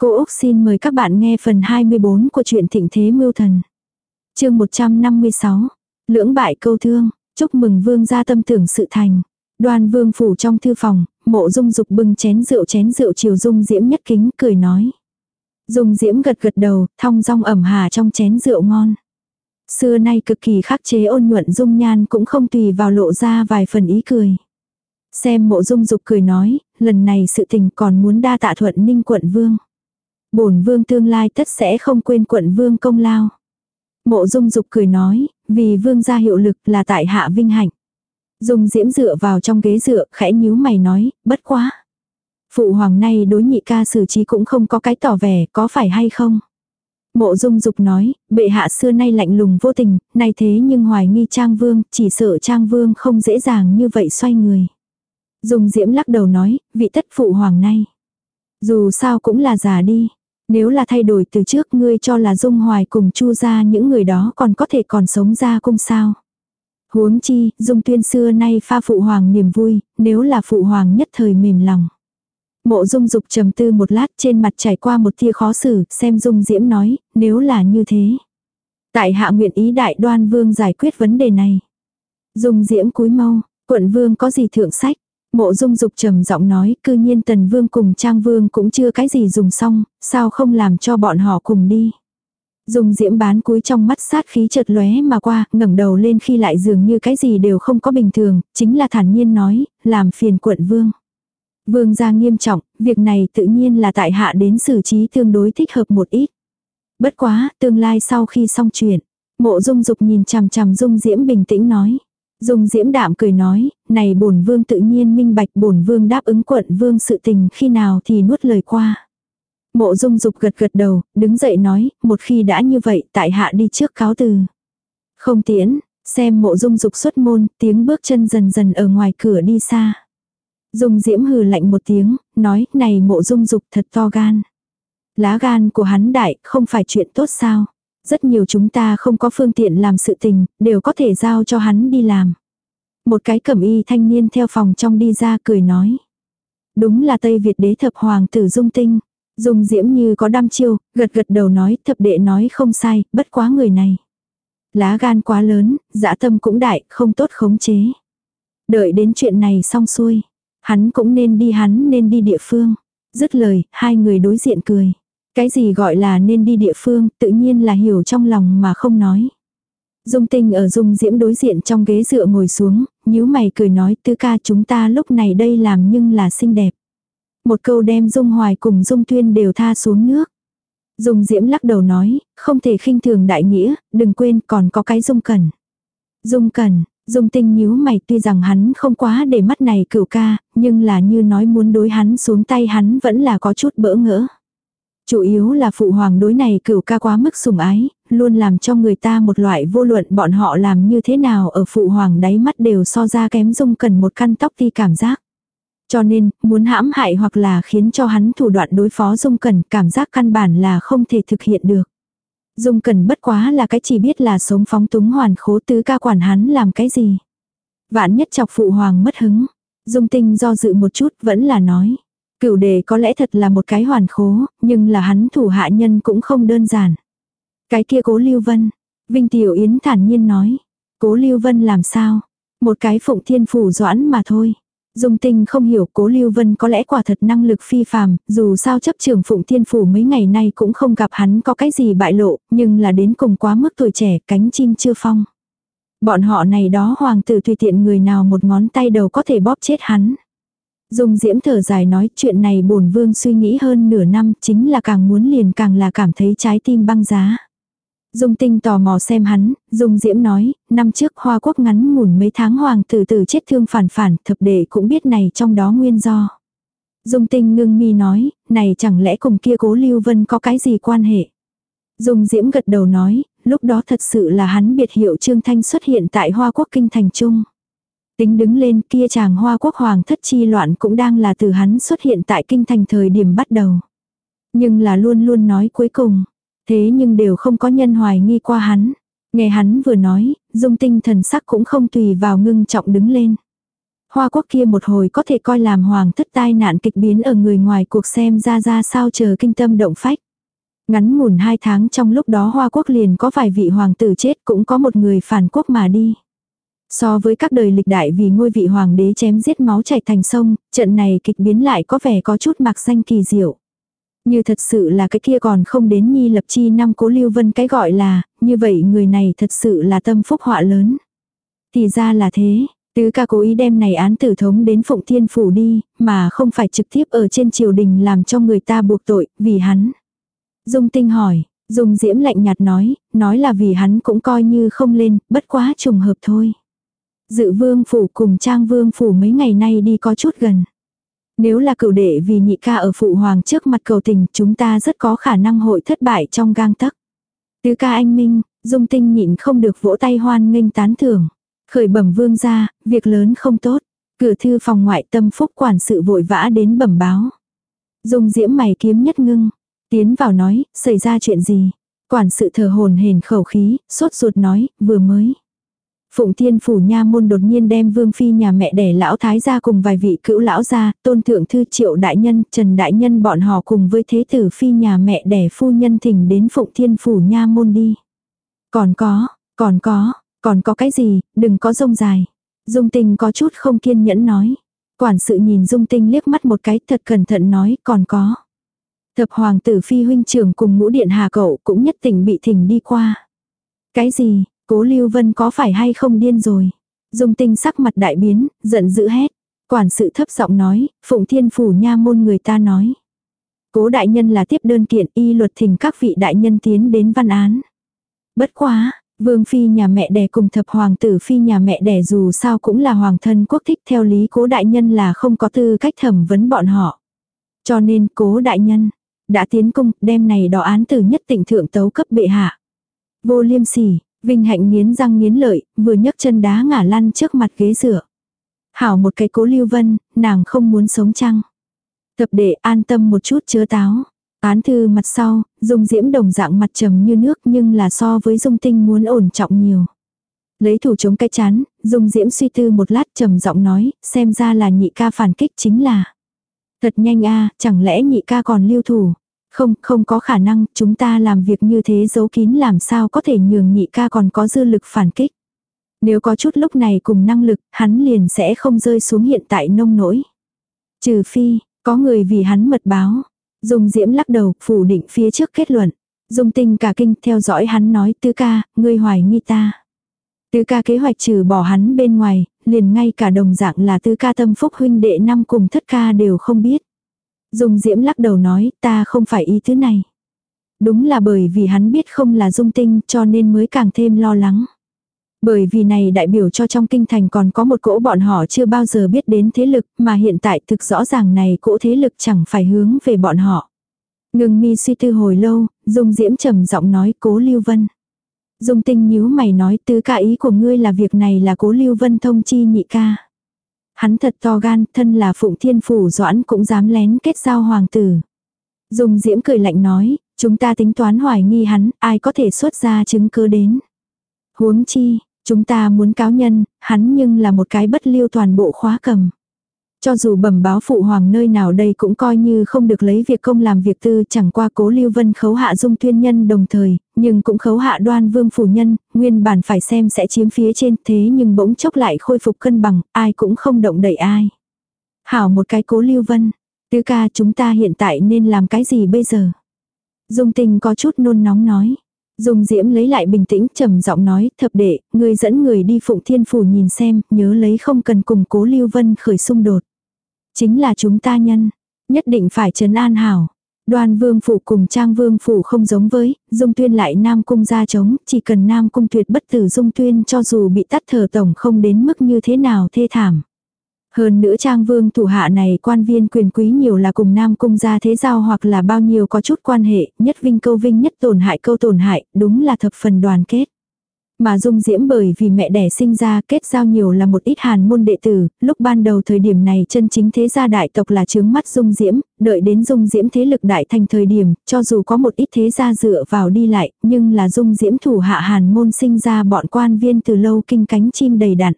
Cô Úc xin mời các bạn nghe phần 24 của truyện Thịnh Thế Mưu Thần. chương 156. Lưỡng bại câu thương, chúc mừng vương gia tâm tưởng sự thành. Đoàn vương phủ trong thư phòng, mộ dung dục bưng chén rượu chén rượu chiều dung diễm nhất kính cười nói. Dung diễm gật gật đầu, thong dong ẩm hà trong chén rượu ngon. Xưa nay cực kỳ khắc chế ôn nhuận dung nhan cũng không tùy vào lộ ra vài phần ý cười. Xem mộ dung dục cười nói, lần này sự tình còn muốn đa tạ thuận ninh quận vương bổn vương tương lai tất sẽ không quên quận vương công lao. Mộ dung dục cười nói, vì vương gia hiệu lực là tại hạ vinh hạnh. Dung diễm dựa vào trong ghế dựa, khẽ nhíu mày nói, bất quá. Phụ hoàng nay đối nhị ca xử trí cũng không có cái tỏ vẻ, có phải hay không? Mộ dung dục nói, bệ hạ xưa nay lạnh lùng vô tình, nay thế nhưng hoài nghi trang vương, chỉ sợ trang vương không dễ dàng như vậy xoay người. Dung diễm lắc đầu nói, vị tất phụ hoàng nay. Dù sao cũng là già đi. Nếu là thay đổi từ trước ngươi cho là Dung Hoài cùng Chu ra những người đó còn có thể còn sống ra cung sao. Huống chi, Dung Tuyên xưa nay pha phụ hoàng niềm vui, nếu là phụ hoàng nhất thời mềm lòng. Mộ Dung Dục trầm tư một lát trên mặt trải qua một tia khó xử, xem Dung Diễm nói, nếu là như thế. Tại hạ nguyện ý đại đoan vương giải quyết vấn đề này. Dung Diễm cúi mau, quận vương có gì thượng sách, Mộ dung dục trầm giọng nói, cư nhiên tần vương cùng trang vương cũng chưa cái gì dùng xong, sao không làm cho bọn họ cùng đi. Dùng diễm bán cúi trong mắt sát khí chợt lóe mà qua, ngẩng đầu lên khi lại dường như cái gì đều không có bình thường, chính là thản nhiên nói, làm phiền quận vương. Vương gia nghiêm trọng, việc này tự nhiên là tại hạ đến xử trí tương đối thích hợp một ít. Bất quá, tương lai sau khi xong chuyện, mộ dung dục nhìn chằm chằm dung diễm bình tĩnh nói. Dung diễm đạm cười nói, này bổn vương tự nhiên minh bạch bổn vương đáp ứng quận vương sự tình khi nào thì nuốt lời qua. Mộ dung dục gật gật đầu, đứng dậy nói, một khi đã như vậy tại hạ đi trước cáo từ. Không tiễn, xem mộ dung dục xuất môn, tiếng bước chân dần dần ở ngoài cửa đi xa. Dung diễm hừ lạnh một tiếng, nói, này mộ dung dục thật to gan. Lá gan của hắn đại, không phải chuyện tốt sao. Rất nhiều chúng ta không có phương tiện làm sự tình, đều có thể giao cho hắn đi làm. Một cái cẩm y thanh niên theo phòng trong đi ra cười nói. Đúng là Tây Việt đế thập hoàng tử dung tinh. Dung diễm như có đam chiêu, gật gật đầu nói thập đệ nói không sai, bất quá người này. Lá gan quá lớn, dã tâm cũng đại, không tốt khống chế. Đợi đến chuyện này xong xuôi. Hắn cũng nên đi hắn nên đi địa phương. Dứt lời, hai người đối diện cười. Cái gì gọi là nên đi địa phương, tự nhiên là hiểu trong lòng mà không nói. Dung tinh ở dung diễm đối diện trong ghế dựa ngồi xuống, nhíu mày cười nói tứ ca chúng ta lúc này đây làm nhưng là xinh đẹp. Một câu đem dung hoài cùng dung tuyên đều tha xuống nước. Dung diễm lắc đầu nói, không thể khinh thường đại nghĩa, đừng quên còn có cái dung cần. Dung cần, dung tinh nhíu mày tuy rằng hắn không quá để mắt này cửu ca, nhưng là như nói muốn đối hắn xuống tay hắn vẫn là có chút bỡ ngỡ. Chủ yếu là phụ hoàng đối này cửu ca quá mức sủng ái, luôn làm cho người ta một loại vô luận bọn họ làm như thế nào ở phụ hoàng đáy mắt đều so ra kém dung cần một căn tóc ti cảm giác. Cho nên, muốn hãm hại hoặc là khiến cho hắn thủ đoạn đối phó dung cần cảm giác căn bản là không thể thực hiện được. Dung cần bất quá là cái chỉ biết là sống phóng túng hoàn khố tứ ca quản hắn làm cái gì. Vạn nhất chọc phụ hoàng mất hứng. Dung tinh do dự một chút vẫn là nói. Cửu đề có lẽ thật là một cái hoàn khố, nhưng là hắn thủ hạ nhân cũng không đơn giản. Cái kia cố Lưu Vân. Vinh Tiểu Yến thản nhiên nói. Cố Lưu Vân làm sao? Một cái phụng thiên phủ doãn mà thôi. Dung tinh không hiểu cố Lưu Vân có lẽ quả thật năng lực phi phàm, dù sao chấp trường phụng thiên phủ mấy ngày nay cũng không gặp hắn có cái gì bại lộ, nhưng là đến cùng quá mức tuổi trẻ cánh chim chưa phong. Bọn họ này đó hoàng tử tùy tiện người nào một ngón tay đầu có thể bóp chết hắn. Dung Diễm thở dài nói chuyện này bổn vương suy nghĩ hơn nửa năm chính là càng muốn liền càng là cảm thấy trái tim băng giá. Dung Tinh tò mò xem hắn, Dung Diễm nói, năm trước Hoa Quốc ngắn ngủn mấy tháng hoàng tử tử chết thương phản phản, thập đệ cũng biết này trong đó nguyên do. Dung Tinh ngưng mi nói, này chẳng lẽ cùng kia cố Lưu Vân có cái gì quan hệ. Dung Diễm gật đầu nói, lúc đó thật sự là hắn biệt hiệu Trương Thanh xuất hiện tại Hoa Quốc Kinh Thành Trung. Tính đứng lên kia chàng hoa quốc hoàng thất chi loạn cũng đang là từ hắn xuất hiện tại kinh thành thời điểm bắt đầu. Nhưng là luôn luôn nói cuối cùng. Thế nhưng đều không có nhân hoài nghi qua hắn. Nghe hắn vừa nói, dung tinh thần sắc cũng không tùy vào ngưng trọng đứng lên. Hoa quốc kia một hồi có thể coi làm hoàng thất tai nạn kịch biến ở người ngoài cuộc xem ra ra sao chờ kinh tâm động phách. Ngắn ngủn hai tháng trong lúc đó Hoa quốc liền có vài vị hoàng tử chết cũng có một người phản quốc mà đi. So với các đời lịch đại vì ngôi vị hoàng đế chém giết máu chảy thành sông, trận này kịch biến lại có vẻ có chút mạc danh kỳ diệu. Như thật sự là cái kia còn không đến nhi lập chi năm cố lưu vân cái gọi là, như vậy người này thật sự là tâm phúc họa lớn. Thì ra là thế, tứ ca cố ý đem này án tử thống đến Phụng Thiên Phủ đi, mà không phải trực tiếp ở trên triều đình làm cho người ta buộc tội, vì hắn. Dung tinh hỏi, Dung diễm lạnh nhạt nói, nói là vì hắn cũng coi như không lên, bất quá trùng hợp thôi. Dự vương phủ cùng trang vương phủ mấy ngày nay đi có chút gần. Nếu là cựu đệ vì nhị ca ở phụ hoàng trước mặt cầu tình chúng ta rất có khả năng hội thất bại trong gang tấc. Tứ ca anh Minh, dung tinh nhịn không được vỗ tay hoan nghênh tán thưởng. Khởi bẩm vương ra, việc lớn không tốt. Cửa thư phòng ngoại tâm phúc quản sự vội vã đến bẩm báo. Dung diễm mày kiếm nhất ngưng. Tiến vào nói, xảy ra chuyện gì? Quản sự thờ hồn hển khẩu khí, sốt ruột nói, vừa mới. Phụng Thiên Phủ Nha Môn đột nhiên đem Vương Phi nhà mẹ đẻ lão thái gia cùng vài vị cữu lão gia, tôn thượng thư triệu đại nhân, trần đại nhân bọn họ cùng với thế tử Phi nhà mẹ đẻ phu nhân thỉnh đến Phụng Thiên Phủ Nha Môn đi. Còn có, còn có, còn có cái gì, đừng có rông dài. Dung tinh có chút không kiên nhẫn nói. Quản sự nhìn dung tinh liếc mắt một cái thật cẩn thận nói còn có. Thập hoàng tử phi huynh trưởng cùng ngũ điện hà cậu cũng nhất tình bị thỉnh đi qua. Cái gì, Cố Lưu Vân có phải hay không điên rồi? Dung tinh sắc mặt đại biến, giận dữ hét. Quản sự thấp giọng nói, Phụng Thiên Phủ nha môn người ta nói. Cố đại nhân là tiếp đơn kiện y luật thỉnh các vị đại nhân tiến đến văn án. Bất quá, vương phi nhà mẹ đẻ cùng thập hoàng tử phi nhà mẹ đẻ dù sao cũng là hoàng thân quốc thích theo lý cố đại nhân là không có tư cách thẩm vấn bọn họ. Cho nên cố đại nhân, đã tiến cung đem này đỏ án từ nhất tỉnh thượng tấu cấp bệ hạ. Vô liêm sỉ, Vinh hạnh nghiến răng nghiến lợi, vừa nhấc chân đá ngả lăn trước mặt ghế rửa. Hảo một cái cố lưu vân, nàng không muốn sống chăng. Tập đệ an tâm một chút chứa táo. Án thư mặt sau, dung diễm đồng dạng mặt trầm như nước nhưng là so với dung tinh muốn ổn trọng nhiều. Lấy thủ chống cái chán, dung diễm suy tư một lát trầm giọng nói, xem ra là nhị ca phản kích chính là. Thật nhanh a chẳng lẽ nhị ca còn lưu thủ. Không, không có khả năng, chúng ta làm việc như thế giấu kín làm sao có thể nhường nhị ca còn có dư lực phản kích. Nếu có chút lúc này cùng năng lực, hắn liền sẽ không rơi xuống hiện tại nông nỗi. Trừ phi, có người vì hắn mật báo. Dung Diễm lắc đầu, phủ định phía trước kết luận. Dung tinh cả kinh theo dõi hắn nói tứ ca, ngươi hoài nghi ta. Tứ ca kế hoạch trừ bỏ hắn bên ngoài, liền ngay cả đồng dạng là tứ ca tâm phúc huynh đệ năm cùng thất ca đều không biết. Dung Diễm lắc đầu nói, ta không phải ý thứ này. Đúng là bởi vì hắn biết không là dung tinh cho nên mới càng thêm lo lắng. Bởi vì này đại biểu cho trong kinh thành còn có một cỗ bọn họ chưa bao giờ biết đến thế lực mà hiện tại thực rõ ràng này cỗ thế lực chẳng phải hướng về bọn họ. Ngừng mi suy tư hồi lâu, Dung Diễm trầm giọng nói cố Lưu Vân. Dung tinh nhíu mày nói tứ cả ý của ngươi là việc này là cố Lưu Vân thông chi nhị ca. Hắn thật to gan, thân là phụng thiên phủ doãn cũng dám lén kết giao hoàng tử. Dùng diễm cười lạnh nói, chúng ta tính toán hoài nghi hắn, ai có thể xuất ra chứng cứ đến. Huống chi, chúng ta muốn cáo nhân, hắn nhưng là một cái bất lưu toàn bộ khóa cầm. Cho dù bẩm báo phụ hoàng nơi nào đây cũng coi như không được lấy việc công làm việc tư chẳng qua cố lưu vân khấu hạ dung tuyên nhân đồng thời, nhưng cũng khấu hạ đoan vương phủ nhân, nguyên bản phải xem sẽ chiếm phía trên thế nhưng bỗng chốc lại khôi phục cân bằng, ai cũng không động đẩy ai. Hảo một cái cố lưu vân, tứ ca chúng ta hiện tại nên làm cái gì bây giờ? Dung tình có chút nôn nóng nói. Dung Diễm lấy lại bình tĩnh trầm giọng nói, thập đệ, người dẫn người đi Phụng Thiên Phủ nhìn xem, nhớ lấy không cần cùng cố Lưu Vân khởi xung đột. Chính là chúng ta nhân, nhất định phải trấn an hảo. Đoan vương phủ cùng trang vương phủ không giống với, dung tuyên lại nam cung ra chống, chỉ cần nam cung tuyệt bất tử dung tuyên cho dù bị tắt thở tổng không đến mức như thế nào thê thảm. Hơn nữa trang vương thủ hạ này quan viên quyền quý nhiều là cùng nam cung gia thế giao hoặc là bao nhiêu có chút quan hệ, nhất vinh câu vinh nhất tổn hại câu tổn hại, đúng là thập phần đoàn kết. Mà Dung Diễm bởi vì mẹ đẻ sinh ra kết giao nhiều là một ít hàn môn đệ tử, lúc ban đầu thời điểm này chân chính thế gia đại tộc là chướng mắt Dung Diễm, đợi đến Dung Diễm thế lực đại thành thời điểm, cho dù có một ít thế gia dựa vào đi lại, nhưng là Dung Diễm thủ hạ hàn môn sinh ra bọn quan viên từ lâu kinh cánh chim đầy đặn.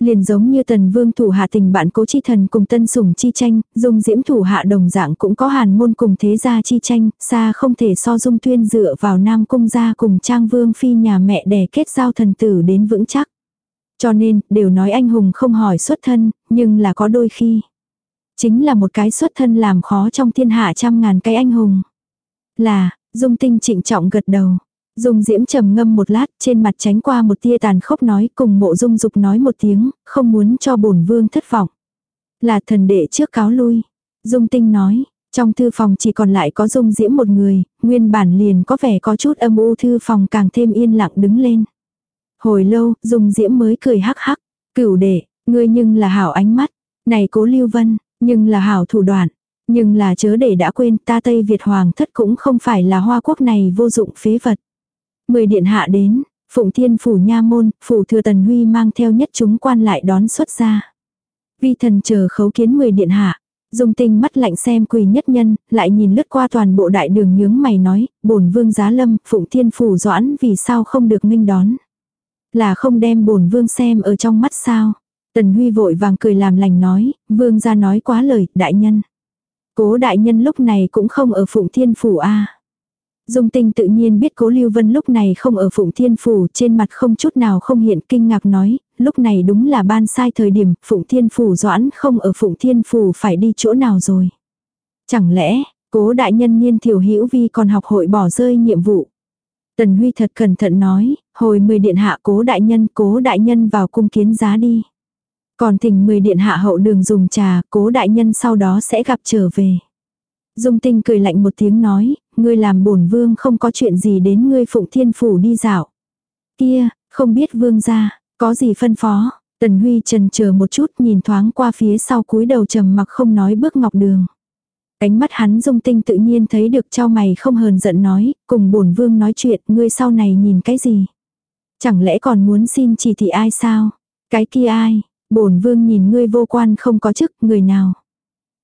Liền giống như tần vương thủ hạ tình bạn cố chi thần cùng tân sủng chi tranh, dung diễm thủ hạ đồng dạng cũng có hàn môn cùng thế gia chi tranh, xa không thể so dung tuyên dựa vào nam cung gia cùng trang vương phi nhà mẹ đẻ kết giao thần tử đến vững chắc. Cho nên, đều nói anh hùng không hỏi xuất thân, nhưng là có đôi khi. Chính là một cái xuất thân làm khó trong thiên hạ trăm ngàn cái anh hùng. Là, dung tinh trịnh trọng gật đầu. Dung diễm trầm ngâm một lát, trên mặt tránh qua một tia tàn khốc nói cùng mộ dung dục nói một tiếng, không muốn cho bổn vương thất vọng. Là thần đệ trước cáo lui. Dung tinh nói, trong thư phòng chỉ còn lại có dung diễm một người, nguyên bản liền có vẻ có chút âm u thư phòng càng thêm yên lặng đứng lên. Hồi lâu, dung diễm mới cười hắc hắc, cửu đệ, ngươi nhưng là hảo ánh mắt, này cố lưu vân, nhưng là hảo thủ đoạn, nhưng là chớ để đã quên ta Tây Việt Hoàng thất cũng không phải là hoa quốc này vô dụng phế vật. Mười điện hạ đến, Phụng Thiên Phủ Nha Môn, Phủ Thừa Tần Huy mang theo nhất chúng quan lại đón xuất ra. Vi thần chờ khấu kiến mười điện hạ. Dung tinh mắt lạnh xem quỳ nhất nhân, lại nhìn lướt qua toàn bộ đại đường nhướng mày nói, bổn vương giá lâm, Phụng Thiên Phủ doãn vì sao không được nghênh đón. Là không đem bổn vương xem ở trong mắt sao. Tần Huy vội vàng cười làm lành nói, vương ra nói quá lời, đại nhân. Cố đại nhân lúc này cũng không ở Phụng Thiên Phủ a Dung tinh tự nhiên biết cố Lưu Vân lúc này không ở Phụng Thiên Phủ trên mặt không chút nào không hiện kinh ngạc nói, lúc này đúng là ban sai thời điểm Phụng Thiên Phủ doãn không ở Phụng Thiên Phủ phải đi chỗ nào rồi. Chẳng lẽ, cố đại nhân niên thiểu hữu vi còn học hội bỏ rơi nhiệm vụ. Tần Huy thật cẩn thận nói, hồi mười điện hạ cố đại nhân cố đại nhân vào cung kiến giá đi. Còn thỉnh mười điện hạ hậu đường dùng trà cố đại nhân sau đó sẽ gặp trở về. Dung tinh cười lạnh một tiếng nói, ngươi làm bổn vương không có chuyện gì đến ngươi phụng thiên phủ đi dạo. Kia, không biết vương gia, có gì phân phó. Tần Huy trần chờ một chút nhìn thoáng qua phía sau cúi đầu trầm mặc không nói bước ngọc đường. Ánh mắt hắn dung tinh tự nhiên thấy được cho mày không hờn giận nói, cùng bổn vương nói chuyện, ngươi sau này nhìn cái gì? Chẳng lẽ còn muốn xin chỉ thị ai sao? Cái kia ai? Bổn vương nhìn ngươi vô quan không có chức, người nào?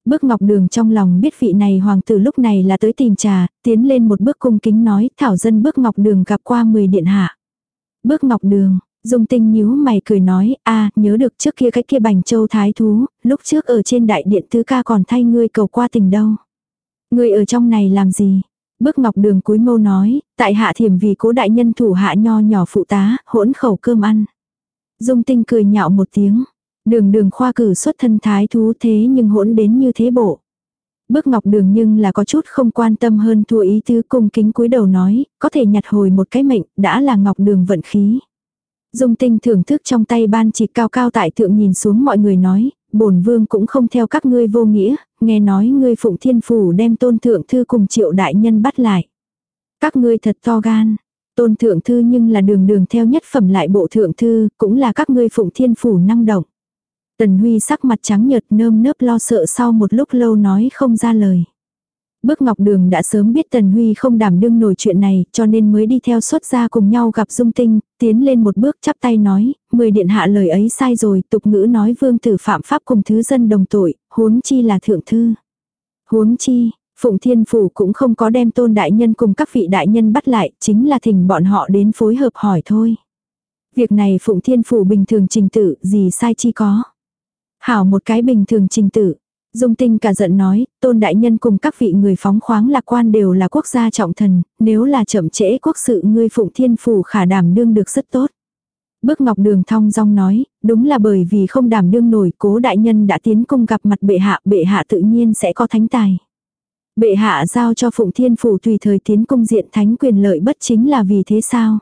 Bước ngọc đường trong lòng biết vị này hoàng tử lúc này là tới tìm trà, tiến lên một bước cung kính nói, thảo dân bước ngọc đường gặp qua 10 điện hạ. Bước ngọc đường, dung tinh nhíu mày cười nói, a nhớ được trước kia cái kia bành châu thái thú, lúc trước ở trên đại điện thứ ca còn thay ngươi cầu qua tình đâu. Ngươi ở trong này làm gì? Bước ngọc đường cúi mâu nói, tại hạ thiểm vì cố đại nhân thủ hạ nho nhỏ phụ tá, hỗn khẩu cơm ăn. Dung tinh cười nhạo một tiếng. Đường đường khoa cử xuất thân thái thú thế nhưng hỗn đến như thế bộ. Bước ngọc đường nhưng là có chút không quan tâm hơn thua ý tứ cung kính cúi đầu nói, có thể nhặt hồi một cái mệnh, đã là ngọc đường vận khí. Dung tinh thưởng thức trong tay ban chỉ cao cao tại thượng nhìn xuống mọi người nói, bổn vương cũng không theo các ngươi vô nghĩa, nghe nói ngươi phụng thiên phủ đem tôn thượng thư cùng triệu đại nhân bắt lại. Các ngươi thật to gan, tôn thượng thư nhưng là đường đường theo nhất phẩm lại bộ thượng thư, cũng là các ngươi phụng thiên phủ năng động. Tần Huy sắc mặt trắng nhợt nơm nớp lo sợ sau một lúc lâu nói không ra lời. Bước Ngọc Đường đã sớm biết Tần Huy không đảm đương nổi chuyện này, cho nên mới đi theo xuất ra cùng nhau gặp Dung Tinh, tiến lên một bước chắp tay nói, mười điện hạ lời ấy sai rồi, tục ngữ nói vương tử phạm pháp cùng thứ dân đồng tội, huống chi là thượng thư. Huống chi, Phụng Thiên Phủ cũng không có đem tôn đại nhân cùng các vị đại nhân bắt lại, chính là thỉnh bọn họ đến phối hợp hỏi thôi. Việc này Phụng Thiên Phủ bình thường trình tự, gì sai chi có. Hảo một cái bình thường trình tự. Dung tinh cả giận nói, tôn đại nhân cùng các vị người phóng khoáng lạc quan đều là quốc gia trọng thần, nếu là chậm trễ quốc sự ngươi phụng thiên phủ khả đảm đương được rất tốt. Bước ngọc đường thong dong nói, đúng là bởi vì không đảm đương nổi cố đại nhân đã tiến cung gặp mặt bệ hạ, bệ hạ tự nhiên sẽ có thánh tài. Bệ hạ giao cho phụng thiên phủ tùy thời tiến cung diện thánh quyền lợi bất chính là vì thế sao?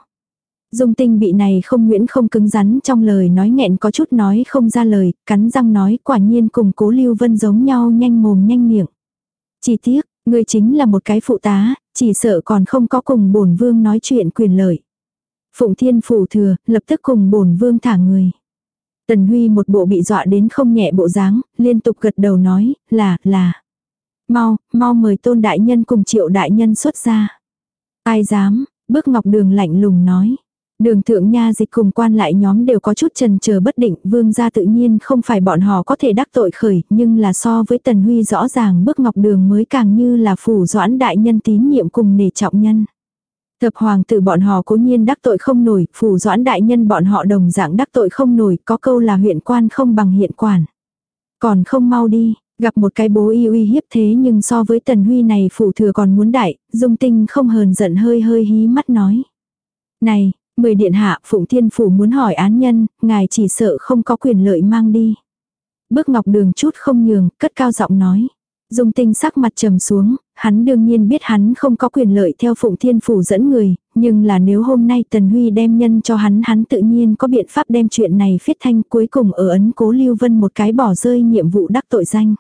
Dung tinh bị này không nguyễn không cứng rắn trong lời nói nghẹn có chút nói không ra lời, cắn răng nói quả nhiên cùng cố lưu vân giống nhau nhanh mồm nhanh miệng. Chỉ tiếc, người chính là một cái phụ tá, chỉ sợ còn không có cùng bổn vương nói chuyện quyền lợi. Phụng thiên phủ thừa, lập tức cùng bổn vương thả người. Tần Huy một bộ bị dọa đến không nhẹ bộ dáng, liên tục gật đầu nói, là, là. Mau, mau mời tôn đại nhân cùng triệu đại nhân xuất ra. Ai dám, bước ngọc đường lạnh lùng nói. Đường thượng nha dịch cùng quan lại nhóm đều có chút trần chờ bất định, vương gia tự nhiên không phải bọn họ có thể đắc tội khởi, nhưng là so với tần huy rõ ràng bước ngọc đường mới càng như là phủ doãn đại nhân tín nhiệm cùng nể trọng nhân. Thập hoàng tử bọn họ cố nhiên đắc tội không nổi, phủ doãn đại nhân bọn họ đồng dạng đắc tội không nổi, có câu là huyện quan không bằng hiện quản. Còn không mau đi, gặp một cái bố y uy hiếp thế nhưng so với tần huy này phủ thừa còn muốn đại, dung tinh không hờn giận hơi hơi hí mắt nói. Này, mười điện hạ, phụng thiên phủ muốn hỏi án nhân, ngài chỉ sợ không có quyền lợi mang đi. Bước ngọc đường chút không nhường, cất cao giọng nói. Dung tinh sắc mặt trầm xuống, hắn đương nhiên biết hắn không có quyền lợi theo Phụng Thiên Phủ dẫn người, nhưng là nếu hôm nay Tần Huy đem nhân cho hắn hắn tự nhiên có biện pháp đem chuyện này phiết thanh cuối cùng ở ấn cố Lưu Vân một cái bỏ rơi nhiệm vụ đắc tội danh.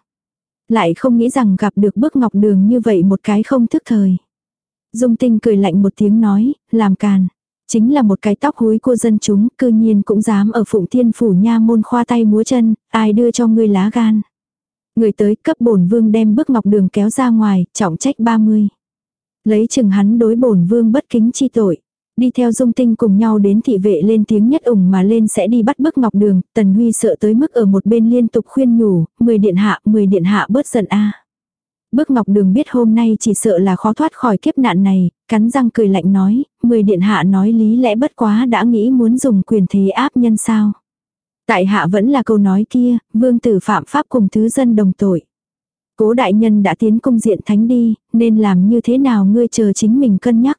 Lại không nghĩ rằng gặp được bước ngọc đường như vậy một cái không thức thời. Dung tinh cười lạnh một tiếng nói, làm càn. Chính là một cái tóc húi của dân chúng, cư nhiên cũng dám ở Phụng Thiên Phủ nha môn khoa tay múa chân, ai đưa cho ngươi lá gan. Người tới cấp bổn vương đem bức ngọc đường kéo ra ngoài, trọng trách 30. Lấy chừng hắn đối bổn vương bất kính chi tội. Đi theo dung tinh cùng nhau đến thị vệ lên tiếng nhất ủng mà lên sẽ đi bắt bức ngọc đường, tần huy sợ tới mức ở một bên liên tục khuyên nhủ, 10 điện hạ, 10 điện hạ bớt giận a Bước ngọc đường biết hôm nay chỉ sợ là khó thoát khỏi kiếp nạn này, cắn răng cười lạnh nói, 10 điện hạ nói lý lẽ bất quá đã nghĩ muốn dùng quyền thế áp nhân sao. Tại hạ vẫn là câu nói kia, vương tử phạm pháp cùng thứ dân đồng tội. Cố đại nhân đã tiến công diện thánh đi, nên làm như thế nào ngươi chờ chính mình cân nhắc.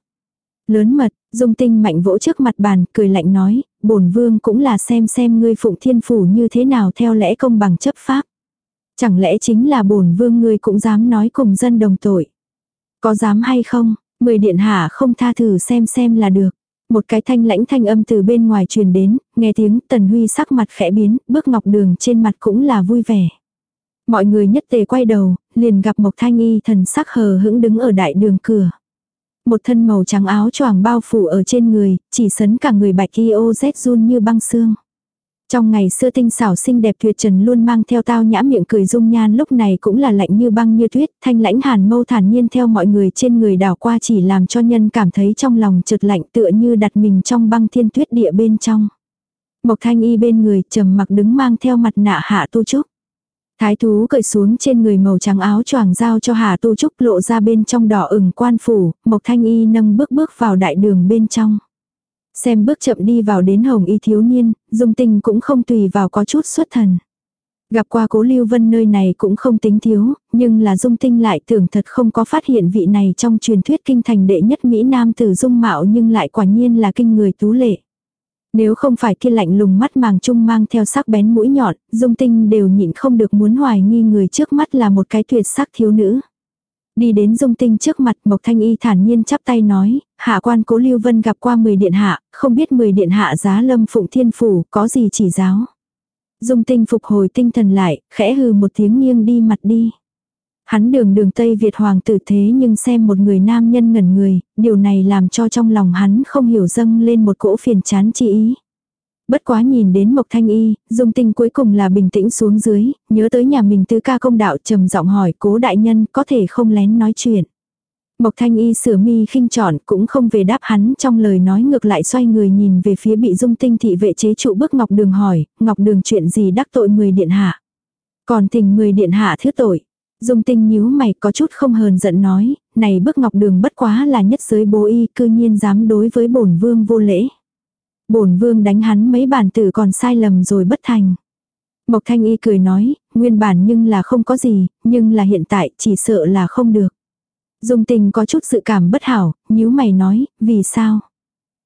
Lớn mật, dung tinh mạnh vỗ trước mặt bàn, cười lạnh nói, bổn vương cũng là xem xem ngươi phụng thiên phủ như thế nào theo lẽ công bằng chấp pháp. Chẳng lẽ chính là bổn vương ngươi cũng dám nói cùng dân đồng tội. Có dám hay không, mười điện hạ không tha thử xem xem là được. Một cái thanh lãnh thanh âm từ bên ngoài truyền đến, nghe tiếng Tần Huy sắc mặt khẽ biến, bước ngọc đường trên mặt cũng là vui vẻ. Mọi người nhất tề quay đầu, liền gặp Mộc Thanh Y thần sắc hờ hững đứng ở đại đường cửa. Một thân màu trắng áo choàng bao phủ ở trên người, chỉ sấn cả người bạch y ô rét run như băng xương. Trong ngày xưa tinh xảo xinh đẹp tuyệt trần luôn mang theo tao nhã miệng cười dung nhan lúc này cũng là lạnh như băng như tuyết, thanh lãnh hàn mâu thản nhiên theo mọi người trên người đảo qua chỉ làm cho nhân cảm thấy trong lòng chợt lạnh tựa như đặt mình trong băng thiên tuyết địa bên trong. Mộc thanh y bên người trầm mặc đứng mang theo mặt nạ hạ tu trúc. Thái thú cởi xuống trên người màu trắng áo choàng giao cho Hà Tu Trúc lộ ra bên trong đỏ ửng quan phủ, Mộc Thanh Y nâng bước bước vào đại đường bên trong. Xem bước chậm đi vào đến hồng y thiếu niên, dung tinh cũng không tùy vào có chút xuất thần. Gặp qua cố lưu vân nơi này cũng không tính thiếu, nhưng là dung tinh lại tưởng thật không có phát hiện vị này trong truyền thuyết kinh thành đệ nhất Mỹ Nam tử dung mạo nhưng lại quả nhiên là kinh người tú lệ. Nếu không phải kia lạnh lùng mắt màng trung mang theo sắc bén mũi nhọn, dung tinh đều nhịn không được muốn hoài nghi người trước mắt là một cái tuyệt sắc thiếu nữ. Đi đến dung tinh trước mặt Mộc Thanh Y thản nhiên chắp tay nói, hạ quan cố Lưu Vân gặp qua 10 điện hạ, không biết 10 điện hạ giá lâm phụng thiên phủ có gì chỉ giáo. Dung tinh phục hồi tinh thần lại, khẽ hừ một tiếng nghiêng đi mặt đi. Hắn đường đường Tây Việt hoàng tử thế nhưng xem một người nam nhân ngẩn người, điều này làm cho trong lòng hắn không hiểu dâng lên một cỗ phiền chán chi ý. Bất quá nhìn đến Mộc Thanh Y, dung tinh cuối cùng là bình tĩnh xuống dưới, nhớ tới nhà mình tứ ca công đạo trầm giọng hỏi cố đại nhân có thể không lén nói chuyện. Mộc Thanh Y sửa mi khinh trọn cũng không về đáp hắn trong lời nói ngược lại xoay người nhìn về phía bị dung tinh thị vệ chế trụ bước Ngọc Đường hỏi, Ngọc Đường chuyện gì đắc tội 10 điện hạ. Còn tình 10 điện hạ thứ tội. Dung tinh nhíu mày có chút không hờn giận nói, này bước Ngọc Đường bất quá là nhất giới bố y cư nhiên dám đối với bổn vương vô lễ bổn vương đánh hắn mấy bản tử còn sai lầm rồi bất thành. Mộc Thanh Y cười nói, nguyên bản nhưng là không có gì, nhưng là hiện tại chỉ sợ là không được. Dung tình có chút sự cảm bất hảo, nhíu mày nói, vì sao?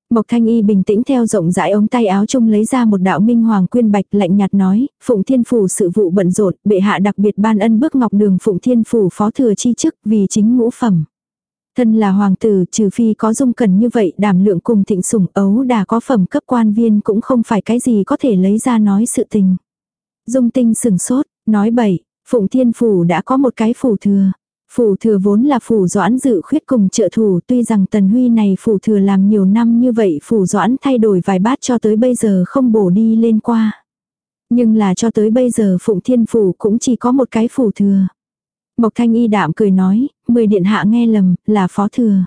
Mộc Thanh Y bình tĩnh theo rộng rãi ống tay áo chung lấy ra một đạo minh hoàng quyên bạch lạnh nhạt nói, Phụng Thiên Phủ sự vụ bận rộn, bệ hạ đặc biệt ban ân bước ngọc đường Phụng Thiên Phủ phó thừa chi chức vì chính ngũ phẩm. Thân là hoàng tử trừ phi có dung cần như vậy đảm lượng cùng thịnh sủng ấu đà có phẩm cấp quan viên cũng không phải cái gì có thể lấy ra nói sự tình. Dung tinh sừng sốt, nói bậy, Phụng Thiên Phủ đã có một cái phủ thừa. Phủ thừa vốn là phủ doãn dự khuyết cùng trợ thủ tuy rằng tần huy này phủ thừa làm nhiều năm như vậy phủ doãn thay đổi vài bát cho tới bây giờ không bổ đi lên qua. Nhưng là cho tới bây giờ Phụng Thiên Phủ cũng chỉ có một cái phủ thừa. Mộc Thanh Y đạm cười nói, mười điện hạ nghe lầm, là phó thừa.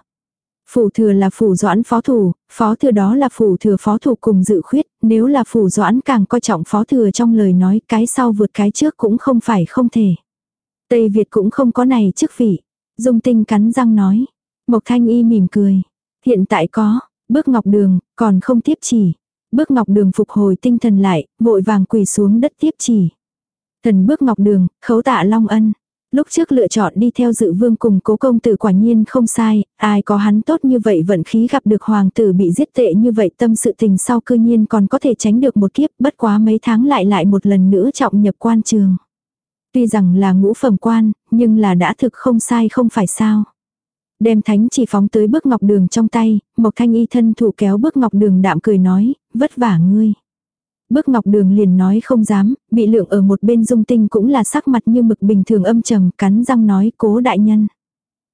Phủ thừa là phủ doãn phó thủ, phó thừa đó là phủ thừa phó thủ cùng dự khuyết, nếu là phủ doãn càng coi trọng phó thừa trong lời nói cái sau vượt cái trước cũng không phải không thể. Tây Việt cũng không có này chức vị. Dung tinh cắn răng nói. Mộc Thanh Y mỉm cười. Hiện tại có, bước ngọc đường, còn không tiếp chỉ. Bước ngọc đường phục hồi tinh thần lại, vội vàng quỳ xuống đất tiếp chỉ. Thần bước ngọc đường, khấu tạ long ân. Lúc trước lựa chọn đi theo dự vương cùng cố công tử quả nhiên không sai, ai có hắn tốt như vậy vận khí gặp được hoàng tử bị giết tệ như vậy tâm sự tình sau cư nhiên còn có thể tránh được một kiếp bất quá mấy tháng lại lại một lần nữa trọng nhập quan trường. Tuy rằng là ngũ phẩm quan, nhưng là đã thực không sai không phải sao. Đem thánh chỉ phóng tới bước ngọc đường trong tay, Mộc Thanh Y thân thủ kéo bước ngọc đường đạm cười nói, vất vả ngươi. Bước ngọc đường liền nói không dám, bị lượng ở một bên dung tinh cũng là sắc mặt như mực bình thường âm trầm, cắn răng nói cố đại nhân.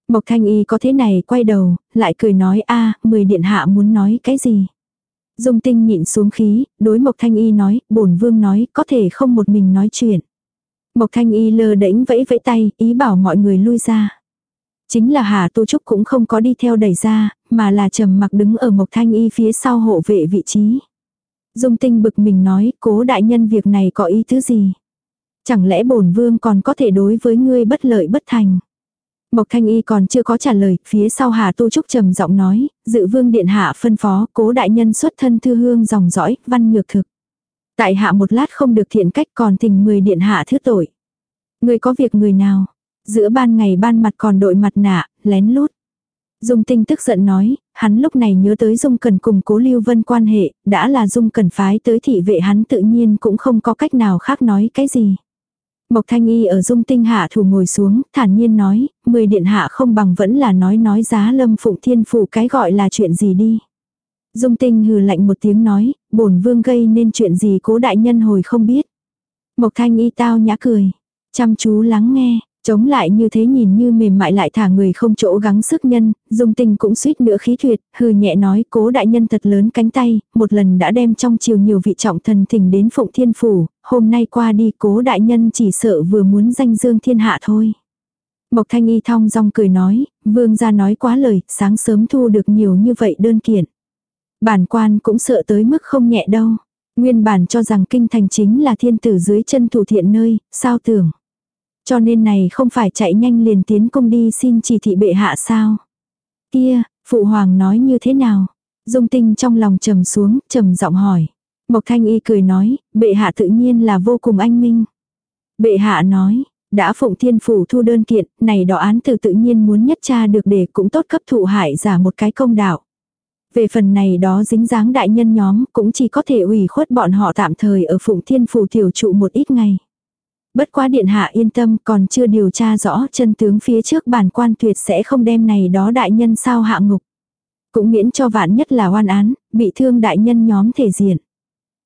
Mộc thanh y có thế này quay đầu, lại cười nói a mười điện hạ muốn nói cái gì. Dung tinh nhịn xuống khí, đối mộc thanh y nói, bổn vương nói, có thể không một mình nói chuyện. Mộc thanh y lơ đễnh vẫy vẫy tay, ý bảo mọi người lui ra. Chính là Hà Tu Trúc cũng không có đi theo đẩy ra, mà là trầm mặc đứng ở Mộc Thanh Y phía sau hộ vệ vị trí. Dung tinh bực mình nói, cố đại nhân việc này có ý thứ gì? Chẳng lẽ bổn vương còn có thể đối với ngươi bất lợi bất thành? Mộc Thanh Y còn chưa có trả lời, phía sau Hà Tu Trúc trầm giọng nói, dự vương điện hạ phân phó, cố đại nhân xuất thân thư hương dòng dõi, văn nhược thực. Tại hạ một lát không được thiện cách còn tình người điện hạ thứ tội. Người có việc người nào? Giữa ban ngày ban mặt còn đội mặt nạ, lén lút. Dung tinh tức giận nói, hắn lúc này nhớ tới Dung Cần cùng cố Lưu Vân quan hệ, đã là Dung Cần phái tới thị vệ hắn tự nhiên cũng không có cách nào khác nói cái gì. Mộc Thanh Y ở Dung Tinh hạ thủ ngồi xuống, thản nhiên nói, mười điện hạ không bằng vẫn là nói nói giá lâm phụng thiên phủ cái gọi là chuyện gì đi. Dung Tinh hừ lạnh một tiếng nói, bổn vương gây nên chuyện gì cố đại nhân hồi không biết. Mộc Thanh Y tao nhã cười, chăm chú lắng nghe, Chống lại như thế nhìn như mềm mại lại thả người không chỗ gắng sức nhân, dung tình cũng suýt nữa khí tuyệt, hừ nhẹ nói cố đại nhân thật lớn cánh tay, một lần đã đem trong chiều nhiều vị trọng thần thỉnh đến phụng thiên phủ, hôm nay qua đi cố đại nhân chỉ sợ vừa muốn danh dương thiên hạ thôi. Mộc thanh y thong dong cười nói, vương gia nói quá lời, sáng sớm thu được nhiều như vậy đơn kiện. Bản quan cũng sợ tới mức không nhẹ đâu. Nguyên bản cho rằng kinh thành chính là thiên tử dưới chân thủ thiện nơi, sao tưởng. Cho nên này không phải chạy nhanh liền tiến công đi xin chỉ thị bệ hạ sao. Kia, phụ hoàng nói như thế nào? Dung tinh trong lòng trầm xuống, trầm giọng hỏi. Mộc thanh y cười nói, bệ hạ tự nhiên là vô cùng anh minh. Bệ hạ nói, đã phụng thiên phủ thu đơn kiện, này đỏ án từ tự nhiên muốn nhất tra được để cũng tốt cấp thụ hại giả một cái công đạo. Về phần này đó dính dáng đại nhân nhóm cũng chỉ có thể ủy khuất bọn họ tạm thời ở phụng thiên phủ tiểu trụ một ít ngày. Bất quá điện hạ yên tâm còn chưa điều tra rõ chân tướng phía trước bản quan tuyệt sẽ không đem này đó đại nhân sao hạ ngục. Cũng miễn cho vạn nhất là oan án, bị thương đại nhân nhóm thể diện.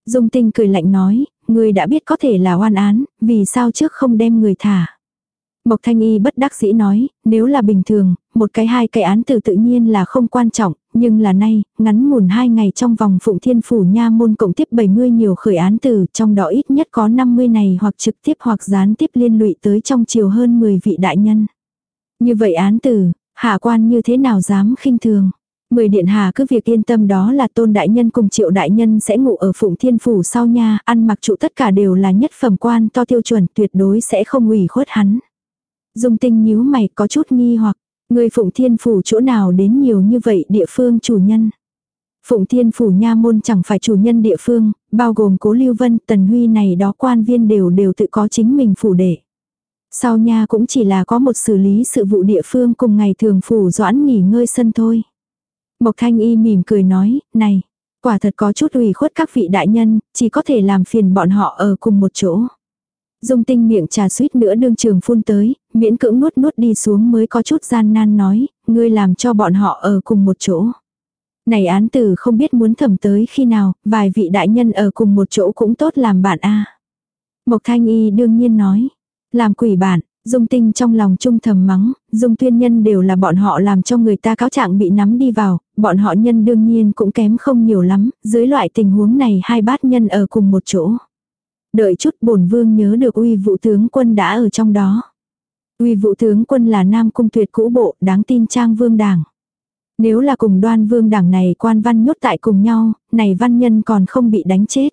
Dung tinh cười lạnh nói, người đã biết có thể là oan án, vì sao trước không đem người thả. Mộc Thanh Y bất đắc dĩ nói, nếu là bình thường, một cái hai cái án từ tự nhiên là không quan trọng, nhưng là nay, ngắn ngủn hai ngày trong vòng Phụng Thiên Phủ Nha môn cộng tiếp 70 nhiều khởi án từ, trong đó ít nhất có 50 này hoặc trực tiếp hoặc gián tiếp liên lụy tới trong chiều hơn 10 vị đại nhân. Như vậy án từ, hạ quan như thế nào dám khinh thường. Mười điện hà cứ việc yên tâm đó là tôn đại nhân cùng triệu đại nhân sẽ ngủ ở phụng thiên phủ sau nha, ăn mặc trụ tất cả đều là nhất phẩm quan to tiêu chuẩn tuyệt đối sẽ không ủy khuất hắn. Dung tinh nhíu mày có chút nghi hoặc, người Phụng Thiên Phủ chỗ nào đến nhiều như vậy địa phương chủ nhân. Phụng Thiên Phủ Nha Môn chẳng phải chủ nhân địa phương, bao gồm Cố Lưu Vân, Tần Huy này đó quan viên đều đều tự có chính mình phủ đệ. Sau nha cũng chỉ là có một xử lý sự vụ địa phương cùng ngày thường phủ doãn nghỉ ngơi sân thôi. Mộc Thanh Y mỉm cười nói, này, quả thật có chút ủy khuất các vị đại nhân, chỉ có thể làm phiền bọn họ ở cùng một chỗ. Dung tinh miệng trà suýt nữa đương trường phun tới, miễn cưỡng nuốt nuốt đi xuống mới có chút gian nan nói, ngươi làm cho bọn họ ở cùng một chỗ. Này án tử không biết muốn thẩm tới khi nào, vài vị đại nhân ở cùng một chỗ cũng tốt làm bạn a Mộc thanh y đương nhiên nói, làm quỷ bạn, dung tinh trong lòng trung thầm mắng, dung tuyên nhân đều là bọn họ làm cho người ta cáo trạng bị nắm đi vào, bọn họ nhân đương nhiên cũng kém không nhiều lắm, dưới loại tình huống này hai bát nhân ở cùng một chỗ. Đợi chút bổn vương nhớ được uy vũ tướng quân đã ở trong đó. Uy vũ tướng quân là nam cung tuyệt cũ bộ, đáng tin trang vương đảng. Nếu là cùng đoan vương đảng này quan văn nhốt tại cùng nhau, này văn nhân còn không bị đánh chết.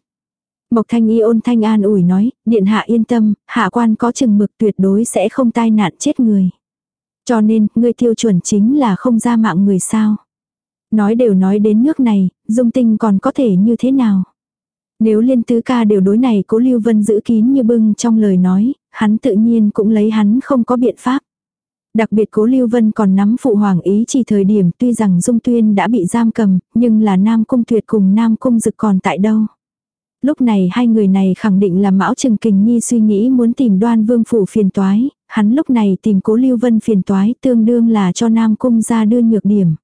Mộc thanh y ôn thanh an ủi nói, điện hạ yên tâm, hạ quan có chừng mực tuyệt đối sẽ không tai nạn chết người. Cho nên, người tiêu chuẩn chính là không ra mạng người sao. Nói đều nói đến nước này, dung tinh còn có thể như thế nào? Nếu liên tứ ca đều đối này cố Lưu Vân giữ kín như bưng trong lời nói, hắn tự nhiên cũng lấy hắn không có biện pháp. Đặc biệt cố Lưu Vân còn nắm phụ hoàng ý chỉ thời điểm tuy rằng Dung Tuyên đã bị giam cầm, nhưng là Nam Cung Tuyệt cùng Nam Cung Dực còn tại đâu. Lúc này hai người này khẳng định là Mão Trừng Kình Nhi suy nghĩ muốn tìm đoan vương phủ phiền toái, hắn lúc này tìm cố Lưu Vân phiền toái tương đương là cho Nam Cung ra đưa nhược điểm.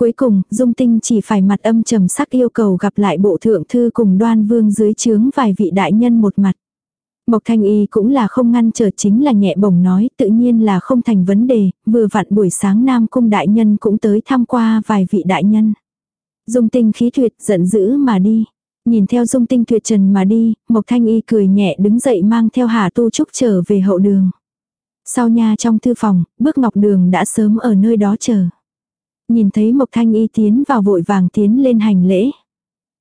Cuối cùng, Dung Tinh chỉ phải mặt âm trầm sắc yêu cầu gặp lại bộ thượng thư cùng đoan vương dưới chướng vài vị đại nhân một mặt. Mộc Thanh Y cũng là không ngăn trở chính là nhẹ bổng nói tự nhiên là không thành vấn đề, vừa vặn buổi sáng Nam Cung đại nhân cũng tới tham qua vài vị đại nhân. Dung tinh khí tuyệt giận dữ mà đi. Nhìn theo dung tinh tuyệt trần mà đi, Mộc Thanh Y cười nhẹ đứng dậy mang theo Hà Tu Trúc trở về hậu đường. Sau nhà trong thư phòng, bước ngọc đường đã sớm ở nơi đó chờ. Nhìn thấy Mộc Thanh Y tiến vào vội vàng tiến lên hành lễ.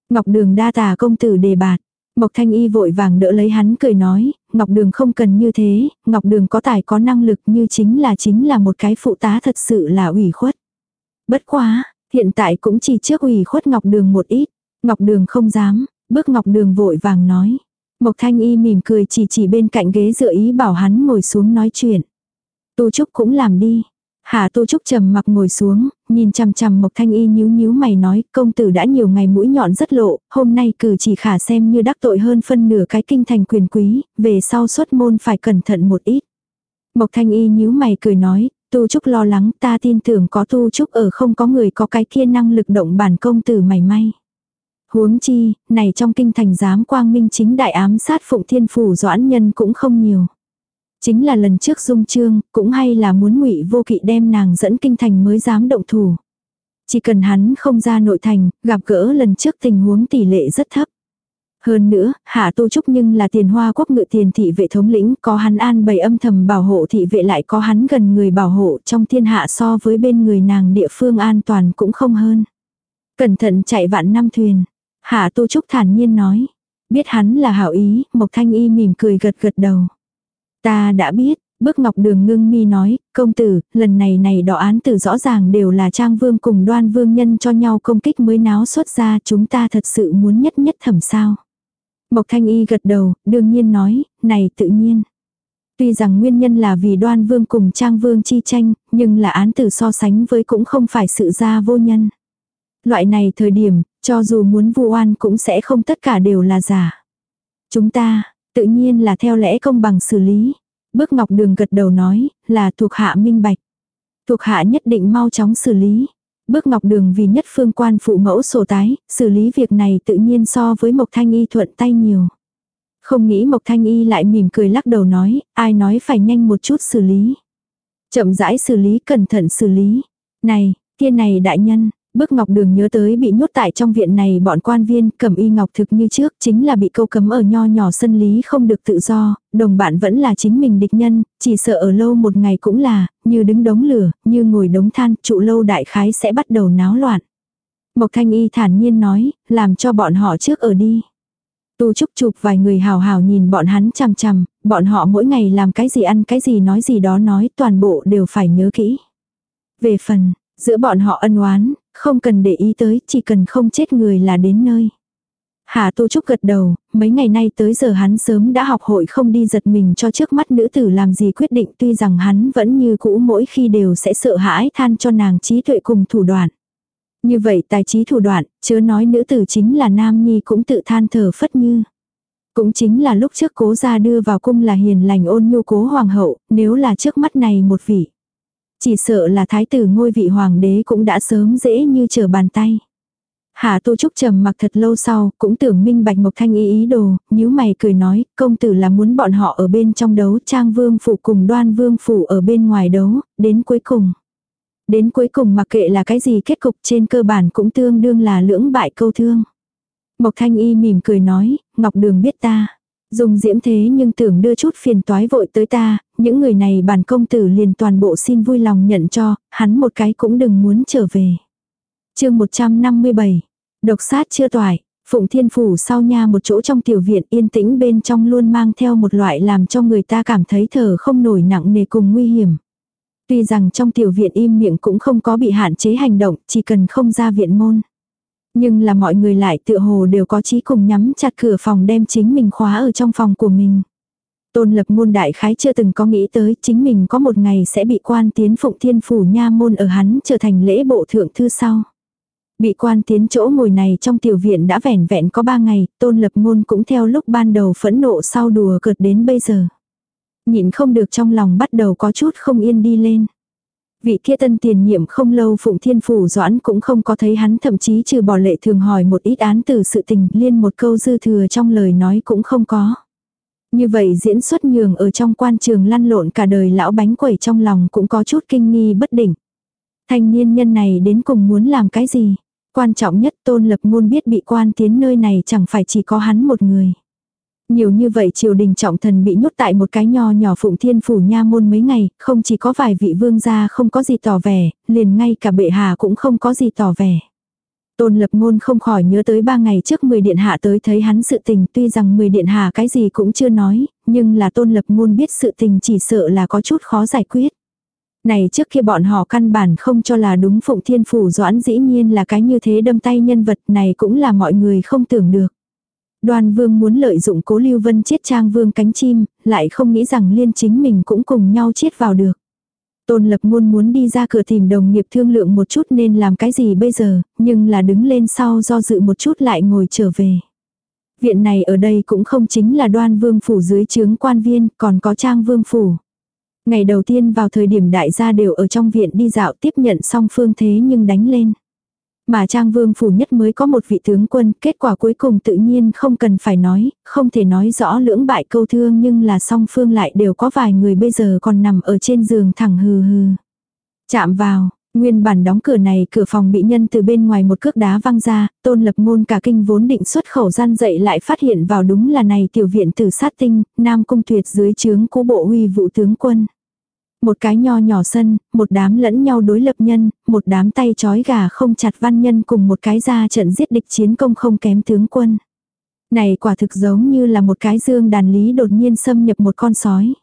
Ngọc đường đa tà công tử đề bạt. Mộc Thanh Y vội vàng đỡ lấy hắn cười nói, Ngọc Đường không cần như thế, Ngọc Đường có tài có năng lực như chính là chính là một cái phụ tá thật sự là ủy khuất. Bất quá, hiện tại cũng chỉ trước ủy khuất Ngọc Đường một ít. Ngọc Đường không dám, bước Ngọc Đường vội vàng nói. Mộc Thanh Y mỉm cười chỉ chỉ bên cạnh ghế dựa ý bảo hắn ngồi xuống nói chuyện. Tu Trúc cũng làm đi. Hà Tu Trúc trầm mặc ngồi xuống, nhìn chằm chằm Mộc Thanh Y nhíu nhíu mày nói, công tử đã nhiều ngày mũi nhọn rất lộ, hôm nay cử chỉ khả xem như đắc tội hơn phân nửa cái kinh thành quyền quý, về sau xuất môn phải cẩn thận một ít. Mộc Thanh Y nhíu mày cười nói, Tu Trúc lo lắng, ta tin tưởng có Tu Trúc ở không có người có cái kia năng lực động bản công tử mày may. Huống chi, này trong kinh thành giám quang minh chính đại ám sát phụng thiên phủ doãn nhân cũng không nhiều. Chính là lần trước dung trương, cũng hay là muốn ngụy vô kỵ đem nàng dẫn kinh thành mới dám động thủ. Chỉ cần hắn không ra nội thành, gặp gỡ lần trước tình huống tỷ lệ rất thấp. Hơn nữa, Hạ Tu Trúc nhưng là tiền hoa quốc ngự tiền thị vệ thống lĩnh, có hắn an bày âm thầm bảo hộ thị vệ lại có hắn gần người bảo hộ trong thiên hạ so với bên người nàng địa phương an toàn cũng không hơn. Cẩn thận chạy vạn năm thuyền. Hạ Tu Trúc thản nhiên nói. Biết hắn là hảo ý, Mộc Thanh Y mỉm cười gật gật đầu. Ta đã biết, bước ngọc đường ngưng mi nói, công tử, lần này này đỏ án tử rõ ràng đều là trang vương cùng đoan vương nhân cho nhau công kích mới náo xuất ra chúng ta thật sự muốn nhất nhất thẩm sao. Mộc thanh y gật đầu, đương nhiên nói, này tự nhiên. Tuy rằng nguyên nhân là vì đoan vương cùng trang vương chi tranh, nhưng là án tử so sánh với cũng không phải sự ra vô nhân. Loại này thời điểm, cho dù muốn vu oan cũng sẽ không tất cả đều là giả. Chúng ta, Tự nhiên là theo lẽ công bằng xử lý. Bước ngọc đường gật đầu nói, là thuộc hạ minh bạch. Thuộc hạ nhất định mau chóng xử lý. Bước ngọc đường vì nhất phương quan phụ mẫu sổ tái, xử lý việc này tự nhiên so với Mộc Thanh Y thuận tay nhiều. Không nghĩ Mộc Thanh Y lại mỉm cười lắc đầu nói, ai nói phải nhanh một chút xử lý. Chậm rãi xử lý, cẩn thận xử lý. Này, kia này đại nhân, Bước Ngọc Đường nhớ tới bị nhốt tại trong viện này bọn quan viên cầm y ngọc thực như trước chính là bị câu cấm ở nho nhỏ sân lý không được tự do, đồng bạn vẫn là chính mình địch nhân, chỉ sợ ở lâu một ngày cũng là, như đứng đống lửa, như ngồi đống than, trụ lâu đại khái sẽ bắt đầu náo loạn. Mộc Thanh Y thản nhiên nói, làm cho bọn họ trước ở đi. Tu Trúc chụp vài người hào hào nhìn bọn hắn chằm chằm, bọn họ mỗi ngày làm cái gì ăn cái gì nói gì đó nói toàn bộ đều phải nhớ kỹ. Về phần, giữa bọn họ ân oán, không cần để ý tới, chỉ cần không chết người là đến nơi. Hà Tu Trúc gật đầu, mấy ngày nay tới giờ hắn sớm đã học hội không đi giật mình cho trước mắt nữ tử làm gì quyết định tuy rằng hắn vẫn như cũ mỗi khi đều sẽ sợ hãi than cho nàng trí tuệ cùng thủ đoạn. Như vậy tài trí thủ đoạn, chớ nói nữ tử chính là nam nhi cũng tự than thở phất như. Cũng chính là lúc trước cố ra đưa vào cung là hiền lành ôn nhu cố hoàng hậu, nếu là trước mắt này một vị. Chỉ sợ là thái tử ngôi vị hoàng đế cũng đã sớm dễ như trở bàn tay. hạ tô Trúc trầm mặc thật lâu sau, cũng tưởng minh bạch Mộc Thanh ý ý đồ, nhíu mày cười nói, công tử là muốn bọn họ ở bên trong đấu, trang vương phủ cùng đoan vương phủ ở bên ngoài đấu, đến cuối cùng. Đến cuối cùng mặc kệ là cái gì kết cục trên cơ bản cũng tương đương là lưỡng bại câu thương. Mộc Thanh Y mỉm cười nói, Ngọc Đường biết ta. Dùng diễm thế nhưng tưởng đưa chút phiền toái vội tới ta, những người này bản công tử liền toàn bộ xin vui lòng nhận cho, hắn một cái cũng đừng muốn trở về. chương 157, độc sát chưa toại, Phụng Thiên Phủ sau nha một chỗ trong tiểu viện yên tĩnh bên trong luôn mang theo một loại làm cho người ta cảm thấy thở không nổi nặng nề cùng nguy hiểm. Tuy rằng trong tiểu viện im miệng cũng không có bị hạn chế hành động, chỉ cần không ra viện môn. Nhưng là mọi người lại tựa hồ đều có chí cùng nhắm chặt cửa phòng đem chính mình khóa ở trong phòng của mình. Tôn lập môn đại khái chưa từng có nghĩ tới chính mình có một ngày sẽ bị quan tiến phụng thiên phủ nha môn ở hắn trở thành lễ bộ thượng thư sau. Bị quan tiến chỗ ngồi này trong tiểu viện đã vẻn vẹn có ba ngày, tôn lập ngôn cũng theo lúc ban đầu phẫn nộ sau đùa cợt đến bây giờ. Nhịn không được trong lòng bắt đầu có chút không yên đi lên. Vị kia tân tiền nhiệm không lâu Phụng Thiên Phủ Doãn cũng không có thấy hắn, thậm chí trừ bỏ lệ thường hỏi một ít án từ sự tình, liên một câu dư thừa trong lời nói cũng không có. Như vậy diễn xuất nhường ở trong quan trường lăn lộn cả đời lão bánh quẩy trong lòng cũng có chút kinh nghi bất định. Thanh niên nhân này đến cùng muốn làm cái gì? Quan trọng nhất tôn lập ngôn biết bị quan tiến nơi này chẳng phải chỉ có hắn một người. Nhiều như vậy triều đình trọng thần bị nhốt tại một cái nho nhỏ phụng thiên phủ nha môn mấy ngày, không chỉ có vài vị vương gia không có gì tỏ vẻ, liền ngay cả bệ hạ cũng không có gì tỏ vẻ. Tôn lập ngôn không khỏi nhớ tới ba ngày trước 10 điện hạ tới thấy hắn sự tình tuy rằng 10 điện hạ cái gì cũng chưa nói, nhưng là tôn lập ngôn biết sự tình chỉ sợ là có chút khó giải quyết. Này trước kia bọn họ căn bản không cho là đúng Phụng Thiên Phủ Doãn dĩ nhiên là cái như thế đâm tay nhân vật này cũng là mọi người không tưởng được. Đoan vương muốn lợi dụng cố lưu vân chết trang vương cánh chim, lại không nghĩ rằng liên chính mình cũng cùng nhau chết vào được. Tôn lập ngôn muốn đi ra cửa tìm đồng nghiệp thương lượng một chút nên làm cái gì bây giờ, nhưng là đứng lên sau do dự một chút lại ngồi trở về. Viện này ở đây cũng không chính là đoan vương phủ dưới chướng quan viên, còn có trang vương phủ. Ngày đầu tiên vào thời điểm đại gia đều ở trong viện đi dạo tiếp nhận xong phương thế nhưng đánh lên. Mà Trang Vương phủ nhất mới có một vị tướng quân, kết quả cuối cùng tự nhiên không cần phải nói, không thể nói rõ lưỡng bại câu thương nhưng là song phương lại đều có vài người bây giờ còn nằm ở trên giường thẳng hừ hừ. Chạm vào, Nguyên bản đóng cửa này cửa phòng bị nhân từ bên ngoài một cước đá văng ra, tôn lập ngôn cả kinh vốn định xuất khẩu gian dậy lại phát hiện vào đúng là này tiểu viện tử sát tinh, nam cung tuyệt dưới trướng cố bộ huy vụ tướng quân. Một cái nho nhỏ sân, một đám lẫn nhau đối lập nhân, một đám tay chói gà không chặt văn nhân cùng một cái ra trận giết địch chiến công không kém tướng quân. Này quả thực giống như là một cái dương đàn lý đột nhiên xâm nhập một con sói.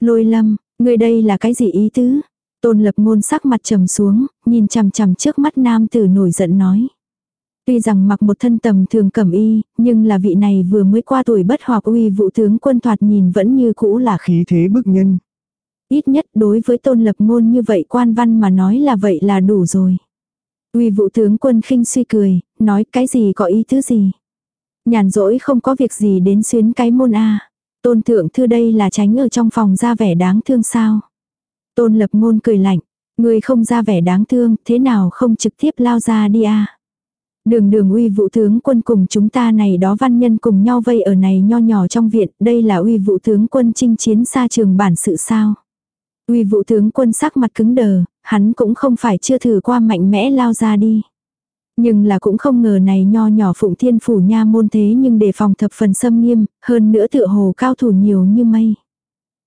Lôi lâm, người đây là cái gì ý tứ? Tôn lập ngôn sắc mặt trầm xuống, nhìn chằm chằm trước mắt nam tử nổi giận nói. Tuy rằng mặc một thân tầm thường cẩm y, nhưng là vị này vừa mới qua tuổi bất hoặc uy vụ tướng quân thoạt nhìn vẫn như cũ là khí thế bức nhân. Ít nhất đối với tôn lập ngôn như vậy quan văn mà nói là vậy là đủ rồi. Uy vũ tướng quân khinh suy cười, nói cái gì có ý thứ gì. Nhàn rỗi không có việc gì đến xuyến cái môn A. Tôn thượng thư đây là tránh ở trong phòng ra vẻ đáng thương sao. Tôn lập ngôn cười lạnh, người không ra vẻ đáng thương, thế nào không trực tiếp lao ra đi a Đường đường uy vũ tướng quân cùng chúng ta này đó văn nhân cùng nhau vây ở này nho nhỏ trong viện, đây là uy vũ tướng quân chinh chiến xa trường bản sự sao. Uy vụ tướng quân sắc mặt cứng đờ, hắn cũng không phải chưa thử qua mạnh mẽ lao ra đi. Nhưng là cũng không ngờ này nho nhỏ phụng thiên phủ nha môn thế nhưng đề phòng thập phần xâm nghiêm, hơn nữa tựa hồ cao thủ nhiều như mây.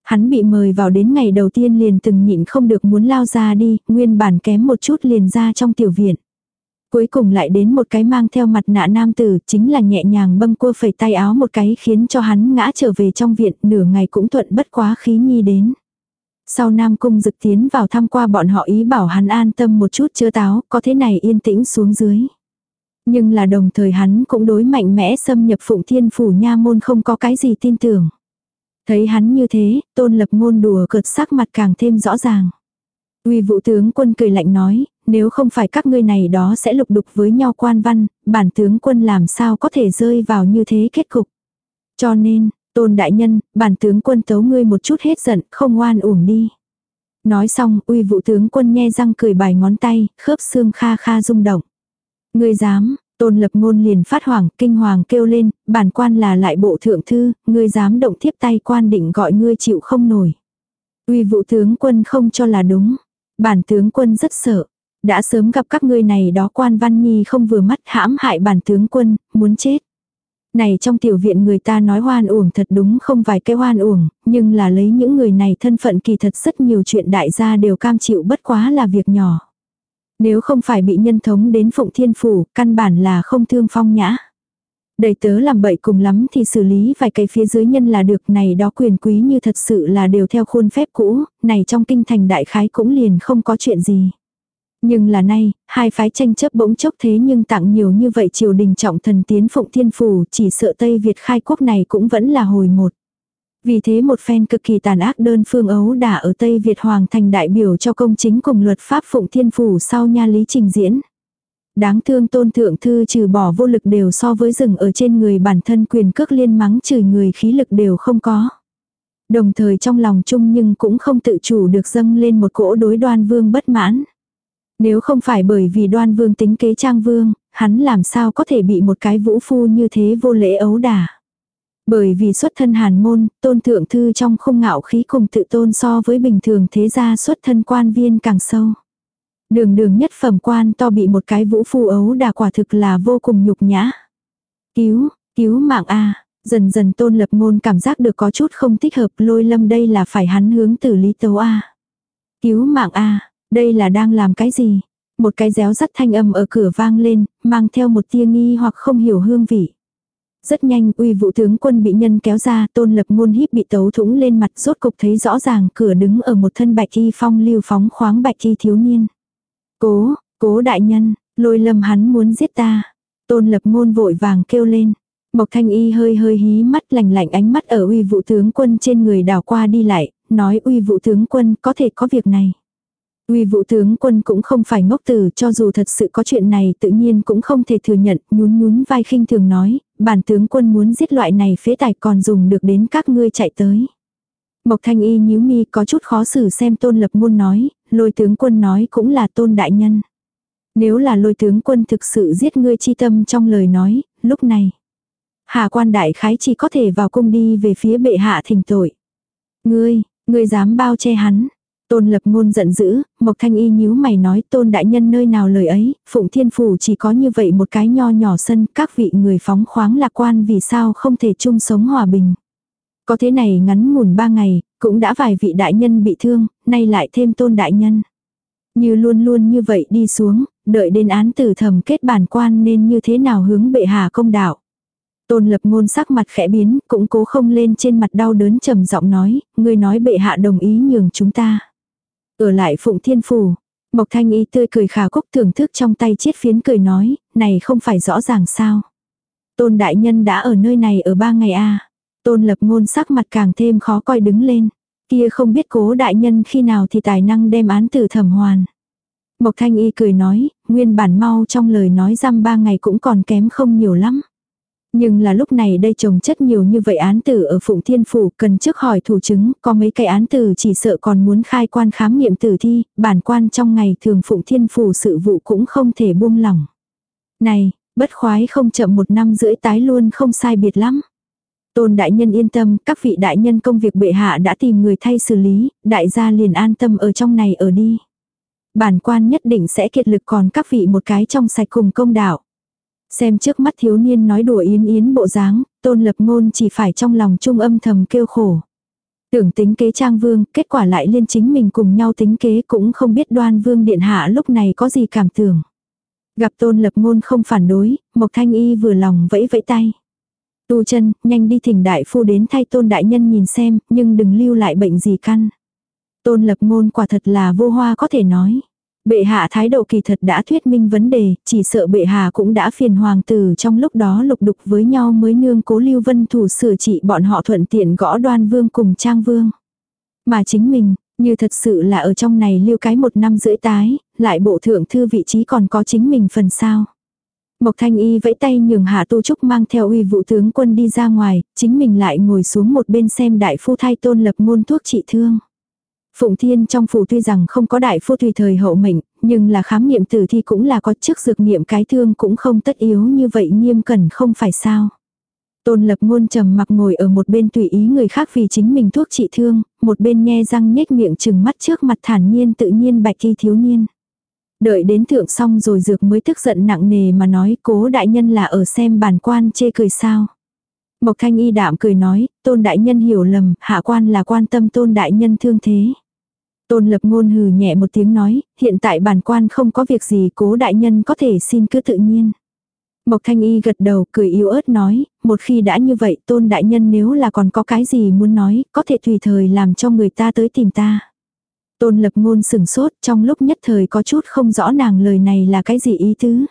Hắn bị mời vào đến ngày đầu tiên liền từng nhịn không được muốn lao ra đi, nguyên bản kém một chút liền ra trong tiểu viện. Cuối cùng lại đến một cái mang theo mặt nạ nam tử, chính là nhẹ nhàng bâng cua phẩy tay áo một cái khiến cho hắn ngã trở về trong viện, nửa ngày cũng thuận bất quá khí nhi đến. Sau Nam Cung dực tiến vào thăm qua bọn họ ý bảo hắn an tâm một chút chưa táo, có thế này yên tĩnh xuống dưới. Nhưng là đồng thời hắn cũng đối mạnh mẽ xâm nhập phụng thiên phủ nha môn không có cái gì tin tưởng. Thấy hắn như thế, tôn lập ngôn đùa cợt sắc mặt càng thêm rõ ràng. Uy vũ tướng quân cười lạnh nói, nếu không phải các ngươi này đó sẽ lục đục với nhau quan văn, bản tướng quân làm sao có thể rơi vào như thế kết cục. Cho nên, tôn đại nhân, bản tướng quân tấu ngươi một chút hết giận, không ngoan uổng đi. Nói xong, uy vũ tướng quân nhe răng cười bài ngón tay, khớp xương kha kha rung động. Ngươi dám, Tôn lập ngôn liền phát hoảng, kinh hoàng kêu lên, bản quan là lại bộ thượng thư, ngươi dám động thiếp tay quan định gọi ngươi chịu không nổi. Uy vũ tướng quân không cho là đúng. Bản tướng quân rất sợ. Đã sớm gặp các ngươi này đó quan văn nhi không vừa mắt hãm hại bản tướng quân, muốn chết. Này trong tiểu viện người ta nói hoan uổng thật đúng không vài cái hoan uổng, nhưng là lấy những người này thân phận kỳ thật rất nhiều chuyện đại gia đều cam chịu bất quá là việc nhỏ. Nếu không phải bị nhân thống đến Phụng Thiên Phủ, căn bản là không thương phong nhã. Đầy tớ làm bậy cùng lắm thì xử lý vài cái phía dưới nhân là được này đó quyền quý như thật sự là đều theo khuôn phép cũ, này trong kinh thành đại khái cũng liền không có chuyện gì. Nhưng là nay, hai phái tranh chấp bỗng chốc thế nhưng tặng nhiều như vậy triều đình trọng thần tiến phụng thiên phủ chỉ sợ Tây Việt khai quốc này cũng vẫn là hồi một. Vì thế một phen cực kỳ tàn ác đơn phương ấu đả ở Tây Việt Hoàng thành đại biểu cho công chính cùng luật pháp phụng thiên phủ sau nha lý trình diễn. Đáng thương tôn thượng thư trừ bỏ vô lực đều so với rừng ở trên người bản thân quyền cước liên mắng chửi người khí lực đều không có. Đồng thời trong lòng chung nhưng cũng không tự chủ được dâng lên một cỗ đối đoan vương bất mãn. Nếu không phải bởi vì đoan vương tính kế trang vương, hắn làm sao có thể bị một cái vũ phu như thế vô lễ ấu đả. Bởi vì xuất thân hàn môn, tôn thượng thư trong không ngạo khí cùng tự tôn so với bình thường thế gia xuất thân quan viên càng sâu. Đường đường nhất phẩm quan to bị một cái vũ phu ấu đà quả thực là vô cùng nhục nhã. Cứu, cứu mạng a Dần dần tôn lập ngôn cảm giác được có chút không thích hợp lôi lâm đây là phải hắn hướng tử lý tấu a Cứu mạng a đây là đang làm cái gì? Một cái réo rắt thanh âm ở cửa vang lên, mang theo một tia nghi hoặc không hiểu hương vị. Rất nhanh uy vụ tướng quân bị nhân kéo ra tôn lập ngôn híp bị tấu thủng lên mặt rốt cục thấy rõ ràng cửa đứng ở một thân bạch y phong lưu phóng khoáng bạch y thiếu niên. Cố, cố đại nhân, lôi lâm hắn muốn giết ta. Tôn lập ngôn vội vàng kêu lên. Mộc thanh y hơi hơi hí mắt lạnh lạnh ánh mắt ở uy vụ tướng quân trên người đảo qua đi lại, nói uy vụ tướng quân có thể có việc này. Uy vụ tướng quân cũng không phải ngốc tử cho dù thật sự có chuyện này tự nhiên cũng không thể thừa nhận, nhún nhún vai khinh thường nói, bản tướng quân muốn giết loại này phế tài còn dùng được đến các ngươi chạy tới. Mộc thanh y nhíu mi có chút khó xử xem tôn lập ngôn nói, lôi tướng quân nói cũng là tôn đại nhân. Nếu là lôi tướng quân thực sự giết ngươi chi tâm trong lời nói, lúc này. Hà quan đại khái chỉ có thể vào cung đi về phía bệ hạ thỉnh tội. Ngươi, ngươi dám bao che hắn. Tôn lập ngôn giận dữ, Mộc Thanh Y nhíu mày nói tôn đại nhân nơi nào lời ấy, Phụng Thiên Phủ chỉ có như vậy một cái nho nhỏ sân, các vị người phóng khoáng lạc quan vì sao không thể chung sống hòa bình. Có thế này ngắn ngủn ba ngày, cũng đã vài vị đại nhân bị thương, nay lại thêm tôn đại nhân. Như luôn luôn như vậy đi xuống, đợi đến án tử thẩm kết bản quan nên như thế nào hướng bệ hạ công đạo. Tôn lập ngôn sắc mặt khẽ biến, cũng cố không lên trên mặt đau đớn trầm giọng nói, người nói bệ hạ đồng ý nhường chúng ta. Ở lại phụng thiên phủ, Mộc thanh y tươi cười khả cúc thưởng thức trong tay chiết phiến cười nói, này không phải rõ ràng sao. Tôn đại nhân đã ở nơi này ở ba ngày a à. Tôn lập ngôn sắc mặt càng thêm khó coi đứng lên. Kia không biết cố đại nhân khi nào thì tài năng đem án tử thẩm hoàn. Mộc thanh y cười nói, nguyên bản mau trong lời nói răm ba ngày cũng còn kém không nhiều lắm. Nhưng là lúc này đây trồng chất nhiều như vậy án tử ở Phụng Thiên Phủ cần trước hỏi thủ chứng, có mấy cái án tử chỉ sợ còn muốn khai quan khám nghiệm tử thi, bản quan trong ngày thường Phụng Thiên Phủ sự vụ cũng không thể buông lỏng. Này, bất khoái không chậm một năm rưỡi tái luôn không sai biệt lắm. Tôn đại nhân yên tâm, các vị đại nhân công việc bệ hạ đã tìm người thay xử lý, đại gia liền an tâm ở trong này ở đi. Bản quan nhất định sẽ kiệt lực còn các vị một cái trong sạch cùng công đạo. Xem trước mắt thiếu niên nói đùa yến yến bộ dáng, tôn lập ngôn chỉ phải trong lòng trung âm thầm kêu khổ. Tưởng tính kế trang vương, kết quả lại liên chính mình cùng nhau tính kế cũng không biết đoan vương điện hạ lúc này có gì cảm tưởng. Gặp tôn lập ngôn không phản đối, Mộc Thanh Y vừa lòng vẫy vẫy tay. Tu chân, nhanh đi thỉnh đại phu đến thay tôn đại nhân nhìn xem, nhưng đừng lưu lại bệnh gì căn. Tôn lập ngôn quả thật là vô hoa có thể nói. Bệ hạ thái độ kỳ thật đã thuyết minh vấn đề, chỉ sợ bệ hạ cũng đã phiền hoàng tử trong lúc đó lục đục với nhau mới nương cố lưu vân thủ sửa trị bọn họ thuận tiện gõ đoan vương cùng trang vương. Mà chính mình, như thật sự là ở trong này lưu cái một năm rưỡi tái, lại bộ thượng thư vị trí còn có chính mình phần sao. Mộc thanh y vẫy tay nhường hạ tu trúc mang theo uy vụ tướng quân đi ra ngoài, chính mình lại ngồi xuống một bên xem đại phu thay tôn lập ngôn thuốc trị thương. Phụng Thiên trong phủ tuy rằng không có đại phu tùy thời hậu mệnh, nhưng là khám nghiệm tử thi cũng là có chức dược nghiệm cái thương cũng không tất yếu như vậy nghiêm cẩn không phải sao. Tôn lập ngôn trầm mặc ngồi ở một bên tùy ý người khác vì chính mình thuốc trị thương, một bên nghe răng nhếch miệng chừng mắt trước mặt thản nhiên tự nhiên bạch kỳ thiếu niên. Đợi đến thượng xong rồi dược mới tức giận nặng nề mà nói cố đại nhân là ở xem bản quan chê cười sao. Mộc thanh y đạm cười nói, tôn đại nhân hiểu lầm, hạ quan là quan tâm tôn đại nhân thương thế. Tôn lập ngôn hừ nhẹ một tiếng nói, hiện tại bản quan không có việc gì cố đại nhân có thể xin cứ tự nhiên. Mộc Thanh Y gật đầu cười yếu ớt nói, một khi đã như vậy tôn đại nhân nếu là còn có cái gì muốn nói, có thể tùy thời làm cho người ta tới tìm ta. Tôn lập ngôn sừng sốt trong lúc nhất thời có chút không rõ nàng lời này là cái gì ý tứ.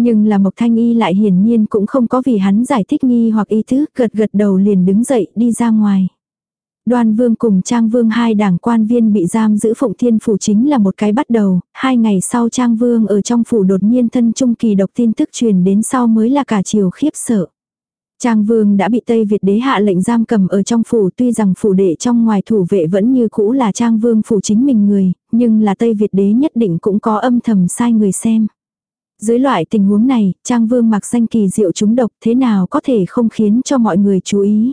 Nhưng là Mộc Thanh Y lại hiển nhiên cũng không có vì hắn giải thích nghi hoặc ý thứ gật gật đầu liền đứng dậy đi ra ngoài. Đoan Vương cùng Trang Vương hai đảng quan viên bị giam giữ Phụng Thiên Phủ chính là một cái bắt đầu, hai ngày sau Trang Vương ở trong phủ đột nhiên thân trung kỳ độc tin tức truyền đến sau mới là cả chiều khiếp sợ. Trang Vương đã bị Tây Việt đế hạ lệnh giam cầm ở trong phủ tuy rằng phủ đệ trong ngoài thủ vệ vẫn như cũ là Trang Vương phủ chính mình người, nhưng là Tây Việt đế nhất định cũng có âm thầm sai người xem. Dưới loại tình huống này, Trang Vương mặc danh kỳ diệu chúng độc thế nào có thể không khiến cho mọi người chú ý.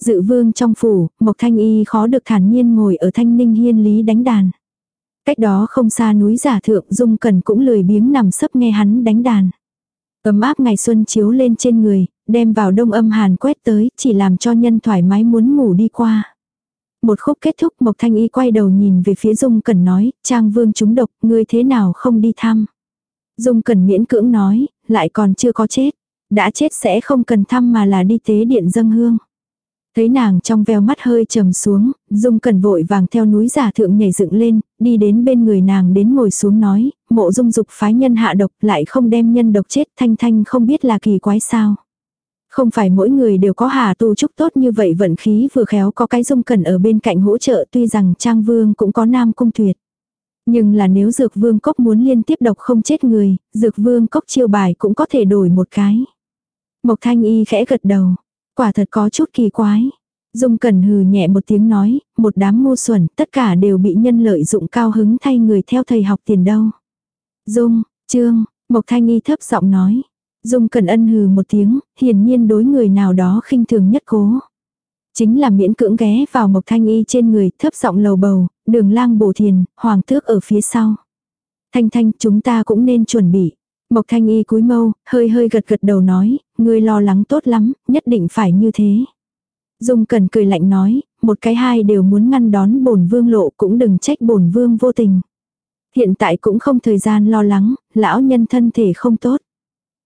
Dự vương trong phủ, Mộc Thanh Y khó được thản nhiên ngồi ở thanh ninh hiên lý đánh đàn. Cách đó không xa núi giả thượng Dung Cần cũng lười biếng nằm sấp nghe hắn đánh đàn. Ấm áp ngày xuân chiếu lên trên người, đem vào đông âm hàn quét tới, chỉ làm cho nhân thoải mái muốn ngủ đi qua. Một khúc kết thúc Mộc Thanh Y quay đầu nhìn về phía Dung Cần nói, Trang Vương chúng độc, ngươi thế nào không đi thăm. Dung Cần miễn cưỡng nói, lại còn chưa có chết. Đã chết sẽ không cần thăm mà là đi tế điện dâng hương. Thấy nàng trong veo mắt hơi trầm xuống, Dung Cần vội vàng theo núi giả thượng nhảy dựng lên, đi đến bên người nàng đến ngồi xuống nói, mộ dung dục phái nhân hạ độc lại không đem nhân độc chết thanh thanh không biết là kỳ quái sao. Không phải mỗi người đều có hà tu trúc tốt như vậy vận khí vừa khéo có cái dung cần ở bên cạnh hỗ trợ tuy rằng trang vương cũng có nam cung tuyệt. Nhưng là nếu dược vương cốc muốn liên tiếp độc không chết người, dược vương cốc chiêu bài cũng có thể đổi một cái. Mộc thanh y khẽ gật đầu. Quả thật có chút kỳ quái. Dung Cẩn hừ nhẹ một tiếng nói, một đám ngu xuẩn, tất cả đều bị nhân lợi dụng cao hứng thay người theo thầy học tiền đâu. Dung, Trương, Mộc Thanh Y thấp giọng nói. Dung Cẩn ân hừ một tiếng, hiển nhiên đối người nào đó khinh thường nhất cố. Chính là miễn cưỡng ghé vào Mộc Thanh Y trên người, thấp giọng lầu bầu, đường lang bổ thiền, hoàng thước ở phía sau. Thanh Thanh chúng ta cũng nên chuẩn bị. Mộc Thanh Y cúi mâu, hơi hơi gật gật đầu nói, ngươi lo lắng tốt lắm, nhất định phải như thế. Dung cần cười lạnh nói, một cái hai đều muốn ngăn đón bổn vương lộ cũng đừng trách bổn vương vô tình. Hiện tại cũng không thời gian lo lắng, lão nhân thân thể không tốt.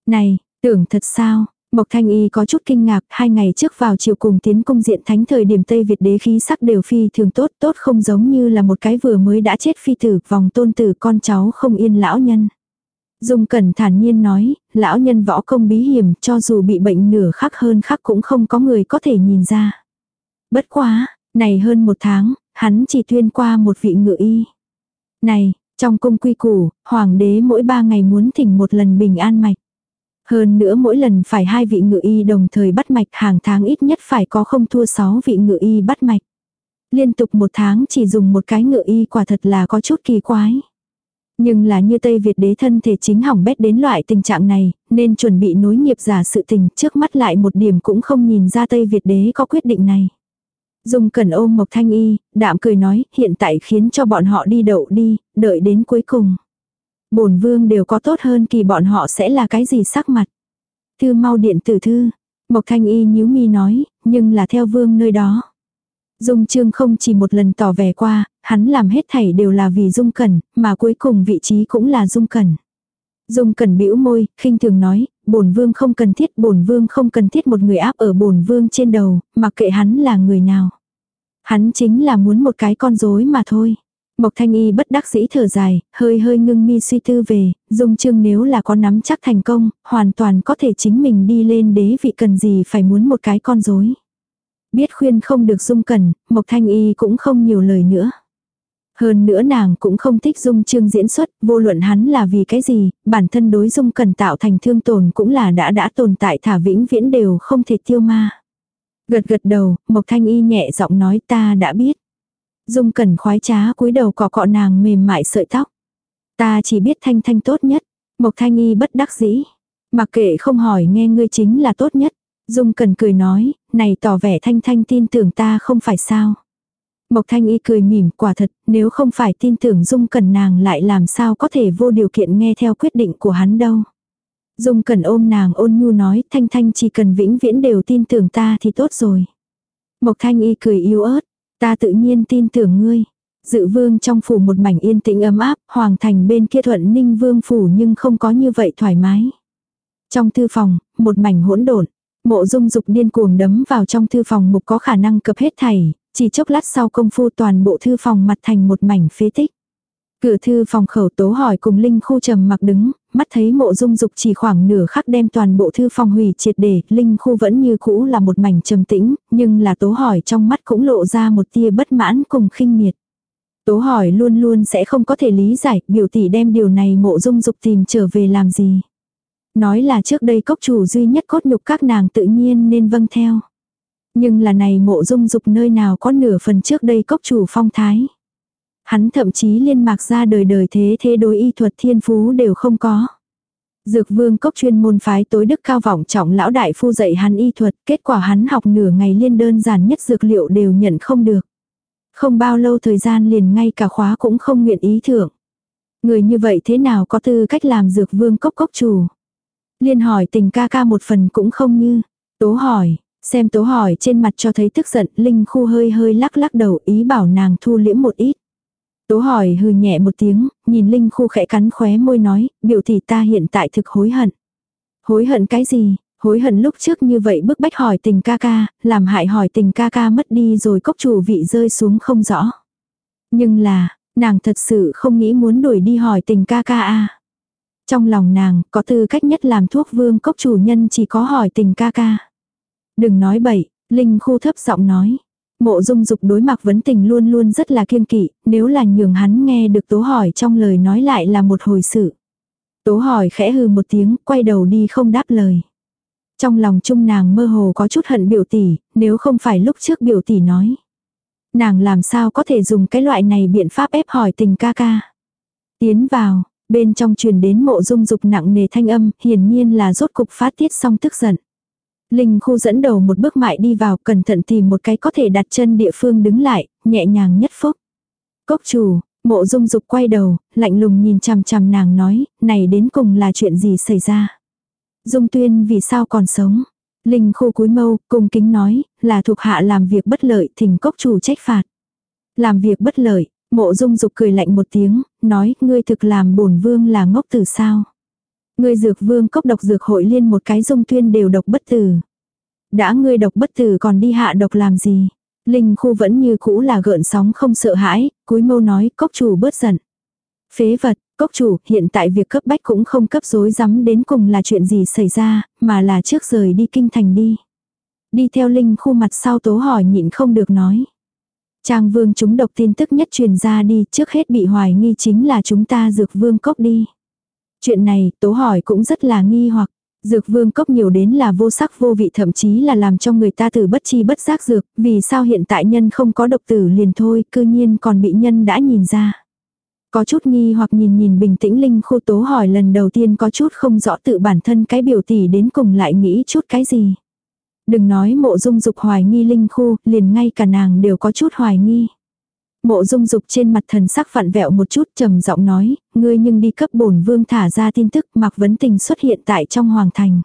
Này, tưởng thật sao? Mộc Thanh Y có chút kinh ngạc, hai ngày trước vào chiều cùng tiến công diện thánh thời điểm Tây Việt đế khí sắc đều phi thường tốt, tốt không giống như là một cái vừa mới đã chết phi tử, vòng tôn tử con cháu không yên lão nhân. Dung Cẩn thản nhiên nói, lão nhân võ công bí hiểm cho dù bị bệnh nửa khắc hơn khắc cũng không có người có thể nhìn ra. Bất quá, này hơn một tháng, hắn chỉ tuyên qua một vị ngự y. Này, trong cung quy củ, hoàng đế mỗi ba ngày muốn thỉnh một lần bình an mạch. Hơn nữa mỗi lần phải hai vị ngự y đồng thời bắt mạch hàng tháng ít nhất phải có không thua sáu vị ngự y bắt mạch. Liên tục một tháng chỉ dùng một cái ngự y quả thật là có chút kỳ quái. Nhưng là như Tây Việt đế thân thể chính hỏng bét đến loại tình trạng này, nên chuẩn bị nối nghiệp giả sự tình trước mắt lại một điểm cũng không nhìn ra Tây Việt đế có quyết định này. dùng cẩn ôm Mộc Thanh Y, đạm cười nói, hiện tại khiến cho bọn họ đi đậu đi, đợi đến cuối cùng bổn vương đều có tốt hơn kỳ bọn họ sẽ là cái gì sắc mặt. Thư mau điện tử thư. Mộc Thanh Y nhíu mi nói, nhưng là theo vương nơi đó. Dung Trương không chỉ một lần tỏ vẻ qua, hắn làm hết thảy đều là vì Dung Cẩn, mà cuối cùng vị trí cũng là Dung Cẩn. Dung Cẩn bĩu môi, khinh thường nói, bổn vương không cần thiết, bổn vương không cần thiết một người áp ở bổn vương trên đầu, mặc kệ hắn là người nào. Hắn chính là muốn một cái con rối mà thôi. Mộc Thanh Y bất đắc dĩ thở dài, hơi hơi ngưng mi suy tư về, Dung Trương nếu là có nắm chắc thành công, hoàn toàn có thể chính mình đi lên đế vị cần gì phải muốn một cái con rối. Biết khuyên không được dung Cần, Mộc Thanh Y cũng không nhiều lời nữa. Hơn nữa nàng cũng không thích dung trương diễn xuất, vô luận hắn là vì cái gì, bản thân đối dung cần tạo thành thương tồn cũng là đã đã tồn tại thả vĩnh viễn đều không thể tiêu ma. Gật gật đầu, Mộc Thanh Y nhẹ giọng nói ta đã biết. Dung cần khoái trá cúi đầu cọ cọ nàng mềm mại sợi tóc. Ta chỉ biết Thanh Thanh tốt nhất. Mộc Thanh Y bất đắc dĩ. Mặc kệ không hỏi nghe ngươi chính là tốt nhất. Dung cần cười nói, này tỏ vẻ thanh thanh tin tưởng ta không phải sao. Mộc thanh y cười mỉm quả thật, nếu không phải tin tưởng Dung cần nàng lại làm sao có thể vô điều kiện nghe theo quyết định của hắn đâu. Dung cần ôm nàng ôn nhu nói thanh thanh chỉ cần vĩnh viễn đều tin tưởng ta thì tốt rồi. Mộc thanh y cười yếu ớt, ta tự nhiên tin tưởng ngươi. Dự vương trong phủ một mảnh yên tĩnh ấm áp, hoàng thành bên kia thuận ninh vương phủ nhưng không có như vậy thoải mái. Trong thư phòng, một mảnh hỗn độn. Mộ dung dục điên cuồng đấm vào trong thư phòng mục có khả năng cập hết thảy, chỉ chốc lát sau công phu toàn bộ thư phòng mặt thành một mảnh phế tích. Cửa thư phòng khẩu tố hỏi cùng Linh Khu trầm mặc đứng, mắt thấy mộ dung dục chỉ khoảng nửa khắc đem toàn bộ thư phòng hủy triệt để, Linh Khu vẫn như cũ là một mảnh trầm tĩnh, nhưng là tố hỏi trong mắt cũng lộ ra một tia bất mãn cùng khinh miệt. Tố hỏi luôn luôn sẽ không có thể lý giải, biểu tỷ đem điều này mộ dung dục tìm trở về làm gì. Nói là trước đây cốc chủ duy nhất cốt nhục các nàng tự nhiên nên vâng theo. Nhưng là này mộ dung dục nơi nào có nửa phần trước đây cốc chủ phong thái. Hắn thậm chí liên mạc ra đời đời thế thế đối y thuật thiên phú đều không có. Dược vương cốc chuyên môn phái tối đức cao vọng trọng lão đại phu dạy hắn y thuật, kết quả hắn học nửa ngày liên đơn giản nhất dược liệu đều nhận không được. Không bao lâu thời gian liền ngay cả khóa cũng không nguyện ý thưởng. Người như vậy thế nào có tư cách làm dược vương cốc cốc chủ. Liên hỏi tình ca ca một phần cũng không như. Tố hỏi, xem tố hỏi trên mặt cho thấy tức giận, Linh khu hơi hơi lắc lắc đầu ý bảo nàng thu liễm một ít. Tố hỏi hừ nhẹ một tiếng, nhìn Linh khu khẽ cắn khóe môi nói, biểu tỷ ta hiện tại thực hối hận. Hối hận cái gì? Hối hận lúc trước như vậy bức bách hỏi tình ca ca, làm hại hỏi tình ca ca mất đi rồi cốc chủ vị rơi xuống không rõ. Nhưng là, nàng thật sự không nghĩ muốn đuổi đi hỏi tình ca ca a Trong lòng nàng, có tư cách nhất làm thuốc vương cốc chủ nhân chỉ có hỏi tình ca ca. Đừng nói bậy, Linh khu thấp giọng nói. Mộ dung dục đối mặt vấn tình luôn luôn rất là kiên kỵ, nếu là nhường hắn nghe được tố hỏi trong lời nói lại là một hồi sự. Tố hỏi khẽ hừ một tiếng, quay đầu đi không đáp lời. Trong lòng chung nàng mơ hồ có chút hận biểu tỷ, nếu không phải lúc trước biểu tỷ nói. Nàng làm sao có thể dùng cái loại này biện pháp ép hỏi tình ca ca. Tiến vào, bên trong truyền đến mộ dung dục nặng nề thanh âm, hiển nhiên là rốt cục phát tiết xong tức giận. Linh khu dẫn đầu một bước mại đi vào, cẩn thận tìm một cái có thể đặt chân địa phương đứng lại, nhẹ nhàng nhất phúc. Cốc chủ, mộ dung dục quay đầu, lạnh lùng nhìn chằm chằm nàng nói, này đến cùng là chuyện gì xảy ra. Dung tuyên vì sao còn sống. Linh khu cúi mâu, cung kính nói, là thuộc hạ làm việc bất lợi, thỉnh cốc chủ trách phạt. Làm việc bất lợi, mộ dung dục cười lạnh một tiếng, nói, ngươi thực làm bổn vương là ngốc tử sao. Ngươi dược vương cốc độc dược hội liên một cái dung tuyên đều độc bất tử. Đã ngươi độc bất tử còn đi hạ độc làm gì? Linh khu vẫn như cũ là gợn sóng không sợ hãi, cúi mâu nói cốc chủ bớt giận. Phế vật, cốc chủ, hiện tại việc cấp bách cũng không cấp rối rắm đến cùng là chuyện gì xảy ra, mà là trước rời đi kinh thành đi. Đi theo Linh khu mặt sau tố hỏi nhịn không được nói. Trang vương chúng độc tin tức nhất truyền ra đi trước hết bị hoài nghi chính là chúng ta dược vương cốc đi. Chuyện này, tố hỏi cũng rất là nghi hoặc. Dược vương cốc nhiều đến là vô sắc vô vị thậm chí là làm cho người ta từ bất chi bất giác dược, vì sao hiện tại nhân không có độc tử liền thôi, cư nhiên còn bị nhân đã nhìn ra. Có chút nghi hoặc nhìn nhìn bình tĩnh linh khu tố hỏi lần đầu tiên có chút không rõ tự bản thân cái biểu tỷ đến cùng lại nghĩ chút cái gì. Đừng nói mộ dung dục hoài nghi linh khu, liền ngay cả nàng đều có chút hoài nghi. Mộ dung dục trên mặt thần sắc vặn vẹo một chút trầm giọng nói, ngươi nhưng đi cấp bổn vương thả ra tin tức mặc vấn tình xuất hiện tại trong hoàng thành.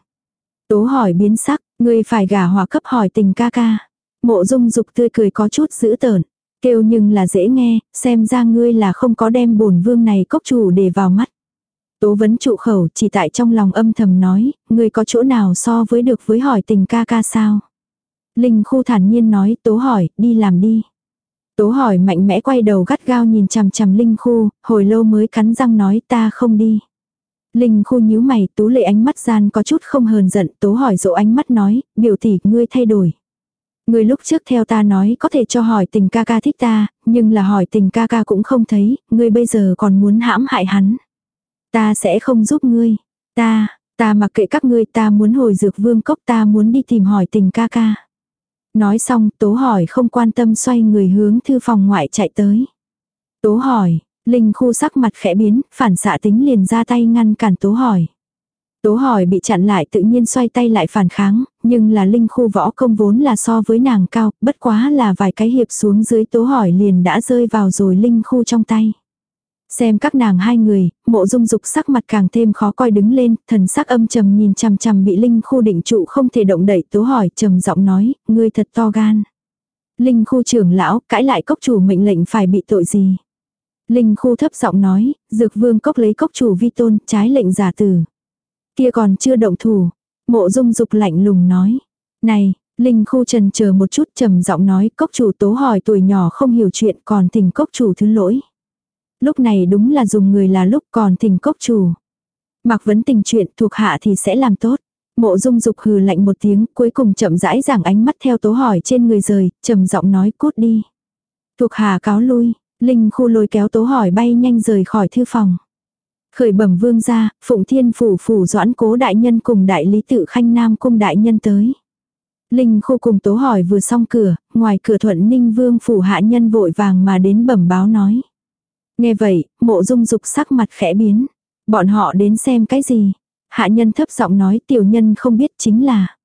Tố hỏi biến sắc, ngươi phải gả hòa cấp hỏi tình ca ca. Mộ dung dục tươi cười có chút dữ tợn. Kêu nhưng là dễ nghe, xem ra ngươi là không có đem bổn vương này cốc chủ để vào mắt. Tố vấn trụ khẩu chỉ tại trong lòng âm thầm nói, ngươi có chỗ nào so với được với hỏi tình ca ca sao. Linh khu thản nhiên nói, tố hỏi, đi làm đi. Tố hỏi mạnh mẽ quay đầu gắt gao nhìn chằm chằm Linh Khu, hồi lâu mới cắn răng nói ta không đi. Linh Khu nhíu mày, tú lệ ánh mắt gian có chút không hờn giận, tố hỏi dỗ ánh mắt nói, biểu tỷ ngươi thay đổi. Ngươi lúc trước theo ta nói có thể cho hỏi tình ca ca thích ta, nhưng là hỏi tình ca ca cũng không thấy, ngươi bây giờ còn muốn hãm hại hắn. Ta sẽ không giúp ngươi. Ta, ta mặc kệ các ngươi ta muốn hồi dược vương cốc ta muốn đi tìm hỏi tình ca ca. Nói xong, tố hỏi không quan tâm xoay người hướng thư phòng ngoại chạy tới. Tố hỏi, Linh khu sắc mặt khẽ biến, phản xạ tính liền ra tay ngăn cản tố hỏi. Tố hỏi bị chặn lại tự nhiên xoay tay lại phản kháng, nhưng là linh khu võ công vốn là so với nàng cao, bất quá là vài cái hiệp xuống dưới tố hỏi liền đã rơi vào rồi linh khu trong tay. Xem các nàng hai người, mộ dung dục sắc mặt càng thêm khó coi đứng lên, thần sắc âm trầm nhìn chằm chằm bị linh khu định trụ không thể động đậy tố hỏi trầm giọng nói, ngươi thật to gan. Linh khu trưởng lão, cãi lại cốc chủ mệnh lệnh phải bị tội gì. Linh khu thấp giọng nói, dược vương cốc lấy cốc chủ vi tôn, trái lệnh giả tử. Kia còn chưa động thủ. Mộ dung dục lạnh lùng nói. Này, Linh khu trần chờ một chút trầm giọng nói cốc chủ tố hỏi tuổi nhỏ không hiểu chuyện còn tình cốc chủ thứ lỗi. Lúc này đúng là dùng người là lúc còn thỉnh cốc chủ. Mặc vấn tình chuyện thuộc hạ thì sẽ làm tốt. Mộ dung dục hừ lạnh một tiếng cuối cùng chậm rãi giảng ánh mắt theo tố hỏi trên người rời, trầm giọng nói cút đi. Thuộc hạ cáo lui, Linh khu lôi kéo tố hỏi bay nhanh rời khỏi thư phòng. Khởi bẩm vương ra, Phụng Thiên Phủ Phủ Doãn Cố Đại Nhân cùng Đại Lý Tự Khanh Nam Cung Đại Nhân tới. Linh khu cùng tố hỏi vừa xong cửa, ngoài cửa thuận ninh vương phủ hạ nhân vội vàng mà đến bẩm báo nói. Nghe vậy, mộ dung dục sắc mặt khẽ biến. Bọn họ đến xem cái gì? Hạ nhân thấp giọng nói tiểu nhân không biết chính là.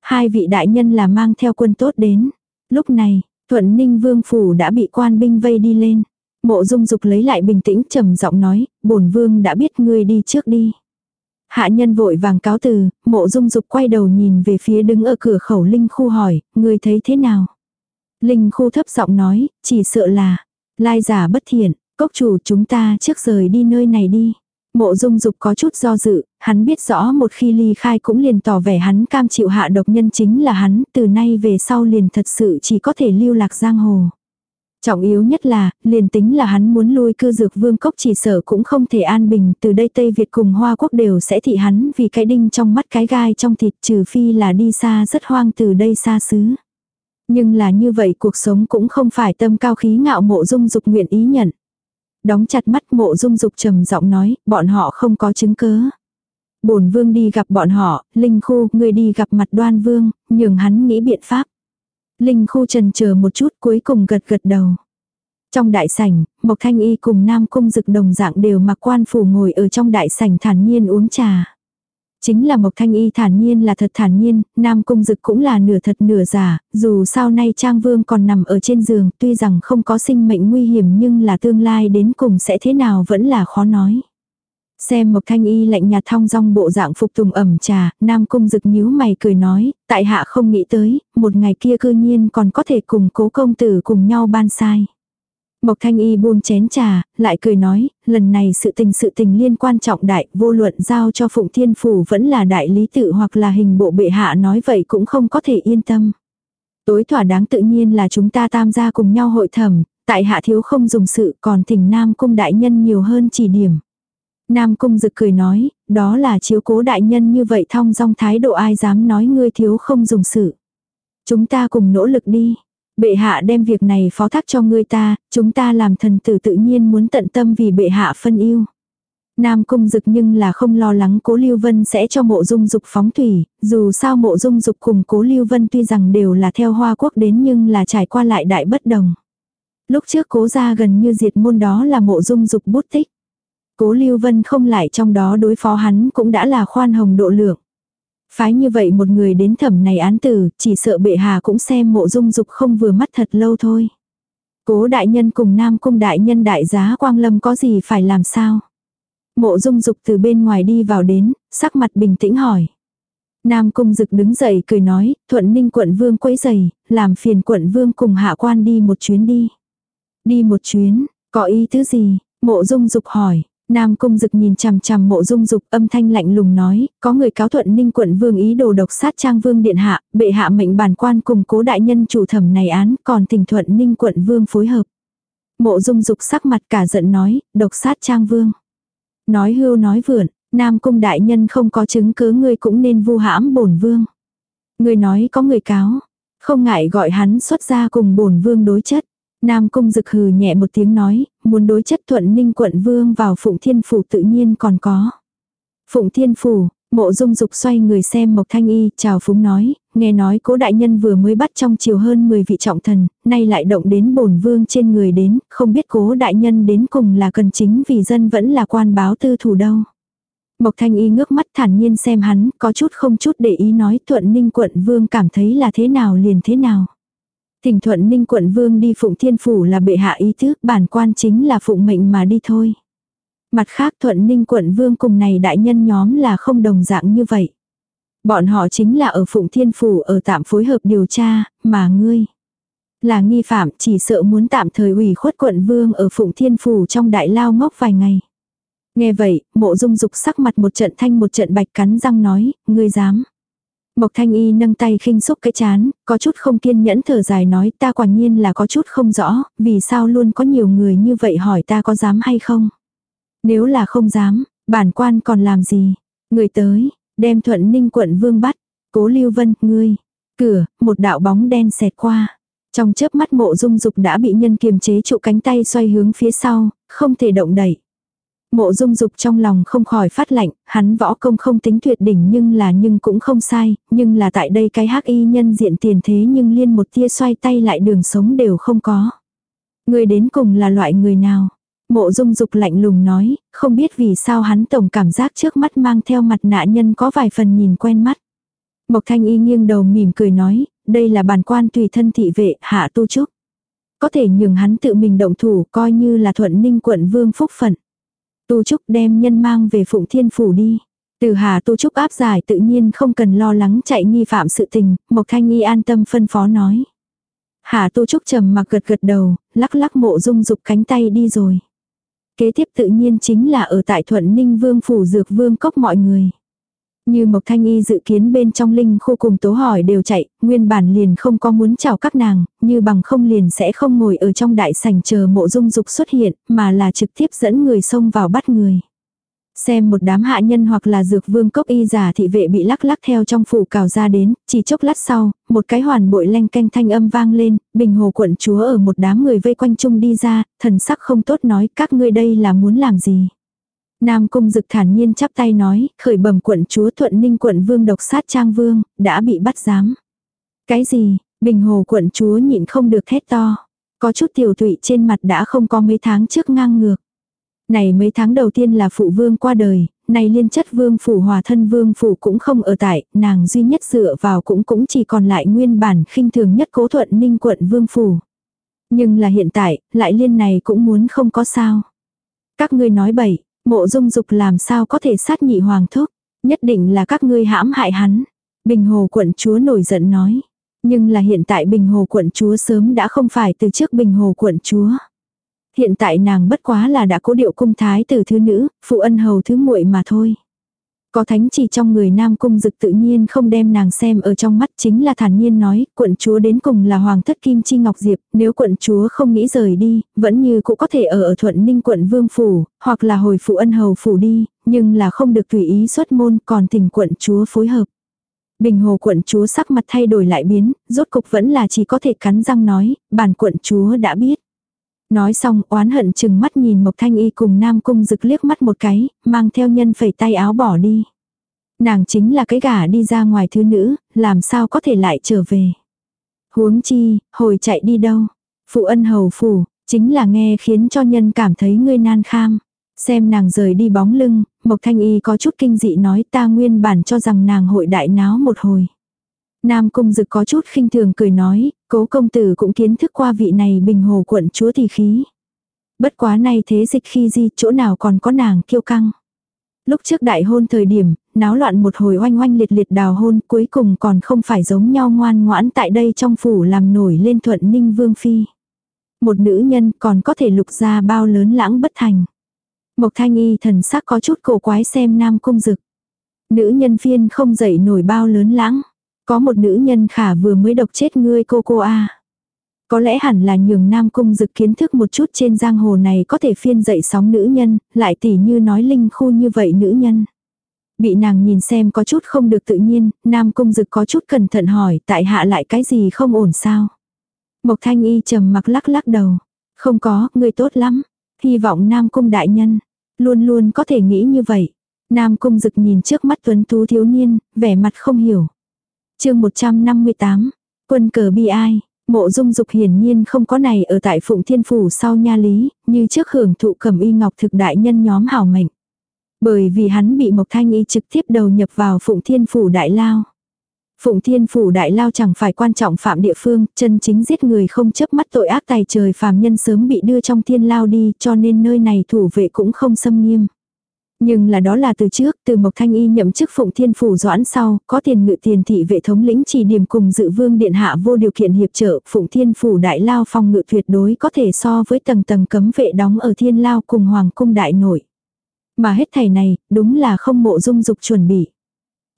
Hai vị đại nhân là mang theo quân tốt đến. Lúc này, thuận ninh vương phủ đã bị quan binh vây đi lên. Mộ dung dục lấy lại bình tĩnh trầm giọng nói, bổn vương đã biết ngươi đi trước đi. Hạ nhân vội vàng cáo từ, mộ dung dục quay đầu nhìn về phía đứng ở cửa khẩu Linh Khu hỏi, ngươi thấy thế nào? Linh Khu thấp giọng nói, chỉ sợ là, lai giả bất thiện, cốc chủ chúng ta trước rời đi nơi này đi. Mộ dung dục có chút do dự, hắn biết rõ một khi ly khai cũng liền tỏ vẻ hắn cam chịu hạ độc nhân chính là hắn, từ nay về sau liền thật sự chỉ có thể lưu lạc giang hồ. Trọng yếu nhất là, liền tính là hắn muốn lui cư dược vương cốc chỉ sở cũng không thể an bình, từ đây Tây Việt cùng Hoa Quốc đều sẽ thị hắn vì cái đinh trong mắt cái gai trong thịt trừ phi là đi xa rất hoang từ đây xa xứ. Nhưng là như vậy cuộc sống cũng không phải tâm cao khí ngạo mộ dung dục nguyện ý nhận. Đóng chặt mắt mộ dung dục trầm giọng nói, bọn họ không có chứng cứ bổn vương đi gặp bọn họ, linh khu, người đi gặp mặt đoan vương, nhường hắn nghĩ biện pháp. Linh khu trần chờ một chút cuối cùng gật gật đầu. Trong đại sảnh, Mộc Thanh Y cùng Nam Cung Dực đồng dạng đều mặc quan phủ ngồi ở trong đại sảnh thản nhiên uống trà. Chính là Mộc Thanh Y thản nhiên là thật thản nhiên, Nam Cung Dực cũng là nửa thật nửa giả, dù sao nay Trang Vương còn nằm ở trên giường, tuy rằng không có sinh mệnh nguy hiểm nhưng là tương lai đến cùng sẽ thế nào vẫn là khó nói. Xem Mộc Thanh Y lạnh nhạt thong dong bộ dạng phục tùng ẩm trà, Nam Cung dực nhíu mày cười nói, tại hạ không nghĩ tới, một ngày kia cư nhiên còn có thể cùng cố công tử cùng nhau ban sai. Mộc Thanh Y buông chén trà, lại cười nói, lần này sự tình sự tình liên quan trọng đại, vô luận giao cho Phụng Thiên Phủ vẫn là đại lý tự hoặc là hình bộ bệ hạ nói vậy cũng không có thể yên tâm. Tối thỏa đáng tự nhiên là chúng ta tam gia cùng nhau hội thẩm, tại hạ thiếu không dùng sự còn thỉnh Nam Cung đại nhân nhiều hơn chỉ điểm. Nam Cung Dực cười nói, đó là chiếu cố đại nhân như vậy thong dong thái độ ai dám nói ngươi thiếu không dùng sự. Chúng ta cùng nỗ lực đi. Bệ hạ đem việc này phó thác cho ngươi ta, chúng ta làm thần tử tự nhiên muốn tận tâm vì bệ hạ phân yêu. Nam cung dực nhưng là không lo lắng cố Lưu Vân sẽ cho mộ dung dục phóng thủy, dù sao mộ dung dục cùng cố Lưu Vân tuy rằng đều là theo hoa quốc đến nhưng là trải qua lại đại bất đồng. Lúc trước cố ra gần như diệt môn đó là mộ dung dục bút tích. Cố Lưu Vân không lại trong đó đối phó hắn cũng đã là khoan hồng độ lượng. Phái như vậy một người đến thẩm này án tử, chỉ sợ bệ hạ cũng xem mộ dung dục không vừa mắt thật lâu thôi. Cố đại nhân cùng nam cung đại nhân đại giá quang lâm có gì phải làm sao? Mộ dung dục từ bên ngoài đi vào đến, sắc mặt bình tĩnh hỏi. Nam cung dực đứng dậy cười nói, thuận ninh quận vương quấy giày, làm phiền quận vương cùng hạ quan đi một chuyến đi. Đi một chuyến, có ý thứ gì? Mộ dung dục hỏi, Nam Cung Dực nhìn chằm chằm mộ dung dục âm thanh lạnh lùng nói, có người cáo thuận ninh quận vương ý đồ độc sát trang vương điện hạ, bệ hạ mệnh bản quan cùng cố đại nhân chủ thẩm này án, còn thỉnh thuận ninh quận vương phối hợp. Mộ dung dục sắc mặt cả giận nói, độc sát trang vương. Nói hưu nói vượn, Nam Cung đại nhân không có chứng cứ ngươi cũng nên vu hãm bổn vương. Người nói có người cáo, không ngại gọi hắn xuất ra cùng bổn vương đối chất. Nam Cung Dực hừ nhẹ một tiếng nói, muốn đối chất thuận ninh quận vương vào Phụng Thiên Phủ tự nhiên còn có. Phụng Thiên Phủ, mộ dung dục xoay người xem Mộc Thanh Y, chào phúng nói, nghe nói cố đại nhân vừa mới bắt trong chiều hơn 10 vị trọng thần, nay lại động đến bổn vương trên người đến, không biết cố đại nhân đến cùng là cần chính vì dân vẫn là quan báo tư thủ đâu. Mộc Thanh Y ngước mắt thản nhiên xem hắn, có chút không chút để ý nói thuận ninh quận vương cảm thấy là thế nào liền thế nào. Thỉnh thuận ninh quận vương đi phụng thiên phủ là bệ hạ ý thức, bản quan chính là phụng mệnh mà đi thôi. Mặt khác thuận ninh quận vương cùng này đại nhân nhóm là không đồng dạng như vậy. Bọn họ chính là ở phụng thiên phủ ở tạm phối hợp điều tra, mà ngươi là nghi phạm chỉ sợ muốn tạm thời ủy khuất quận vương ở phụng thiên phủ trong đại lao ngốc vài ngày. Nghe vậy, mộ dung dục sắc mặt một trận thanh một trận bạch cắn răng nói, ngươi dám. Mộc thanh y nâng tay khinh xúc cái chán, có chút không kiên nhẫn thở dài nói ta quả nhiên là có chút không rõ, vì sao luôn có nhiều người như vậy hỏi ta có dám hay không. Nếu là không dám, bản quan còn làm gì? Người tới, đem thuận ninh quận vương bắt, cố lưu vân, ngươi. Cửa, một đạo bóng đen xẹt qua. Trong chớp mắt mộ dung dục đã bị nhân kiềm chế trụ cánh tay xoay hướng phía sau, không thể động đẩy. Mộ dung dục trong lòng không khỏi phát lạnh, hắn võ công không tính tuyệt đỉnh nhưng là nhưng cũng không sai, nhưng là tại đây cái hắc y nhân diện tiền thế nhưng liên một tia xoay tay lại đường sống đều không có. Người đến cùng là loại người nào? Mộ dung dục lạnh lùng nói, không biết vì sao hắn tổng cảm giác trước mắt mang theo mặt nạ nhân có vài phần nhìn quen mắt. Mộc thanh y nghiêng đầu mỉm cười nói, đây là bản quan tùy thân thị vệ hạ tu trúc. Có thể nhường hắn tự mình động thủ coi như là thuận ninh quận vương phúc phận. Tu Trúc đem nhân mang về Phụng Thiên Phủ đi. Từ Hà Tu Trúc áp giải tự nhiên không cần lo lắng chạy nghi phạm sự tình, Mộc Thanh Y an tâm phân phó nói. Hà Tu Trúc trầm mặc gật gật đầu, lắc lắc mộ dung dục cánh tay đi rồi. Kế tiếp tự nhiên chính là ở tại Thuận Ninh Vương Phủ Dược Vương Cốc mọi người. Như Mộc Thanh Y dự kiến bên trong linh khu cùng tố hỏi đều chạy, nguyên bản liền không có muốn chào các nàng, như bằng không liền sẽ không ngồi ở trong đại sảnh chờ mộ dung dục xuất hiện, mà là trực tiếp dẫn người xông vào bắt người. Xem một đám hạ nhân hoặc là dược vương cốc y giả thị vệ bị lắc lắc theo trong phủ cào ra đến, chỉ chốc lát sau, một cái hoàn bội lanh canh thanh âm vang lên, bình hồ quận chúa ở một đám người vây quanh chung đi ra, thần sắc không tốt nói các ngươi đây là muốn làm gì. Nam Cung Dực thản nhiên chắp tay nói, khởi bẩm quận chúa Thuận Ninh quận vương độc sát Trang Vương, đã bị bắt giám. Cái gì, Bình Hồ quận chúa nhịn không được thét to. Có chút tiểu tụy trên mặt đã không có mấy tháng trước ngang ngược. Này mấy tháng đầu tiên là phụ vương qua đời, này liên chất vương phủ hòa thân vương phủ cũng không ở tại, nàng duy nhất dựa vào cũng cũng chỉ còn lại nguyên bản khinh thường nhất cố thuận ninh quận vương phủ. Nhưng là hiện tại, lại liên này cũng muốn không có sao. Các ngươi nói bậy, Mộ dung dục làm sao có thể sát nhị hoàng thúc, nhất định là các ngươi hãm hại hắn. Bình hồ quận chúa nổi giận nói. Nhưng là hiện tại bình hồ quận chúa sớm đã không phải từ trước bình hồ quận chúa. Hiện tại nàng bất quá là đã cố điệu cung thái từ thứ nữ, phụ ân hầu thứ muội mà thôi. Có thánh chỉ trong người nam cung dực tự nhiên không đem nàng xem ở trong mắt chính là thản nhiên nói, quận chúa đến cùng là hoàng thất kim chi ngọc diệp, nếu quận chúa không nghĩ rời đi, vẫn như cũng có thể ở ở thuận ninh quận vương phủ, hoặc là hồi phụ ân hầu phủ đi, nhưng là không được tùy ý xuất môn còn thỉnh quận chúa phối hợp. Bình hồ quận chúa sắc mặt thay đổi lại biến, rốt cục vẫn là chỉ có thể cắn răng nói, bản quận chúa đã biết. Nói xong oán hận chừng mắt nhìn Mộc Thanh Y cùng Nam Cung rực liếc mắt một cái, mang theo nhân phẩy tay áo bỏ đi. Nàng chính là cái gả đi ra ngoài thứ nữ, làm sao có thể lại trở về. Huống chi, hồi chạy đi đâu. Phụ ân hầu phủ, chính là nghe khiến cho nhân cảm thấy ngươi nan kham. Xem nàng rời đi bóng lưng, Mộc Thanh Y có chút kinh dị nói ta nguyên bản cho rằng nàng hội đại náo một hồi. Nam Cung Dực có chút khinh thường cười nói, cố công tử cũng kiến thức qua vị này bình hồ quận chúa thì khí. Bất quá nay thế dịch khi di chỗ nào còn có nàng kiêu căng. Lúc trước đại hôn thời điểm, náo loạn một hồi oanh oanh liệt liệt đào hôn cuối cùng còn không phải giống nhau ngoan ngoãn tại đây trong phủ làm nổi lên thuận ninh vương phi. Một nữ nhân còn có thể lục ra bao lớn lãng bất thành. Mộc thanh y thần sắc có chút cổ quái xem nam cung dực. Nữ nhân phiên không dậy nổi bao lớn lãng. Có một nữ nhân khả vừa mới độc chết ngươi cô cô a. Có lẽ hẳn là nhường Nam Cung dực kiến thức một chút trên giang hồ này có thể phiên dậy sóng nữ nhân, lại tỉ như nói linh khu như vậy nữ nhân. Bị nàng nhìn xem có chút không được tự nhiên, Nam Cung dực có chút cẩn thận hỏi tại hạ lại cái gì không ổn sao. Mộc Thanh Y trầm mặc lắc lắc đầu. Không có, người tốt lắm. Hy vọng Nam Cung đại nhân. Luôn luôn có thể nghĩ như vậy. Nam Cung dực nhìn trước mắt tuấn tú thiếu niên, vẻ mặt không hiểu chương 158, quân cờ bi ai. Mộ dung dục hiển nhiên không có này ở tại Phụng Thiên Phủ sau nha lý, như trước hưởng thụ cẩm y ngọc thực đại nhân nhóm hảo mệnh. Bởi vì hắn bị Mộc Thanh Y trực tiếp đầu nhập vào Phụng Thiên Phủ Đại Lao. Phụng Thiên Phủ Đại Lao chẳng phải quan trọng phạm địa phương, chân chính giết người không chấp mắt tội ác tài trời phàm nhân sớm bị đưa trong thiên lao đi cho nên nơi này thủ vệ cũng không xâm nghiêm. Nhưng là đó là từ trước, từ Mộc Thanh Y nhậm chức Phụng Thiên Phủ Doãn sau, có tiền ngự tiền thị vệ thống lĩnh chỉ điểm cùng dự vương điện hạ vô điều kiện hiệp trợ, Phụng Thiên Phủ Đại Lao phòng ngự tuyệt đối có thể so với tầng tầng cấm vệ đóng ở Thiên Lao cùng Hoàng cung Đại Nội. Mà hết thầy này, đúng là không mộ dung dục chuẩn bị.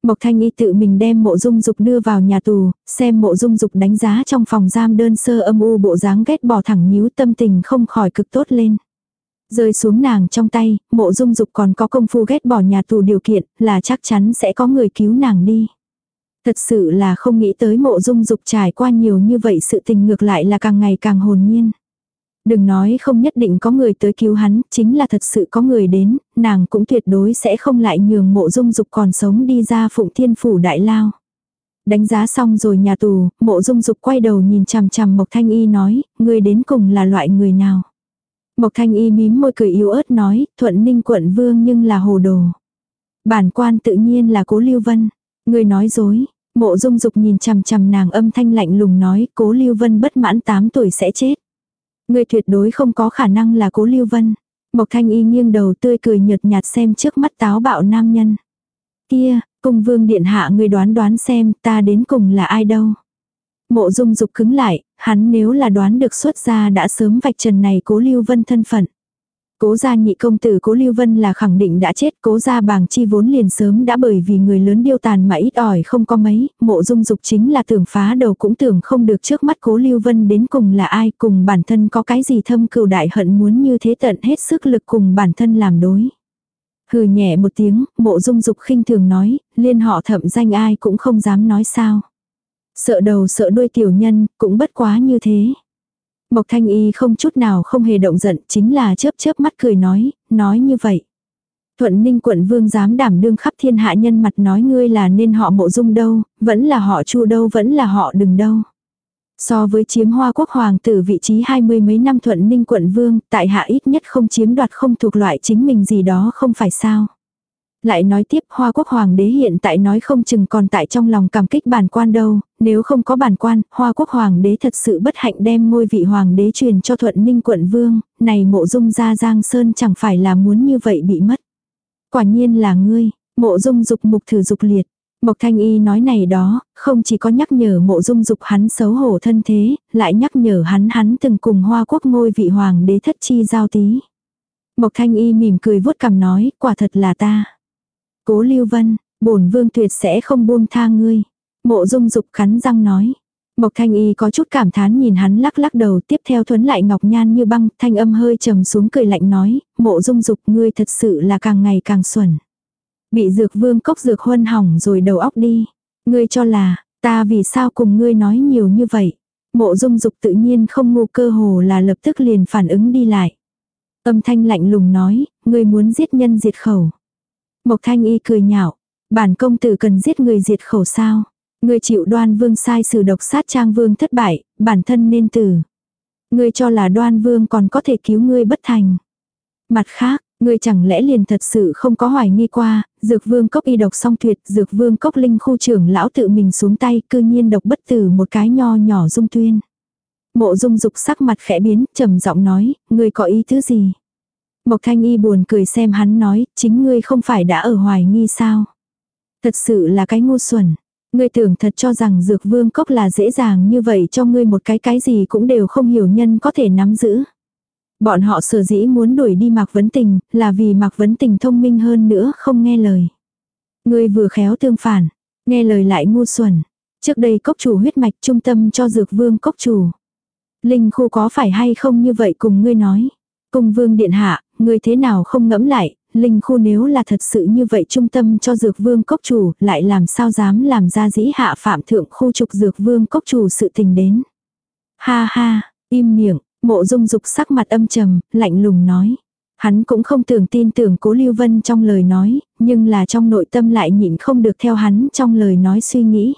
Mộc Thanh Y tự mình đem mộ dung dục đưa vào nhà tù, xem mộ dung dục đánh giá trong phòng giam đơn sơ âm u bộ dáng ghét bỏ thẳng nhíu tâm tình không khỏi cực tốt lên. Rơi xuống nàng trong tay, mộ dung dục còn có công phu ghét bỏ nhà tù điều kiện, là chắc chắn sẽ có người cứu nàng đi. Thật sự là không nghĩ tới mộ dung dục trải qua nhiều như vậy sự tình ngược lại là càng ngày càng hồn nhiên. Đừng nói không nhất định có người tới cứu hắn, chính là thật sự có người đến, nàng cũng tuyệt đối sẽ không lại nhường mộ dung dục còn sống đi ra phụng thiên phủ đại lao. Đánh giá xong rồi nhà tù, mộ dung dục quay đầu nhìn chằm chằm Mộc Thanh Y nói, người đến cùng là loại người nào. Mộc Thanh Y mím môi cười yếu ớt nói, thuận ninh quận vương nhưng là hồ đồ. Bản quan tự nhiên là cố Lưu Vân. Người nói dối, mộ dung dục nhìn chằm chằm nàng âm thanh lạnh lùng nói, cố Lưu Vân bất mãn 8 tuổi sẽ chết. Người tuyệt đối không có khả năng là cố Lưu Vân. Mộc Thanh Y nghiêng đầu tươi cười nhợt nhạt xem trước mắt táo bạo nam nhân. Kia, cung vương điện hạ người đoán đoán xem ta đến cùng là ai đâu. Mộ dung dục cứng lại, hắn nếu là đoán được xuất ra đã sớm vạch trần này cố Lưu Vân thân phận. Cố gia nhị công tử cố Lưu Vân là khẳng định đã chết, cố gia bàng chi vốn liền sớm đã bởi vì người lớn điêu tàn mà ít ỏi không có mấy, mộ dung dục chính là tưởng phá đầu cũng tưởng không được trước mắt cố Lưu Vân đến cùng là ai, cùng bản thân có cái gì thâm cừu đại hận muốn như thế tận hết sức lực cùng bản thân làm đối. Hừ nhẹ một tiếng, mộ dung dục khinh thường nói, liên họ thậm danh ai cũng không dám nói sao. Sợ đầu sợ đuôi tiểu nhân, cũng bất quá như thế. Mộc Thanh Y không chút nào không hề động giận, chính là chớp chớp mắt cười nói, nói như vậy. Thuận Ninh quận vương dám đảm đương khắp thiên hạ nhân mặt nói ngươi là nên họ mộ dung đâu, vẫn là họ chu đâu vẫn là họ đừng đâu. So với chiếm hoa quốc hoàng tử vị trí hai mươi mấy năm thuận ninh quận vương, tại hạ ít nhất không chiếm đoạt không thuộc loại chính mình gì đó không phải sao. Lại nói tiếp Hoa Quốc Hoàng đế hiện tại nói không chừng còn tại trong lòng cảm kích bản quan đâu, nếu không có bản quan, Hoa Quốc Hoàng đế thật sự bất hạnh đem ngôi vị Hoàng đế truyền cho Thuận Ninh quận Vương, này mộ dung ra Giang Sơn chẳng phải là muốn như vậy bị mất. Quả nhiên là ngươi, mộ dung dục mục thử dục liệt. Mộc Thanh Y nói này đó, không chỉ có nhắc nhở mộ dung dục hắn xấu hổ thân thế, lại nhắc nhở hắn hắn từng cùng Hoa Quốc ngôi vị Hoàng đế thất chi giao tí. Mộc Thanh Y mỉm cười vuốt cằm nói, quả thật là ta. Cố Lưu Vân, bổn vương tuyệt sẽ không buông tha ngươi. Mộ dung dục khắn răng nói. Mộc thanh y có chút cảm thán nhìn hắn lắc lắc đầu tiếp theo thuấn lại ngọc nhan như băng, thanh âm hơi trầm xuống cười lạnh nói, mộ dung dục ngươi thật sự là càng ngày càng xuẩn. Bị dược vương cốc dược huân hỏng rồi đầu óc đi. Ngươi cho là, ta vì sao cùng ngươi nói nhiều như vậy. Mộ dung dục tự nhiên không ngu cơ hồ là lập tức liền phản ứng đi lại. Âm thanh lạnh lùng nói, ngươi muốn giết nhân diệt khẩu. Mộc Thanh Y cười nhạo, bản công tử cần giết người diệt khẩu sao. Người chịu đoan vương sai sử độc sát trang vương thất bại, bản thân nên tử. Ngươi cho là đoan vương còn có thể cứu ngươi bất thành. Mặt khác, ngươi chẳng lẽ liền thật sự không có hoài nghi qua, dược vương cốc y độc song tuyệt, dược vương cốc linh khu trưởng lão tự mình xuống tay, cư nhiên độc bất tử một cái nho nhỏ dung tuyên. Mộ dung dục sắc mặt khẽ biến, trầm giọng nói, ngươi có ý thứ gì? Mộc Thanh Y buồn cười xem hắn nói, chính ngươi không phải đã ở hoài nghi sao. Thật sự là cái ngu xuẩn. Ngươi tưởng thật cho rằng dược vương cốc là dễ dàng như vậy cho ngươi một cái cái gì cũng đều không hiểu nhân có thể nắm giữ. Bọn họ sở dĩ muốn đuổi đi Mạc Vấn Tình, là vì Mạc Vấn Tình thông minh hơn nữa không nghe lời. Ngươi vừa khéo tương phản, nghe lời lại ngu xuẩn. Trước đây cốc chủ huyết mạch trung tâm cho dược vương cốc chủ. Linh khu có phải hay không như vậy cùng ngươi nói. Cung vương điện hạ, người thế nào không ngẫm lại, linh khu nếu là thật sự như vậy trung tâm cho dược vương cốc chủ, lại làm sao dám làm ra dĩ hạ phạm thượng khu trục dược vương cốc chủ sự tình đến. Ha ha, im miệng, mộ dung dục sắc mặt âm trầm, lạnh lùng nói. Hắn cũng không tưởng tin tưởng cố Lưu Vân trong lời nói, nhưng là trong nội tâm lại nhịn không được theo hắn trong lời nói suy nghĩ.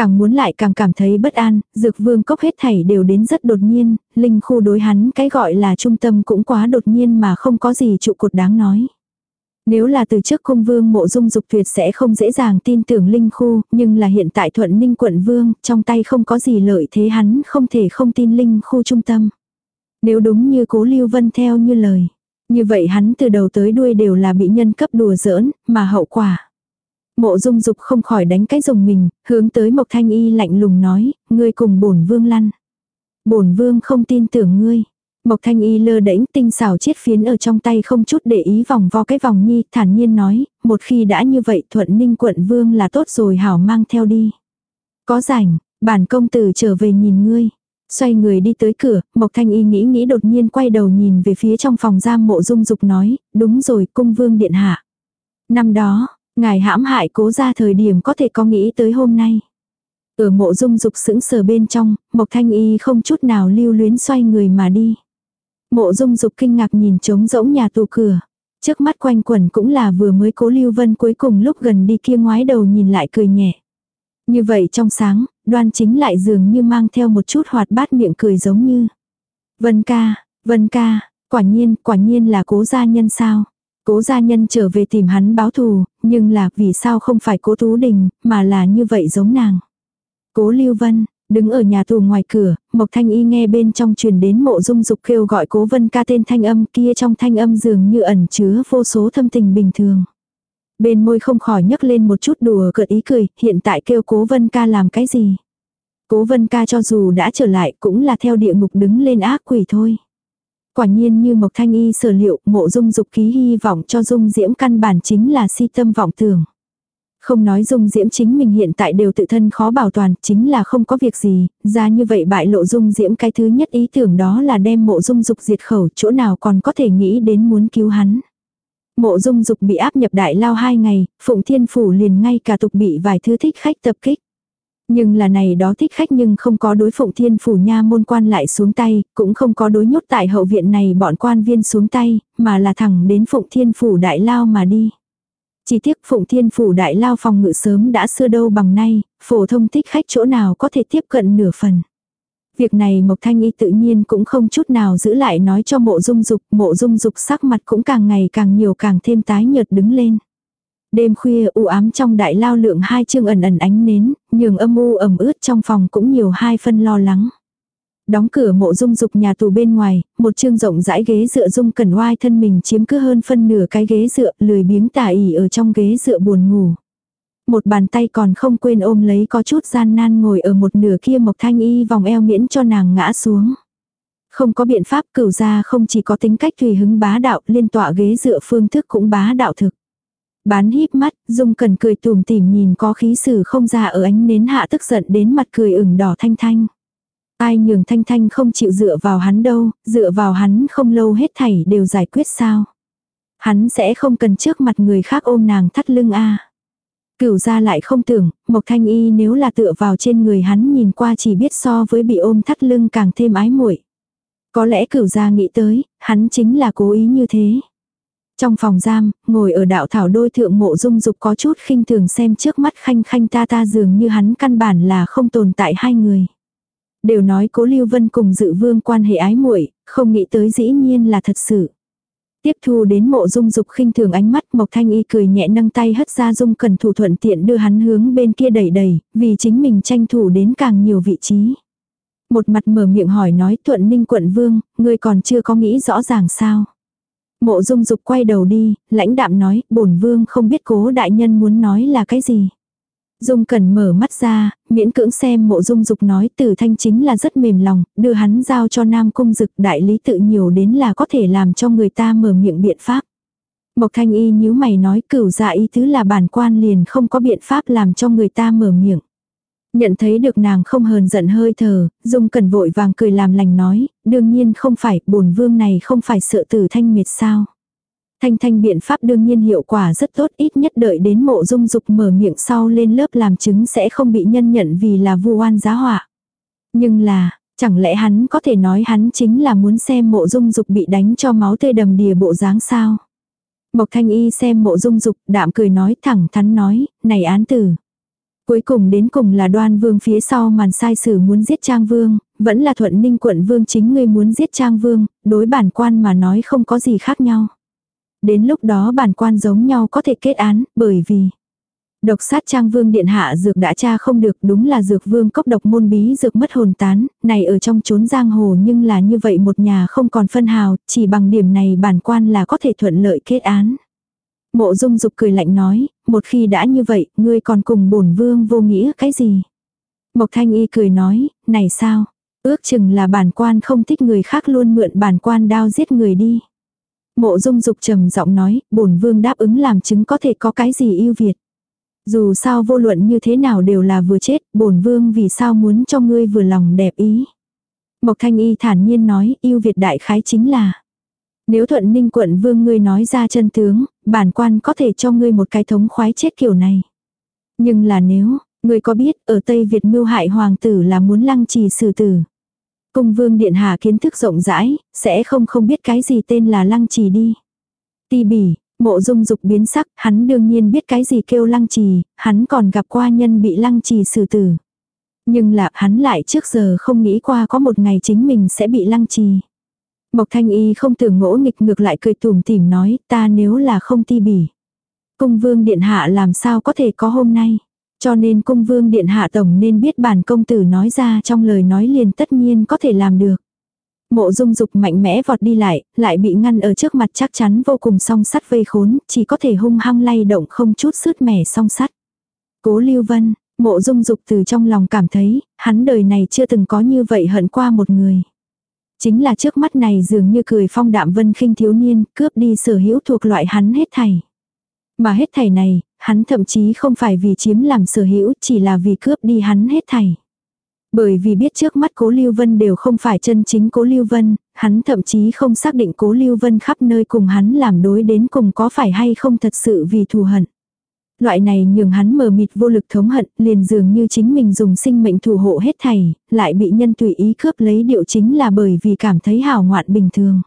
Càng muốn lại càng cảm thấy bất an, dược vương cốc hết thảy đều đến rất đột nhiên, linh khu đối hắn cái gọi là trung tâm cũng quá đột nhiên mà không có gì trụ cột đáng nói. Nếu là từ trước cung vương mộ dung dục tuyệt sẽ không dễ dàng tin tưởng linh khu, nhưng là hiện tại thuận ninh quận vương, trong tay không có gì lợi thế hắn không thể không tin linh khu trung tâm. Nếu đúng như cố lưu vân theo như lời, như vậy hắn từ đầu tới đuôi đều là bị nhân cấp đùa giỡn, mà hậu quả. Mộ dung dục không khỏi đánh cái dùng mình, hướng tới Mộc Thanh Y lạnh lùng nói, ngươi cùng bổn vương lăn. Bổn vương không tin tưởng ngươi. Mộc Thanh Y lơ đễnh tinh xảo chiết phiến ở trong tay không chút để ý vòng vo cái vòng nhi, thản nhiên nói, một khi đã như vậy thuận ninh quận vương là tốt rồi hảo mang theo đi. Có rảnh, bản công tử trở về nhìn ngươi. Xoay người đi tới cửa, Mộc Thanh Y nghĩ nghĩ đột nhiên quay đầu nhìn về phía trong phòng giam mộ dung dục nói, đúng rồi cung vương điện hạ. Năm đó, ngài hãm hại cố ra thời điểm có thể có nghĩ tới hôm nay. Ở mộ dung dục sững sờ bên trong, Mộc Thanh Y không chút nào lưu luyến xoay người mà đi. Mộ dung dục kinh ngạc nhìn trống rỗng nhà tù cửa. Trước mắt quanh quẩn cũng là vừa mới cố Lưu Vân cuối cùng lúc gần đi kia ngoái đầu nhìn lại cười nhẹ. Như vậy trong sáng, đoan chính lại dường như mang theo một chút hoạt bát miệng cười giống như. Vân ca, Vân ca, quả nhiên, quả nhiên là cố gia nhân sao. Cố gia nhân trở về tìm hắn báo thù, nhưng là vì sao không phải cố Tú Đình, mà là như vậy giống nàng. Cố Lưu Vân, đứng ở nhà tù ngoài cửa, Mộc Thanh Y nghe bên trong truyền đến mộ dung dục kêu gọi cố vân ca tên thanh âm kia trong thanh âm dường như ẩn chứa vô số thâm tình bình thường. Bên môi không khỏi nhấc lên một chút đùa cợt ý cười, hiện tại kêu cố vân ca làm cái gì. Cố vân ca cho dù đã trở lại cũng là theo địa ngục đứng lên ác quỷ thôi. Quả nhiên như Mộc Thanh Y sở liệu, mộ dung dục ký hy vọng cho dung diễm căn bản chính là si tâm vọng tưởng. Không nói dung diễm chính mình hiện tại đều tự thân khó bảo toàn, chính là không có việc gì, ra như vậy bại lộ dung diễm cái thứ nhất ý tưởng đó là đem mộ dung dục diệt khẩu, chỗ nào còn có thể nghĩ đến muốn cứu hắn. Mộ dung dục bị áp nhập đại lao hai ngày, Phụng Thiên Phủ liền ngay cả tục bị vài thứ thích khách tập kích. Nhưng là này đó thích khách nhưng không có đối Phụng Thiên Phủ nha môn quan lại xuống tay, cũng không có đối nhốt tại hậu viện này bọn quan viên xuống tay, mà là thẳng đến Phụng Thiên Phủ đại lao mà đi. Chỉ tiếc Phụng Thiên Phủ đại lao phòng ngự sớm đã xưa đâu bằng nay, phổ thông thích khách chỗ nào có thể tiếp cận nửa phần. Việc này Mộc Thanh Y tự nhiên cũng không chút nào giữ lại nói cho mộ dung dục, mộ dung dục sắc mặt cũng càng ngày càng nhiều càng thêm tái nhợt đứng lên. Đêm khuya u ám trong đại lao lượng hai chương ẩn ẩn ánh nến, nhường âm u ẩm ướt trong phòng cũng nhiều hai phân lo lắng. Đóng cửa mộ dung dục nhà tù bên ngoài, một chương rộng rãi ghế dựa dung cẩn oai thân mình chiếm cứ hơn phân nửa cái ghế dựa, lười biếng tả ỉ ở trong ghế dựa buồn ngủ. Một bàn tay còn không quên ôm lấy có chút gian nan ngồi ở một nửa kia mộc thanh y vòng eo miễn cho nàng ngã xuống. Không có biện pháp cửu ra không chỉ có tính cách tùy hứng bá đạo liên tọa ghế dựa phương thức cũng bá đạo thực. Bán híp mắt, Dung cần cười tùm tìm nhìn có khí sử không ra ở ánh nến hạ tức giận đến mặt cười ửng đỏ thanh thanh. Ai nhường thanh thanh không chịu dựa vào hắn đâu, dựa vào hắn không lâu hết thảy đều giải quyết sao. Hắn sẽ không cần trước mặt người khác ôm nàng thắt lưng a Cửu ra lại không tưởng, Mộc Thanh Y nếu là tựa vào trên người hắn nhìn qua chỉ biết so với bị ôm thắt lưng càng thêm ái muội. Có lẽ cửu gia nghĩ tới, hắn chính là cố ý như thế. Trong phòng giam, ngồi ở đạo thảo đôi thượng mộ dung dục có chút khinh thường xem trước mắt khanh khanh ta ta dường như hắn căn bản là không tồn tại hai người. Đều nói cố Lưu Vân cùng dự vương quan hệ ái muội không nghĩ tới dĩ nhiên là thật sự. Tiếp thu đến mộ dung dục khinh thường ánh mắt Mộc Thanh Y cười nhẹ nâng tay hất ra dung cần thủ thuận tiện đưa hắn hướng bên kia đẩy đẩy, vì chính mình tranh thủ đến càng nhiều vị trí. Một mặt mở miệng hỏi nói thuận ninh quận vương, ngươi còn chưa có nghĩ rõ ràng sao. Mộ dung dục quay đầu đi, lãnh đạm nói, bổn vương không biết cố đại nhân muốn nói là cái gì. Dung Cẩn mở mắt ra, miễn cưỡng xem mộ dung dục nói tử thanh chính là rất mềm lòng, đưa hắn giao cho nam cung dực đại lý tự nhiều đến là có thể làm cho người ta mở miệng biện pháp. Mộc thanh y nhíu mày nói cửu dạ ý tứ là bản quan liền không có biện pháp làm cho người ta mở miệng. Nhận thấy được nàng không hờn giận hơi thở, Dung Cẩn vội vàng cười làm lành nói, đương nhiên không phải, bổn vương này không phải sợ tử thanh mệt sao. Thanh thanh biện pháp đương nhiên hiệu quả rất tốt ít nhất đợi đến mộ dung dục mở miệng sau lên lớp làm chứng sẽ không bị nhân nhận vì là vu oan giá họa. Nhưng là, chẳng lẽ hắn có thể nói hắn chính là muốn xem mộ dung dục bị đánh cho máu tươi đầm đìa bộ dáng sao? Mộc thanh y xem mộ dung dục đạm cười nói thẳng thắn nói, này án tử. Cuối cùng đến cùng là đoan vương phía sau màn sai sử muốn giết trang vương, vẫn là thuận ninh quận vương chính người muốn giết trang vương, đối bản quan mà nói không có gì khác nhau. Đến lúc đó bản quan giống nhau có thể kết án, bởi vì Độc sát trang vương điện hạ dược đã tra không được đúng là dược vương cốc độc môn bí dược mất hồn tán, này ở trong chốn giang hồ nhưng là như vậy một nhà không còn phân hào, chỉ bằng điểm này bản quan là có thể thuận lợi kết án. Mộ dung dục cười lạnh nói, một khi đã như vậy, ngươi còn cùng bổn vương vô nghĩa cái gì? Mộc thanh y cười nói, này sao? Ước chừng là bản quan không thích người khác luôn mượn bản quan đao giết người đi. Mộ dung dục trầm giọng nói, bổn vương đáp ứng làm chứng có thể có cái gì ưu việt. Dù sao vô luận như thế nào đều là vừa chết, bổn vương vì sao muốn cho ngươi vừa lòng đẹp ý. Mộc Thanh Y thản nhiên nói, yêu Việt đại khái chính là. Nếu thuận ninh quận vương ngươi nói ra chân tướng, bản quan có thể cho ngươi một cái thống khoái chết kiểu này. Nhưng là nếu, ngươi có biết ở Tây Việt mưu hại hoàng tử là muốn lăng trì xử tử. Cung vương điện hạ kiến thức rộng rãi, sẽ không không biết cái gì tên là lăng trì đi. Ti bỉ, mộ dung dục biến sắc, hắn đương nhiên biết cái gì kêu lăng trì, hắn còn gặp qua nhân bị lăng trì xử tử. Nhưng là hắn lại trước giờ không nghĩ qua có một ngày chính mình sẽ bị lăng trì. Mộc thanh y không tưởng ngỗ nghịch ngược lại cười tùm tỉm nói ta nếu là không ti bỉ. Cung vương điện hạ làm sao có thể có hôm nay. Cho nên cung vương điện hạ tổng nên biết bản công tử nói ra trong lời nói liền tất nhiên có thể làm được. Mộ dung dục mạnh mẽ vọt đi lại, lại bị ngăn ở trước mặt chắc chắn vô cùng song sắt vây khốn, chỉ có thể hung hăng lay động không chút sứt mẻ song sắt. Cố lưu vân, mộ dung dục từ trong lòng cảm thấy, hắn đời này chưa từng có như vậy hận qua một người. Chính là trước mắt này dường như cười phong đạm vân khinh thiếu niên, cướp đi sở hữu thuộc loại hắn hết thảy. Mà hết thảy này, hắn thậm chí không phải vì chiếm làm sở hữu, chỉ là vì cướp đi hắn hết thảy. Bởi vì biết trước mắt cố Lưu Vân đều không phải chân chính cố Lưu Vân, hắn thậm chí không xác định cố Lưu Vân khắp nơi cùng hắn làm đối đến cùng có phải hay không thật sự vì thù hận. Loại này nhường hắn mờ mịt vô lực thống hận, liền dường như chính mình dùng sinh mệnh thủ hộ hết thảy, lại bị nhân tùy ý cướp lấy điệu chính là bởi vì cảm thấy hào ngoạn bình thường.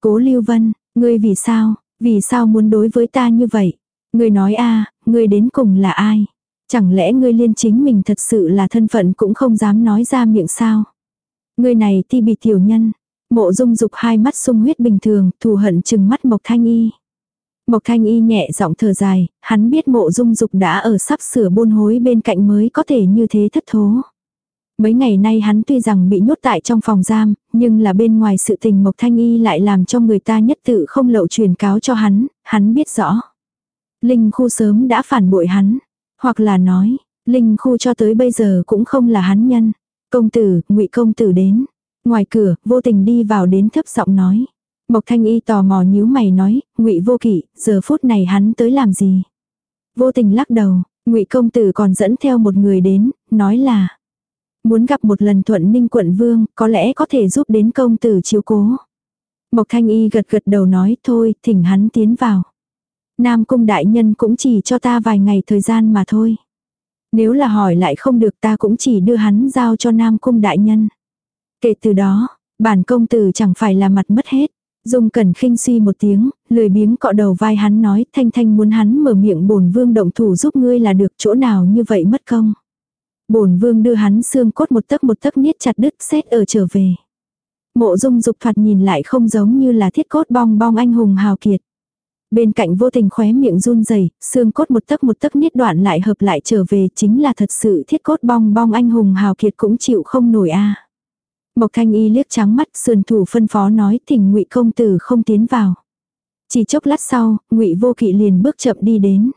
Cố Lưu Vân, ngươi vì sao, vì sao muốn đối với ta như vậy? Ngươi nói a, ngươi đến cùng là ai? Chẳng lẽ ngươi liên chính mình thật sự là thân phận cũng không dám nói ra miệng sao? Ngươi này ti bị tiểu nhân. Mộ dung dục hai mắt sung huyết bình thường, thù hận chừng mắt Mộc Thanh Y. Mộc Thanh Y nhẹ giọng thở dài, hắn biết mộ dung dục đã ở sắp sửa buôn hối bên cạnh mới có thể như thế thất thố. Mấy ngày nay hắn tuy rằng bị nhốt tại trong phòng giam, nhưng là bên ngoài sự tình Mộc Thanh Y lại làm cho người ta nhất tự không lậu truyền cáo cho hắn, hắn biết rõ. Linh khu sớm đã phản bội hắn, hoặc là nói, Linh khu cho tới bây giờ cũng không là hắn nhân. Công tử, ngụy công tử đến. Ngoài cửa, vô tình đi vào đến thấp giọng nói. Mộc thanh y tò mò nhíu mày nói, ngụy vô kỵ, giờ phút này hắn tới làm gì? Vô tình lắc đầu, ngụy công tử còn dẫn theo một người đến, nói là muốn gặp một lần thuận ninh quận vương, có lẽ có thể giúp đến công tử chiếu cố. Mộc thanh y gật gật đầu nói thôi, thỉnh hắn tiến vào. Nam cung đại nhân cũng chỉ cho ta vài ngày thời gian mà thôi. Nếu là hỏi lại không được ta cũng chỉ đưa hắn giao cho Nam cung đại nhân. Kể từ đó, bản công tử chẳng phải là mặt mất hết. Dung cẩn khinh suy một tiếng, lười biếng cọ đầu vai hắn nói thanh thanh muốn hắn mở miệng bổn vương động thủ giúp ngươi là được chỗ nào như vậy mất công. Bổn vương đưa hắn xương cốt một tấc một tấc niết chặt đứt xét ở trở về. Mộ dung dục thoạt nhìn lại không giống như là thiết cốt bong bong anh hùng hào kiệt. Bên cạnh vô tình khóe miệng run rẩy xương cốt một tấc một tấc niết đoạn lại hợp lại trở về chính là thật sự thiết cốt bong bong anh hùng hào kiệt cũng chịu không nổi a Mộc thanh y liếc trắng mắt sườn thủ phân phó nói thỉnh ngụy công tử không tiến vào. Chỉ chốc lát sau, ngụy vô kỵ liền bước chậm đi đến.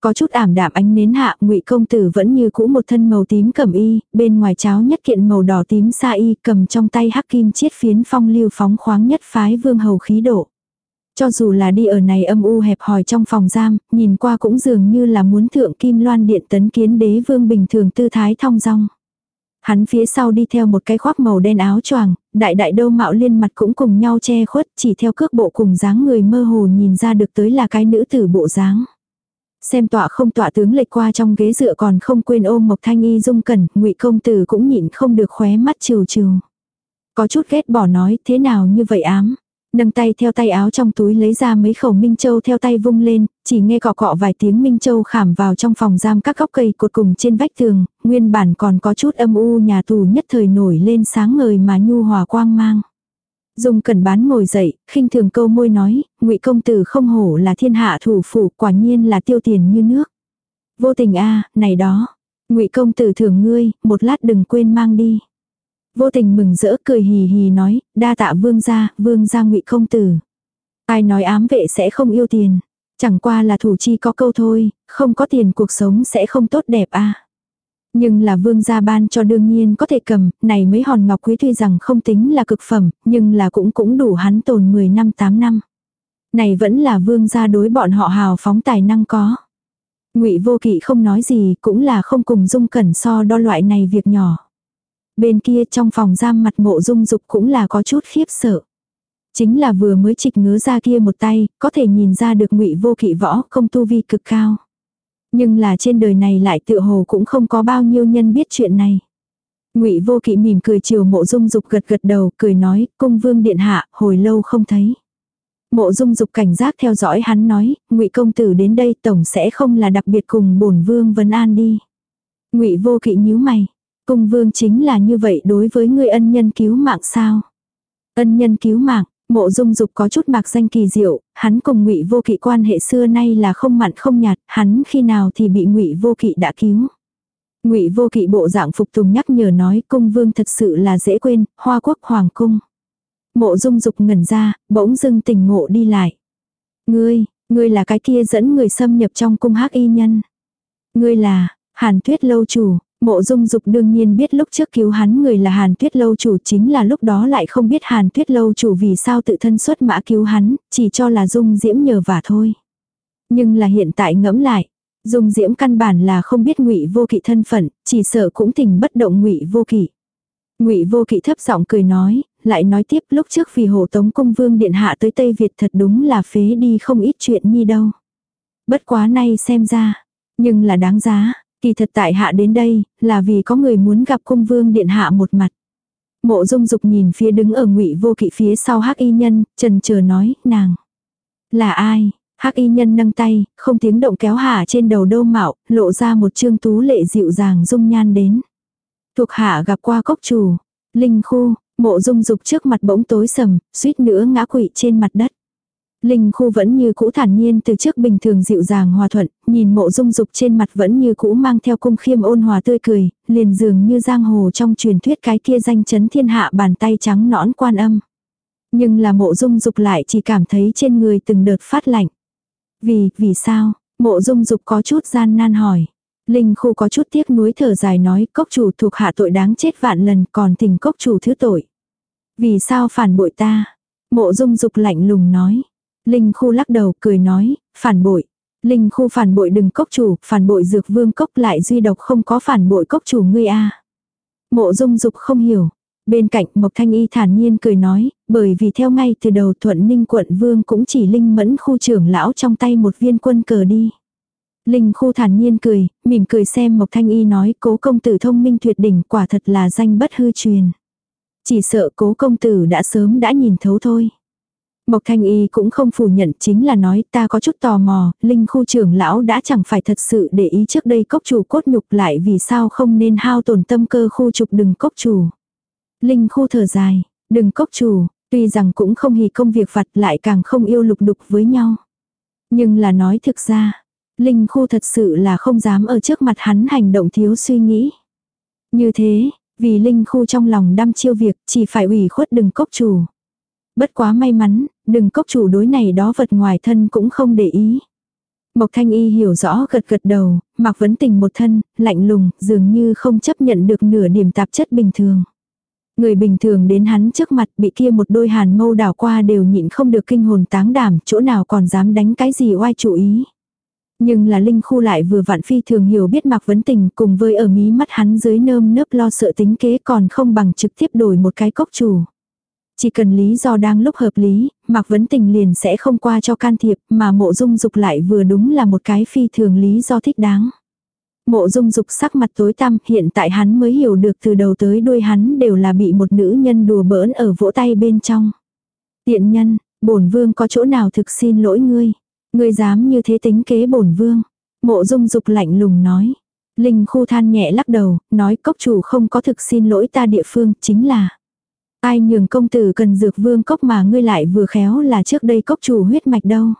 Có chút ảm đạm ánh nến hạ, ngụy công tử vẫn như cũ một thân màu tím cẩm y, bên ngoài cháo nhất kiện màu đỏ tím sa y, cầm trong tay hắc kim chiết phiến phong lưu phóng khoáng nhất phái vương hầu khí độ. Cho dù là đi ở này âm u hẹp hòi trong phòng giam, nhìn qua cũng dường như là muốn thượng kim loan điện tấn kiến đế vương bình thường tư thái thong dong. Hắn phía sau đi theo một cái khoác màu đen áo choàng, đại đại đâu mạo liên mặt cũng cùng nhau che khuất, chỉ theo cước bộ cùng dáng người mơ hồ nhìn ra được tới là cái nữ tử bộ dáng. Xem tọa không tọa tướng lệch qua trong ghế dựa còn không quên ôm Mộc Thanh Y dung cẩn, ngụy công tử cũng nhịn không được khóe mắt trừ trừ. Có chút ghét bỏ nói thế nào như vậy ám. Nâng tay theo tay áo trong túi lấy ra mấy khẩu Minh Châu theo tay vung lên, chỉ nghe cọ cọ vài tiếng Minh Châu khảm vào trong phòng giam các góc cây cột cùng trên vách tường, nguyên bản còn có chút âm u nhà tù nhất thời nổi lên sáng ngời mà nhu hòa quang mang. Dung cẩn bán ngồi dậy, khinh thường câu môi nói, ngụy công tử không hổ là thiên hạ thủ phủ, quả nhiên là tiêu tiền như nước. Vô tình a này đó. ngụy công tử thưởng ngươi, một lát đừng quên mang đi. Vô tình mừng rỡ cười hì hì nói, đa tạ vương gia, vương gia ngụy không tử. Ai nói ám vệ sẽ không yêu tiền. Chẳng qua là thủ chi có câu thôi, không có tiền cuộc sống sẽ không tốt đẹp a Nhưng là vương gia ban cho đương nhiên có thể cầm, này mấy hòn ngọc quý tuy rằng không tính là cực phẩm, nhưng là cũng cũng đủ hắn tồn 10 năm 8 năm. Này vẫn là vương gia đối bọn họ hào phóng tài năng có. Ngụy Vô Kỵ không nói gì, cũng là không cùng Dung Cẩn so đo loại này việc nhỏ. Bên kia trong phòng giam mặt mộ Dung Dục cũng là có chút khiếp sợ. Chính là vừa mới trịch ngứa ra kia một tay, có thể nhìn ra được Ngụy Vô Kỵ võ không tu vi cực cao. Nhưng là trên đời này lại tựa hồ cũng không có bao nhiêu nhân biết chuyện này. Ngụy Vô Kỵ mỉm cười chiều Mộ Dung Dục gật gật đầu, cười nói, "Cung vương điện hạ, hồi lâu không thấy." Mộ Dung Dục cảnh giác theo dõi hắn nói, "Ngụy công tử đến đây tổng sẽ không là đặc biệt cùng bổn vương vấn an đi." Ngụy Vô Kỵ nhíu mày, "Cung vương chính là như vậy đối với người ân nhân cứu mạng sao?" Ân nhân cứu mạng, Mộ Dung Dục có chút mạc danh kỳ diệu, hắn cùng Ngụy Vô Kỵ quan hệ xưa nay là không mặn không nhạt, hắn khi nào thì bị Ngụy Vô Kỵ đã cứu. Ngụy Vô Kỵ bộ dạng phục tùng nhắc nhở nói, cung vương thật sự là dễ quên, Hoa Quốc hoàng cung. Mộ Dung Dục ngẩn ra, bỗng dưng tình ngộ đi lại. "Ngươi, ngươi là cái kia dẫn người xâm nhập trong cung Hắc y nhân. Ngươi là Hàn Tuyết lâu chủ." Mộ dung dục đương nhiên biết lúc trước cứu hắn người là Hàn Tuyết Lâu chủ chính là lúc đó lại không biết Hàn Tuyết Lâu chủ vì sao tự thân xuất mã cứu hắn, chỉ cho là dung diễm nhờ vả thôi. Nhưng là hiện tại ngẫm lại, dung diễm căn bản là không biết ngụy vô kỵ thân phận, chỉ sợ cũng tình bất động ngụy vô kỵ. Ngụy Vô Kỵ thấp giọng cười nói, lại nói tiếp lúc trước vì hộ tống cung vương điện hạ tới Tây Việt thật đúng là phế đi không ít chuyện nhi đâu. Bất quá nay xem ra, nhưng là đáng giá, Kỳ thật tại hạ đến đây, là vì có người muốn gặp cung vương điện hạ một mặt. Mộ dung dục nhìn phía đứng ở ngụy vô kỵ phía sau hắc y nhân, trần chờ nói, nàng. Là ai? hắc y nhân nâng tay, không tiếng động kéo hạ trên đầu đô mạo, lộ ra một trương tú lệ dịu dàng dung nhan đến. Thuộc hạ gặp qua cốc chủ, linh khu, mộ dung dục trước mặt bỗng tối sầm, suýt nữa ngã quỵ trên mặt đất. Linh khu vẫn như cũ thản nhiên từ trước bình thường dịu dàng hòa thuận, nhìn mộ dung dục trên mặt vẫn như cũ mang theo cung khiêm ôn hòa tươi cười, liền dường như giang hồ trong truyền thuyết cái kia danh chấn thiên hạ bàn tay trắng nõn quan âm. Nhưng là mộ dung dục lại chỉ cảm thấy trên người từng đợt phát lạnh. Vì, vì sao? Mộ dung dục có chút gian nan hỏi. Linh khu có chút tiếc nuối thở dài nói cốc chủ thuộc hạ tội đáng chết vạn lần còn tình cốc chủ thứ tội. Vì sao phản bội ta? Mộ dung dục lạnh lùng nói. Linh khu lắc đầu cười nói, phản bội. Linh khu phản bội đừng cốc chủ, phản bội dược vương cốc lại duy độc không có phản bội cốc chủ ngươi a Mộ dung dục không hiểu. Bên cạnh Mộc Thanh Y thản nhiên cười nói, bởi vì theo ngay từ đầu thuận ninh quận vương cũng chỉ linh mẫn khu trưởng lão trong tay một viên quân cờ đi. Linh khu thản nhiên cười, mỉm cười xem Mộc Thanh Y nói cố công tử thông minh tuyệt đỉnh quả thật là danh bất hư truyền. Chỉ sợ cố công tử đã sớm đã nhìn thấu thôi. Mộc Thanh Y cũng không phủ nhận chính là nói ta có chút tò mò, Linh khu trưởng lão đã chẳng phải thật sự để ý trước đây cốc chủ cốt nhục lại vì sao không nên hao tổn tâm cơ khu trục đừng cốc chủ. Linh khu thở dài, đừng cốc chủ, tuy rằng cũng không hì công việc vặt lại càng không yêu lục đục với nhau. Nhưng là nói thực ra, Linh khu thật sự là không dám ở trước mặt hắn hành động thiếu suy nghĩ. Như thế, vì Linh khu trong lòng đăm chiêu việc chỉ phải ủy khuất đừng cốc chủ. Bất quá may mắn, đừng cốc chủ đối này đó vật ngoài thân cũng không để ý. Mộc Thanh Y hiểu rõ gật gật đầu, mặc vấn tình một thân, lạnh lùng, dường như không chấp nhận được nửa điểm tạp chất bình thường. Người bình thường đến hắn trước mặt bị kia một đôi hàn mâu đảo qua đều nhịn không được kinh hồn táng đảm, chỗ nào còn dám đánh cái gì oai chủ ý. Nhưng là Linh Khu lại vừa vặn phi thường hiểu biết mặc vấn tình cùng với ở mí mắt hắn dưới nơm nớp lo sợ tính kế còn không bằng trực tiếp đổi một cái cốc chủ. Chỉ cần lý do đang lúc hợp lý, Mạc Vấn Tình liền sẽ không qua cho can thiệp, mà mộ dung dục lại vừa đúng là một cái phi thường lý do thích đáng. Mộ dung dục sắc mặt tối tăm, hiện tại hắn mới hiểu được từ đầu tới đuôi hắn đều là bị một nữ nhân đùa bỡn ở vỗ tay bên trong. Tiện nhân, bổn vương có chỗ nào thực xin lỗi ngươi. Ngươi dám như thế tính kế bổn vương. Mộ dung dục lạnh lùng nói. Linh khu than nhẹ lắc đầu, nói cốc chủ không có thực xin lỗi ta địa phương, chính là. Ai nhường công tử cần dược vương cốc mà ngươi lại vừa khéo là trước đây cốc chủ huyết mạch đâu.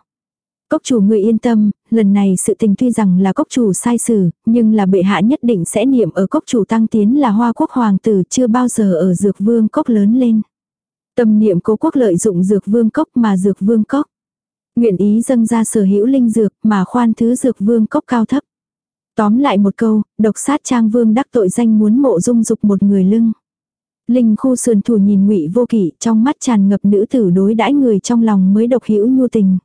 Cốc chủ ngươi yên tâm, lần này sự tình tuy rằng là cốc chủ sai xử, nhưng là bệ hạ nhất định sẽ niệm ở cốc chủ tăng tiến là hoa quốc hoàng tử chưa bao giờ ở dược vương cốc lớn lên. Tâm niệm cố quốc lợi dụng dược vương cốc mà dược vương cốc. Nguyện ý dâng ra sở hữu linh dược mà khoan thứ dược vương cốc cao thấp. Tóm lại một câu, độc sát trang vương đắc tội danh muốn mộ dung dục một người lưng. Linh khu sườn thủ nhìn ngụy vô kỵ trong mắt tràn ngập nữ tử đối đãi người trong lòng mới độc hữu nhu tình.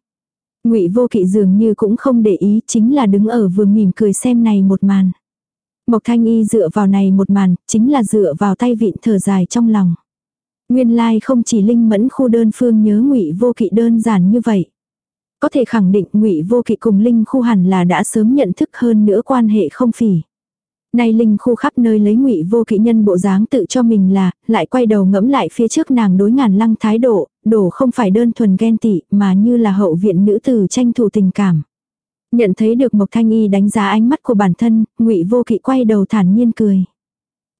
ngụy vô kỵ dường như cũng không để ý chính là đứng ở vừa mỉm cười xem này một màn. Mộc thanh y dựa vào này một màn, chính là dựa vào tay vịn thở dài trong lòng. Nguyên lai like không chỉ linh mẫn khu đơn phương nhớ ngụy vô kỵ đơn giản như vậy. Có thể khẳng định ngụy vô kỵ cùng linh khu hẳn là đã sớm nhận thức hơn nữa quan hệ không phỉ. Nay linh khu khắp nơi lấy ngụy vô kỵ nhân bộ dáng tự cho mình là, lại quay đầu ngẫm lại phía trước nàng đối ngàn lăng thái độ, đổ không phải đơn thuần ghen tị mà như là hậu viện nữ tử tranh thủ tình cảm. Nhận thấy được Mộc Thanh Y đánh giá ánh mắt của bản thân, ngụy vô kỵ quay đầu thản nhiên cười.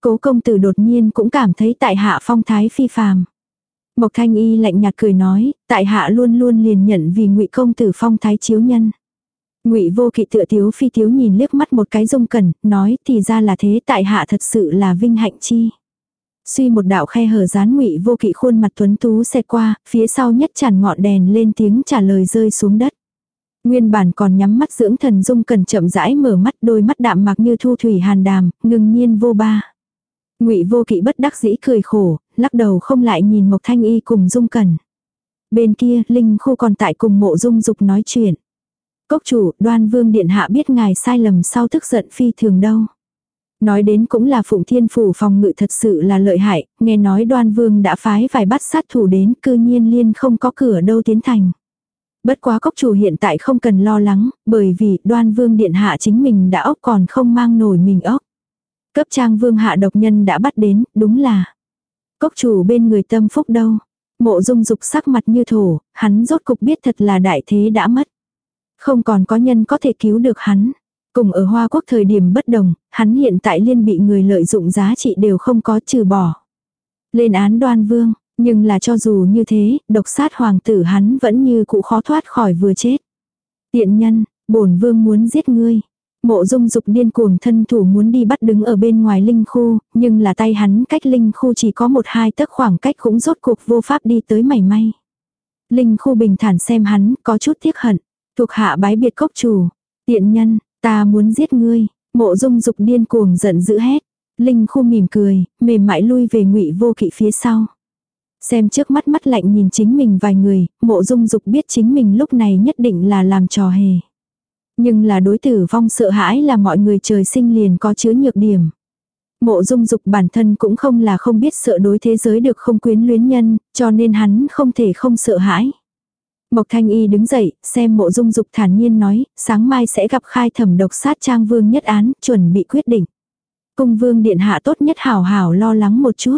Cố công tử đột nhiên cũng cảm thấy tại hạ phong thái phi phàm. Mộc Thanh Y lạnh nhạt cười nói, tại hạ luôn luôn liền nhận vì ngụy công tử phong thái chiếu nhân. Ngụy Vô Kỵ tựa thiếu phi thiếu nhìn liếc mắt một cái Dung Cẩn, nói thì ra là thế tại hạ thật sự là vinh hạnh chi. Suy một đạo khe hở dán Ngụy Vô Kỵ khuôn mặt tuấn tú xẹt qua, phía sau nhất tràn ngọn đèn lên tiếng trả lời rơi xuống đất. Nguyên bản còn nhắm mắt dưỡng thần Dung Cẩn chậm rãi mở mắt, đôi mắt đạm mạc như thu thủy hàn đàm, ngừng nhiên vô ba. Ngụy Vô Kỵ bất đắc dĩ cười khổ, lắc đầu không lại nhìn Mộc Thanh Y cùng Dung Cẩn. Bên kia, Linh Khu còn tại cùng Mộ Dung Dục nói chuyện. Cốc chủ, đoan vương điện hạ biết ngài sai lầm sau tức giận phi thường đâu. Nói đến cũng là phụng thiên phủ phòng ngự thật sự là lợi hại, nghe nói đoan vương đã phái vài bắt sát thủ đến cư nhiên liên không có cửa đâu tiến thành. Bất quá cốc chủ hiện tại không cần lo lắng, bởi vì đoan vương điện hạ chính mình đã ốc còn không mang nổi mình ốc. Cấp trang vương hạ độc nhân đã bắt đến, đúng là. Cốc chủ bên người tâm phúc đâu. Mộ dung dục sắc mặt như thổ, hắn rốt cục biết thật là đại thế đã mất. Không còn có nhân có thể cứu được hắn. Cùng ở Hoa Quốc thời điểm bất đồng, hắn hiện tại liên bị người lợi dụng giá trị đều không có trừ bỏ. Lên án đoan vương, nhưng là cho dù như thế, độc sát hoàng tử hắn vẫn như cụ khó thoát khỏi vừa chết. Tiện nhân, bổn vương muốn giết ngươi. Mộ dung dục điên cuồng thân thủ muốn đi bắt đứng ở bên ngoài linh khu, nhưng là tay hắn cách linh khu chỉ có một hai tấc khoảng cách cũng rốt cuộc vô pháp đi tới mảy may. Linh khu bình thản xem hắn, có chút tiếc hận. Thuộc hạ bái biệt cốc chủ. Tiện nhân, ta muốn giết ngươi. Mộ dung dục điên cuồng giận dữ hét. Linh khu mỉm cười, mềm mại lui về ngụy vô kỵ phía sau. Xem trước mắt mắt lạnh nhìn chính mình vài người, mộ dung dục biết chính mình lúc này nhất định là làm trò hề. Nhưng là đối tử vong sợ hãi là mọi người trời sinh liền có chứa nhược điểm. Mộ dung dục bản thân cũng không là không biết sợ đối thế giới được không quyến luyến nhân, cho nên hắn không thể không sợ hãi. Mộc Thanh Y đứng dậy, xem mộ dung dục thản nhiên nói, sáng mai sẽ gặp khai thẩm độc sát trang vương nhất án, chuẩn bị quyết định. Cung vương điện hạ tốt nhất hảo hảo lo lắng một chút.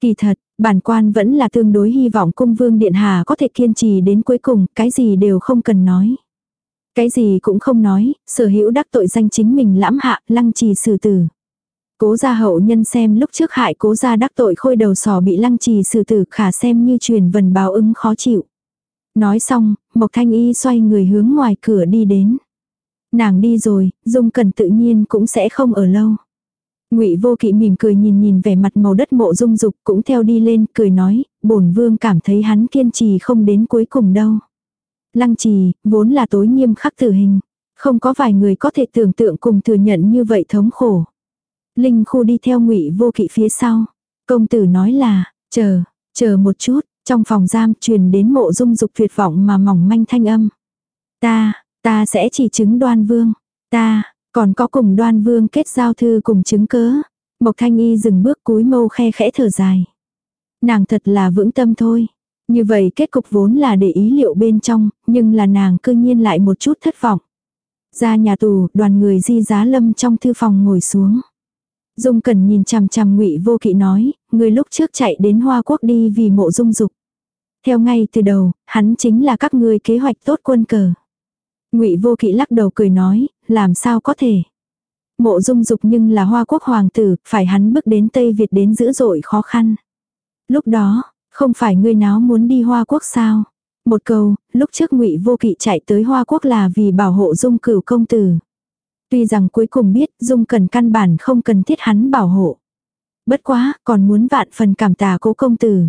Kỳ thật, bản quan vẫn là tương đối hy vọng cung vương điện hạ có thể kiên trì đến cuối cùng, cái gì đều không cần nói. Cái gì cũng không nói, sở hữu đắc tội danh chính mình lãm hạ, lăng trì xử tử. Cố gia hậu nhân xem lúc trước hại cố gia đắc tội khôi đầu sò bị lăng trì xử tử khả xem như truyền vần báo ứng khó chịu. Nói xong, Mộc Thanh Y xoay người hướng ngoài cửa đi đến. Nàng đi rồi, Dung Cần tự nhiên cũng sẽ không ở lâu. Ngụy Vô Kỵ mỉm cười nhìn nhìn vẻ mặt màu đất mộ dung dục cũng theo đi lên, cười nói, bổn vương cảm thấy hắn kiên trì không đến cuối cùng đâu. Lăng trì, vốn là tối nghiêm khắc tử hình. Không có vài người có thể tưởng tượng cùng thừa nhận như vậy thống khổ. Linh khu đi theo ngụy Vô Kỵ phía sau. Công tử nói là, chờ, chờ một chút, trong phòng giam truyền đến mộ dung dục tuyệt vọng mà mỏng manh thanh âm. Ta, ta sẽ chỉ chứng đoan vương. Ta, còn có cùng đoan vương kết giao thư cùng chứng cớ. Mộc thanh y dừng bước cúi mâu khe khẽ thở dài. Nàng thật là vững tâm thôi. Như vậy kết cục vốn là để ý liệu bên trong, nhưng là nàng cư nhiên lại một chút thất vọng. Ra nhà tù, đoàn người di giá lâm trong thư phòng ngồi xuống. Dung Cẩn nhìn chằm chằm Ngụy Vô Kỵ nói, người lúc trước chạy đến Hoa Quốc đi vì mộ dung dục. Theo ngay từ đầu, hắn chính là các ngươi kế hoạch tốt quân cờ. Ngụy Vô Kỵ lắc đầu cười nói, làm sao có thể? Mộ dung dục nhưng là Hoa Quốc hoàng tử, phải hắn bước đến Tây Việt đến dữ dội khó khăn. Lúc đó, không phải ngươi náo muốn đi Hoa Quốc sao? Một câu, lúc trước Ngụy Vô Kỵ chạy tới Hoa Quốc là vì bảo hộ Dung Cửu công tử. Tuy rằng cuối cùng biết Dung cần căn bản không cần thiết hắn bảo hộ. Bất quá, còn muốn vạn phần cảm tà cố công tử.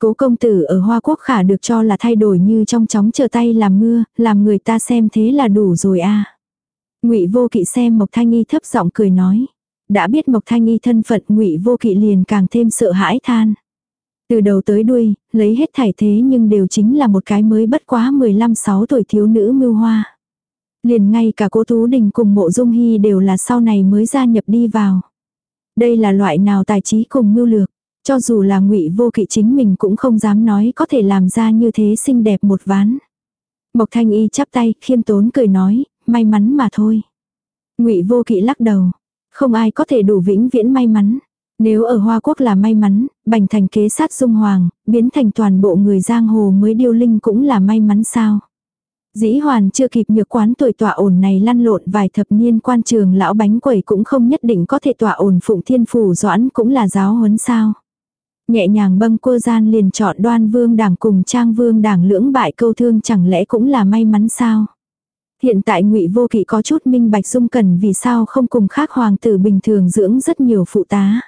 Cố công tử ở Hoa Quốc khả được cho là thay đổi như trong chóng chờ tay làm mưa, làm người ta xem thế là đủ rồi a. Ngụy Vô Kỵ xem Mộc Thanh Y thấp giọng cười nói. Đã biết Mộc Thanh Y thân phận Ngụy Vô Kỵ liền càng thêm sợ hãi than. Từ đầu tới đuôi, lấy hết thảy thế nhưng đều chính là một cái mới bất quá 15-6 tuổi thiếu nữ mưu hoa. Liền ngay cả cô Tú Đình cùng mộ dung hy đều là sau này mới gia nhập đi vào. Đây là loại nào tài trí cùng mưu lược. Cho dù là ngụy vô kỵ chính mình cũng không dám nói có thể làm ra như thế xinh đẹp một ván. Mộc thanh y chắp tay, khiêm tốn cười nói, may mắn mà thôi. ngụy vô kỵ lắc đầu. Không ai có thể đủ vĩnh viễn may mắn. Nếu ở Hoa Quốc là may mắn, bành thành kế sát dung hoàng, biến thành toàn bộ người giang hồ mới điêu linh cũng là may mắn sao. Dĩ hoàn chưa kịp nhược quán tuổi tọa ổn này lăn lộn vài thập niên quan trường lão bánh quẩy cũng không nhất định có thể tọa ổn phụng thiên phủ doãn cũng là giáo huấn sao. Nhẹ nhàng bâng cô gian liền chọn đoan vương đảng cùng trang vương đảng lưỡng bại câu thương chẳng lẽ cũng là may mắn sao. Hiện tại ngụy Vô Kỵ có chút minh bạch dung cần vì sao không cùng khác hoàng tử bình thường dưỡng rất nhiều phụ tá.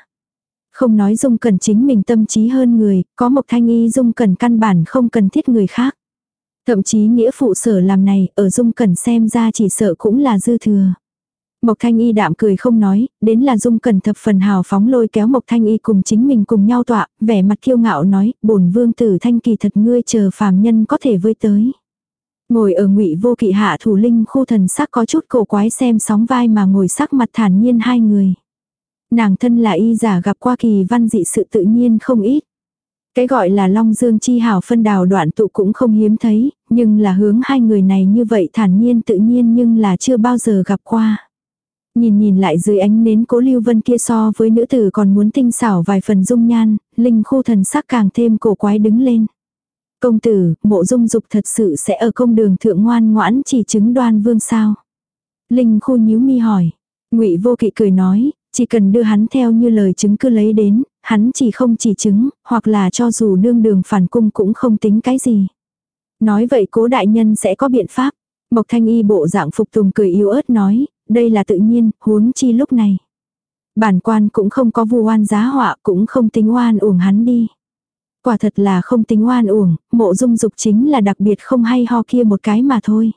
Không nói dung cần chính mình tâm trí hơn người, có một thanh y dung cần căn bản không cần thiết người khác. Thậm chí nghĩa phụ sở làm này, ở dung cần xem ra chỉ sợ cũng là dư thừa. Mộc Thanh Y đạm cười không nói, đến là Dung Cần thập phần hào phóng lôi kéo Mộc Thanh Y cùng chính mình cùng nhau tọa, vẻ mặt kiêu ngạo nói, bổn vương tử thanh kỳ thật ngươi chờ phàm nhân có thể với tới. Ngồi ở ngụy vô kỵ hạ thủ linh khu thần sắc có chút cổ quái xem sóng vai mà ngồi sắc mặt thản nhiên hai người. Nàng thân là y giả gặp qua kỳ văn dị sự tự nhiên không ít. Cái gọi là Long Dương chi hào phân đào đoạn tụ cũng không hiếm thấy, nhưng là hướng hai người này như vậy thản nhiên tự nhiên nhưng là chưa bao giờ gặp qua. Nhìn nhìn lại dưới ánh nến cố lưu vân kia so với nữ tử còn muốn tinh xảo vài phần dung nhan, linh khu thần sắc càng thêm cổ quái đứng lên. Công tử, mộ dung dục thật sự sẽ ở công đường thượng ngoan ngoãn chỉ chứng đoan vương sao. Linh khu nhíu mi hỏi. ngụy vô kỵ cười nói, chỉ cần đưa hắn theo như lời chứng cứ lấy đến, hắn chỉ không chỉ chứng, hoặc là cho dù đương đường phản cung cũng không tính cái gì. Nói vậy cố đại nhân sẽ có biện pháp. Mộc thanh y bộ dạng phục tùng cười yếu ớt nói, đây là tự nhiên, huống chi lúc này. Bản quan cũng không có vu oan giá họa, cũng không tính oan uổng hắn đi. Quả thật là không tính oan uổng, mộ dung dục chính là đặc biệt không hay ho kia một cái mà thôi.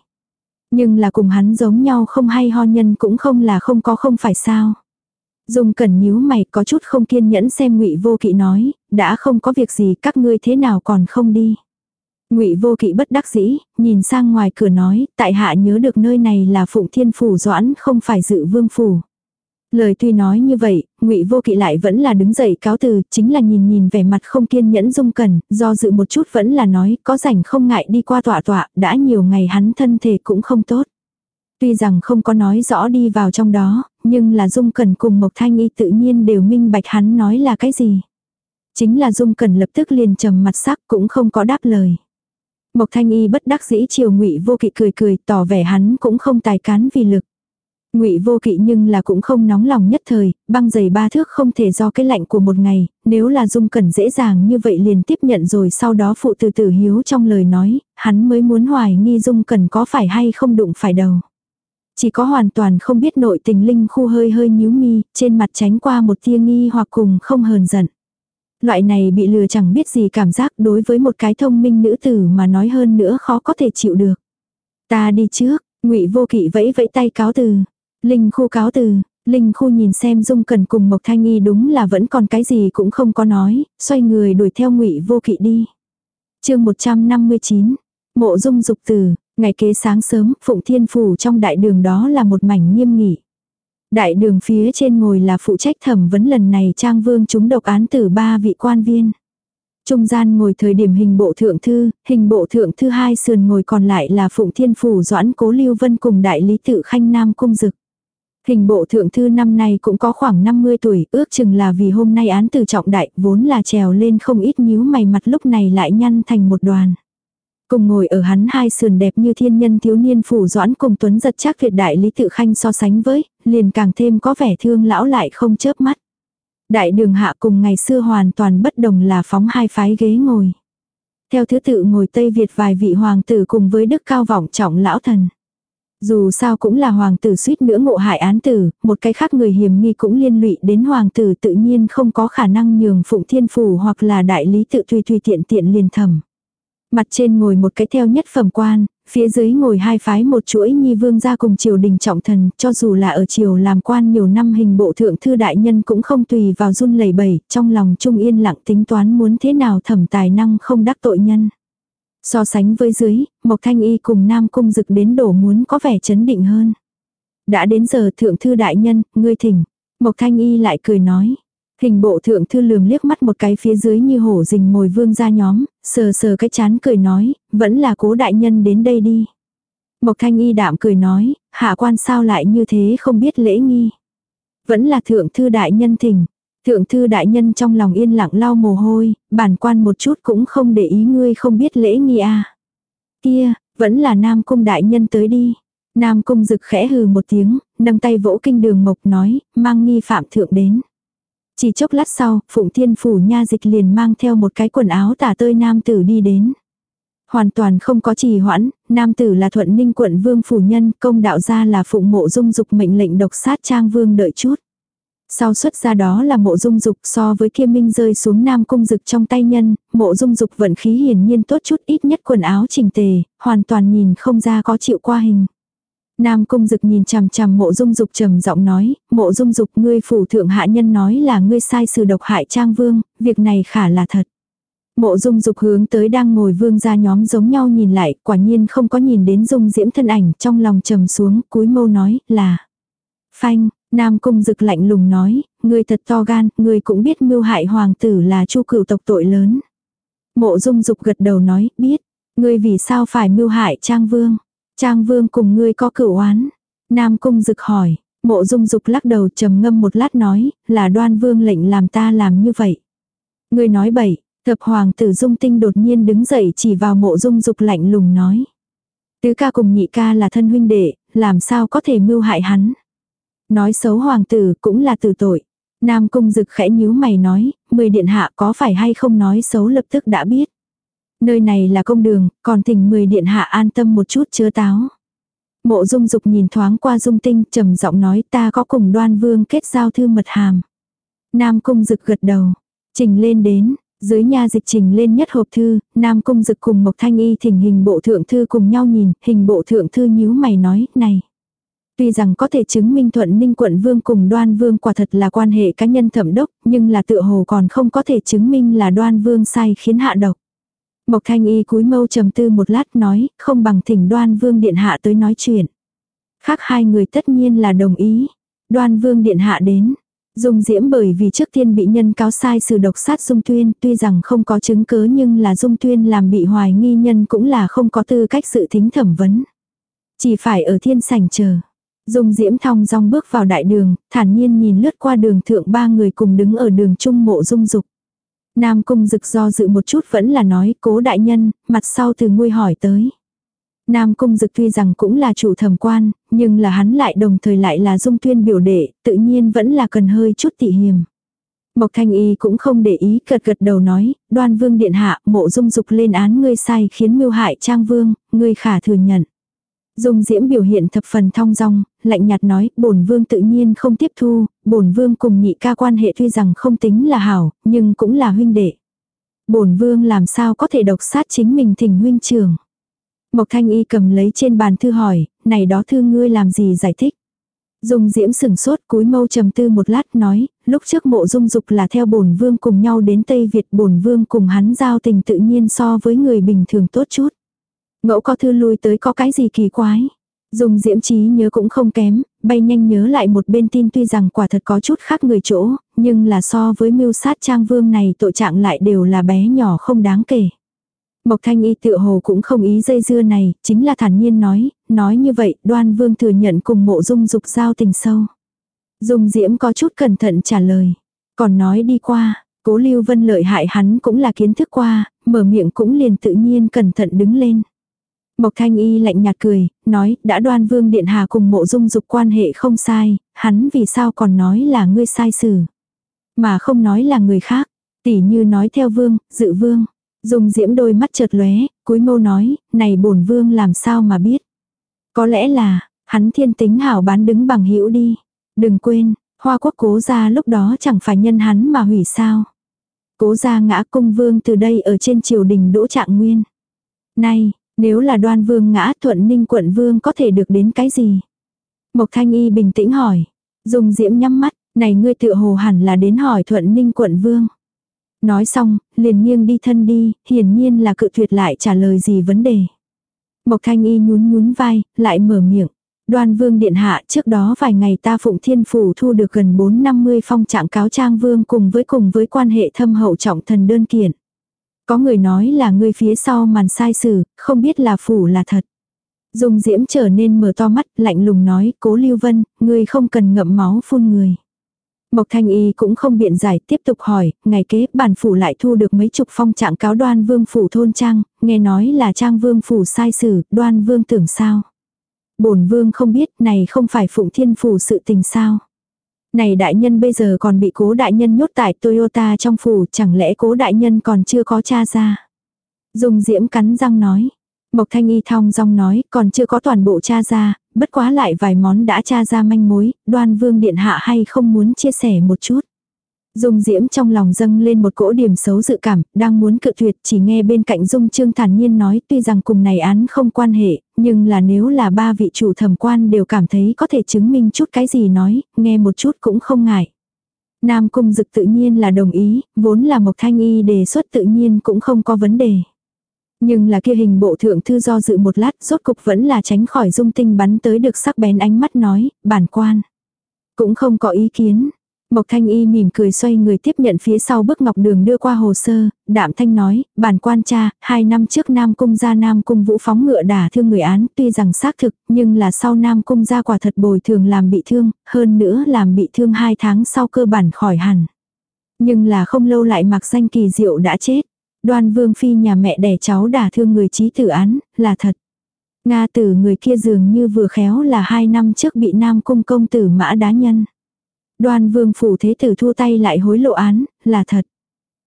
Nhưng là cùng hắn giống nhau không hay ho nhân cũng không là không có không phải sao. Dung cẩn nhíu mày có chút không kiên nhẫn xem ngụy vô kỵ nói, đã không có việc gì các ngươi thế nào còn không đi. Ngụy Vô Kỵ bất đắc dĩ, nhìn sang ngoài cửa nói, tại hạ nhớ được nơi này là Phụng Thiên phủ Doãn, không phải Dự Vương phủ. Lời tuy nói như vậy, Ngụy Vô Kỵ lại vẫn là đứng dậy cáo từ, chính là nhìn nhìn vẻ mặt không kiên nhẫn dung cẩn, do dự một chút vẫn là nói, có rảnh không ngại đi qua tọa tọa, đã nhiều ngày hắn thân thể cũng không tốt. Tuy rằng không có nói rõ đi vào trong đó, nhưng là Dung Cẩn cùng Mộc Thanh Y tự nhiên đều minh bạch hắn nói là cái gì. Chính là Dung Cẩn lập tức liền trầm mặt sắc cũng không có đáp lời. Mộc Thanh Y bất đắc dĩ chiều Ngụy Vô Kỵ cười cười, tỏ vẻ hắn cũng không tài cán vì lực. Ngụy Vô Kỵ nhưng là cũng không nóng lòng nhất thời, băng giày ba thước không thể do cái lạnh của một ngày, nếu là Dung Cẩn dễ dàng như vậy liền tiếp nhận rồi sau đó phụ từ tử hiếu trong lời nói, hắn mới muốn hoài nghi Dung Cẩn có phải hay không đụng phải đầu. Chỉ có hoàn toàn không biết nội tình linh khu hơi hơi nhíu mi, trên mặt tránh qua một tia nghi hoặc cùng không hờn giận. Loại này bị lừa chẳng biết gì cảm giác đối với một cái thông minh nữ tử mà nói hơn nữa khó có thể chịu được. Ta đi trước, ngụy vô kỵ vẫy vẫy tay cáo từ. Linh khu cáo từ, Linh khu nhìn xem Dung Cần cùng Mộc Thanh Y đúng là vẫn còn cái gì cũng không có nói, xoay người đuổi theo ngụy vô kỵ đi. chương 159, Mộ Dung dục tử, ngày kế sáng sớm, Phụng Thiên Phủ trong đại đường đó là một mảnh nghiêm nghị. Đại đường phía trên ngồi là phụ trách thẩm vấn lần này trang vương chúng độc án từ ba vị quan viên. Trung gian ngồi thời điểm hình bộ thượng thư, hình bộ thượng thư hai sườn ngồi còn lại là Phụng Thiên Phủ Doãn Cố Lưu Vân cùng đại lý tự Khanh Nam Cung Dực. Hình bộ thượng thư năm nay cũng có khoảng 50 tuổi, ước chừng là vì hôm nay án từ trọng đại, vốn là trèo lên không ít nhíu mày mặt lúc này lại nhăn thành một đoàn. Cùng ngồi ở hắn hai sườn đẹp như thiên nhân thiếu niên phủ doãn cùng tuấn giật chắc Việt đại lý tự khanh so sánh với, liền càng thêm có vẻ thương lão lại không chớp mắt. Đại đường hạ cùng ngày xưa hoàn toàn bất đồng là phóng hai phái ghế ngồi. Theo thứ tự ngồi Tây Việt vài vị hoàng tử cùng với đức cao vọng trọng lão thần. Dù sao cũng là hoàng tử suýt nữa ngộ hại án tử, một cái khác người hiểm nghi cũng liên lụy đến hoàng tử tự nhiên không có khả năng nhường phụng thiên phủ hoặc là đại lý tự tùy tùy tiện tiện liền thầm. Mặt trên ngồi một cái theo nhất phẩm quan, phía dưới ngồi hai phái một chuỗi nhi vương gia cùng triều đình trọng thần, cho dù là ở triều làm quan nhiều năm hình bộ thượng thư đại nhân cũng không tùy vào run lẩy bẩy, trong lòng trung yên lặng tính toán muốn thế nào thẩm tài năng không đắc tội nhân. So sánh với dưới, Mộc Thanh Y cùng Nam Cung Dực đến đổ muốn có vẻ chấn định hơn. Đã đến giờ thượng thư đại nhân, ngươi thỉnh. Mộc Thanh Y lại cười nói. Hình bộ thượng thư lườm liếc mắt một cái phía dưới như hổ rình mồi vương ra nhóm, sờ sờ cái chán cười nói, vẫn là cố đại nhân đến đây đi. Mộc thanh y đạm cười nói, hạ quan sao lại như thế không biết lễ nghi. Vẫn là thượng thư đại nhân thỉnh. Thượng thư đại nhân trong lòng yên lặng lau mồ hôi, bản quan một chút cũng không để ý ngươi không biết lễ nghi à. Kia, vẫn là nam cung đại nhân tới đi. Nam cung rực khẽ hừ một tiếng, nâng tay vỗ kinh đường mộc nói, mang nghi phạm thượng đến. Chỉ chốc lát sau, Phụng Thiên Phủ Nha Dịch liền mang theo một cái quần áo tả tơi nam tử đi đến. Hoàn toàn không có trì hoãn, nam tử là thuận ninh quận vương phủ nhân, công đạo gia là phụng mộ dung dục mệnh lệnh độc sát trang vương đợi chút. Sau xuất ra đó là mộ dung dục so với kia minh rơi xuống nam cung dực trong tay nhân, mộ dung dục vận khí hiển nhiên tốt chút ít nhất quần áo chỉnh tề, hoàn toàn nhìn không ra có chịu qua hình. Nam cung dực nhìn chằm chằm mộ dung dục trầm giọng nói, mộ dung dục ngươi phủ thượng hạ nhân nói là ngươi sai sự độc hại trang vương, việc này khả là thật. Mộ dung dục hướng tới đang ngồi vương gia nhóm giống nhau nhìn lại, quả nhiên không có nhìn đến dung diễm thân ảnh, trong lòng trầm xuống, cúi mâu nói, là. Phanh, Nam cung dực lạnh lùng nói, ngươi thật to gan, ngươi cũng biết mưu hại hoàng tử là chu cửu tộc tội lớn. Mộ dung dục gật đầu nói, biết, ngươi vì sao phải mưu hại trang vương. Trang vương cùng ngươi có cửu oán. Nam cung dực hỏi, mộ dung dục lắc đầu trầm ngâm một lát nói, là đoan vương lệnh làm ta làm như vậy. Ngươi nói bậy, thập hoàng tử dung tinh đột nhiên đứng dậy chỉ vào mộ dung dục lạnh lùng nói. Tứ ca cùng nhị ca là thân huynh đệ, làm sao có thể mưu hại hắn. Nói xấu hoàng tử cũng là tử tội. Nam cung dực khẽ nhíu mày nói, mười điện hạ có phải hay không nói xấu lập tức đã biết. Nơi này là công đường, còn thỉnh mười điện hạ an tâm một chút chứa táo. Mộ dung dục nhìn thoáng qua dung tinh trầm giọng nói ta có cùng đoan vương kết giao thư mật hàm. Nam cung dực gật đầu, trình lên đến, dưới nha dịch trình lên nhất hộp thư, Nam cung dực cùng Mộc Thanh Y thỉnh hình bộ thượng thư cùng nhau nhìn, hình bộ thượng thư nhíu mày nói, này. Tuy rằng có thể chứng minh thuận ninh quận vương cùng đoan vương quả thật là quan hệ cá nhân thẩm đốc, nhưng là tựa hồ còn không có thể chứng minh là đoan vương sai khiến hạ độc. Mộc thanh y cúi mâu trầm tư một lát nói, không bằng thỉnh đoan vương điện hạ tới nói chuyện. Khác hai người tất nhiên là đồng ý. Đoan vương điện hạ đến. Dung diễm bởi vì trước tiên bị nhân cáo sai sự độc sát Dung Tuyên, tuy rằng không có chứng cứ nhưng là Dung Tuyên làm bị hoài nghi nhân cũng là không có tư cách sự thính thẩm vấn. Chỉ phải ở thiên sảnh chờ. Dung diễm thong dong bước vào đại đường, thản nhiên nhìn lướt qua đường thượng ba người cùng đứng ở đường trung mộ dung dục. Nam cung dực do dự một chút vẫn là nói cố đại nhân, mặt sau từ nguy hỏi tới. Nam cung dực tuy rằng cũng là chủ thẩm quan, nhưng là hắn lại đồng thời lại là dung tuyên biểu đệ, tự nhiên vẫn là cần hơi chút tị hiềm. Mộc thanh y cũng không để ý gật gật đầu nói, đoan vương điện hạ mộ dung dục lên án ngươi sai khiến mưu hại trang vương, ngươi khả thừa nhận. Dung diễm biểu hiện thập phần thong dong, lạnh nhạt nói, bổn vương tự nhiên không tiếp thu, bổn vương cùng nhị ca quan hệ tuy rằng không tính là hảo, nhưng cũng là huynh đệ. Bổn vương làm sao có thể độc sát chính mình thỉnh huynh trưởng? Mộc thanh y cầm lấy trên bàn thư hỏi, này đó thư ngươi làm gì giải thích. Dung diễm sừng sốt cúi mâu trầm tư một lát nói, lúc trước mộ dung dục là theo bổn vương cùng nhau đến Tây Việt bổn vương cùng hắn giao tình tự nhiên so với người bình thường tốt chút. Ngẫu có thư lui tới có cái gì kỳ quái. Dùng diễm trí nhớ cũng không kém, bay nhanh nhớ lại một bên tin tuy rằng quả thật có chút khác người chỗ, nhưng là so với mưu sát trang vương này tội trạng lại đều là bé nhỏ không đáng kể. Mộc thanh y tự hồ cũng không ý dây dưa này, chính là thản nhiên nói, nói như vậy đoan vương thừa nhận cùng mộ dung dục giao tình sâu. Dung diễm có chút cẩn thận trả lời, còn nói đi qua, cố lưu vân lợi hại hắn cũng là kiến thức qua, mở miệng cũng liền tự nhiên cẩn thận đứng lên. Mộc Thanh Y lạnh nhạt cười, nói, đã đoan vương điện hạ cùng mộ dung dục quan hệ không sai, hắn vì sao còn nói là ngươi sai xử. Mà không nói là người khác, tỉ như nói theo vương, dự vương. Dung diễm đôi mắt chợt lóe, cúi mâu nói, này bổn vương làm sao mà biết. Có lẽ là, hắn thiên tính hảo bán đứng bằng hữu đi. Đừng quên, hoa quốc cố gia lúc đó chẳng phải nhân hắn mà hủy sao. Cố gia ngã cung vương từ đây ở trên triều đình đỗ trạng nguyên. Nay nếu là đoan vương ngã thuận ninh quận vương có thể được đến cái gì? Mộc Thanh Y bình tĩnh hỏi. Dùng diễm nhắm mắt, này ngươi tự hồ hẳn là đến hỏi thuận ninh quận vương. Nói xong, liền nghiêng đi thân đi, hiển nhiên là cự tuyệt lại trả lời gì vấn đề. Mộc Thanh Y nhún nhún vai, lại mở miệng. Đoan vương điện hạ trước đó vài ngày ta phụng thiên phủ thu được gần 450 phong trạng cáo trang vương cùng với cùng với quan hệ thâm hậu trọng thần đơn kiện. Có người nói là ngươi phía sau màn sai sử, không biết là phủ là thật. Dung diễm trở nên mở to mắt, lạnh lùng nói, cố lưu vân, ngươi không cần ngậm máu phun người. Mộc Thanh Y cũng không biện giải, tiếp tục hỏi, ngày kế bản phủ lại thu được mấy chục phong trạng cáo đoan vương phủ thôn trang, nghe nói là trang vương phủ sai sử, đoan vương tưởng sao. bổn vương không biết, này không phải phụng thiên phủ sự tình sao. Này đại nhân bây giờ còn bị cố đại nhân nhốt tại Toyota trong phủ, chẳng lẽ cố đại nhân còn chưa có cha ra. dùng diễm cắn răng nói. Mộc Thanh Y thong dong nói, còn chưa có toàn bộ cha ra, bất quá lại vài món đã tra ra manh mối, đoan vương điện hạ hay không muốn chia sẻ một chút. Dung Diễm trong lòng dâng lên một cỗ điểm xấu dự cảm, đang muốn cự tuyệt chỉ nghe bên cạnh Dung Trương thản nhiên nói tuy rằng cùng này án không quan hệ, nhưng là nếu là ba vị chủ thẩm quan đều cảm thấy có thể chứng minh chút cái gì nói, nghe một chút cũng không ngại. Nam Cung Dực tự nhiên là đồng ý, vốn là Mộc Thanh Y đề xuất tự nhiên cũng không có vấn đề. Nhưng là kia hình bộ thượng thư do dự một lát rốt cục vẫn là tránh khỏi dung tinh bắn tới được sắc bén ánh mắt nói, bản quan. Cũng không có ý kiến. Mộc thanh y mỉm cười xoay người tiếp nhận phía sau bức ngọc đường đưa qua hồ sơ, đạm thanh nói, bản quan cha, hai năm trước Nam Cung ra Nam Cung vũ phóng ngựa đả thương người án tuy rằng xác thực, nhưng là sau Nam Cung ra quả thật bồi thường làm bị thương, hơn nữa làm bị thương hai tháng sau cơ bản khỏi hẳn. Nhưng là không lâu lại mặc danh kỳ diệu đã chết. Đoan vương phi nhà mẹ đẻ cháu đả thương người trí tử án, là thật. Nga tử người kia dường như vừa khéo là hai năm trước bị nam cung công tử mã đá nhân. Đoan vương phủ thế tử thua tay lại hối lộ án, là thật.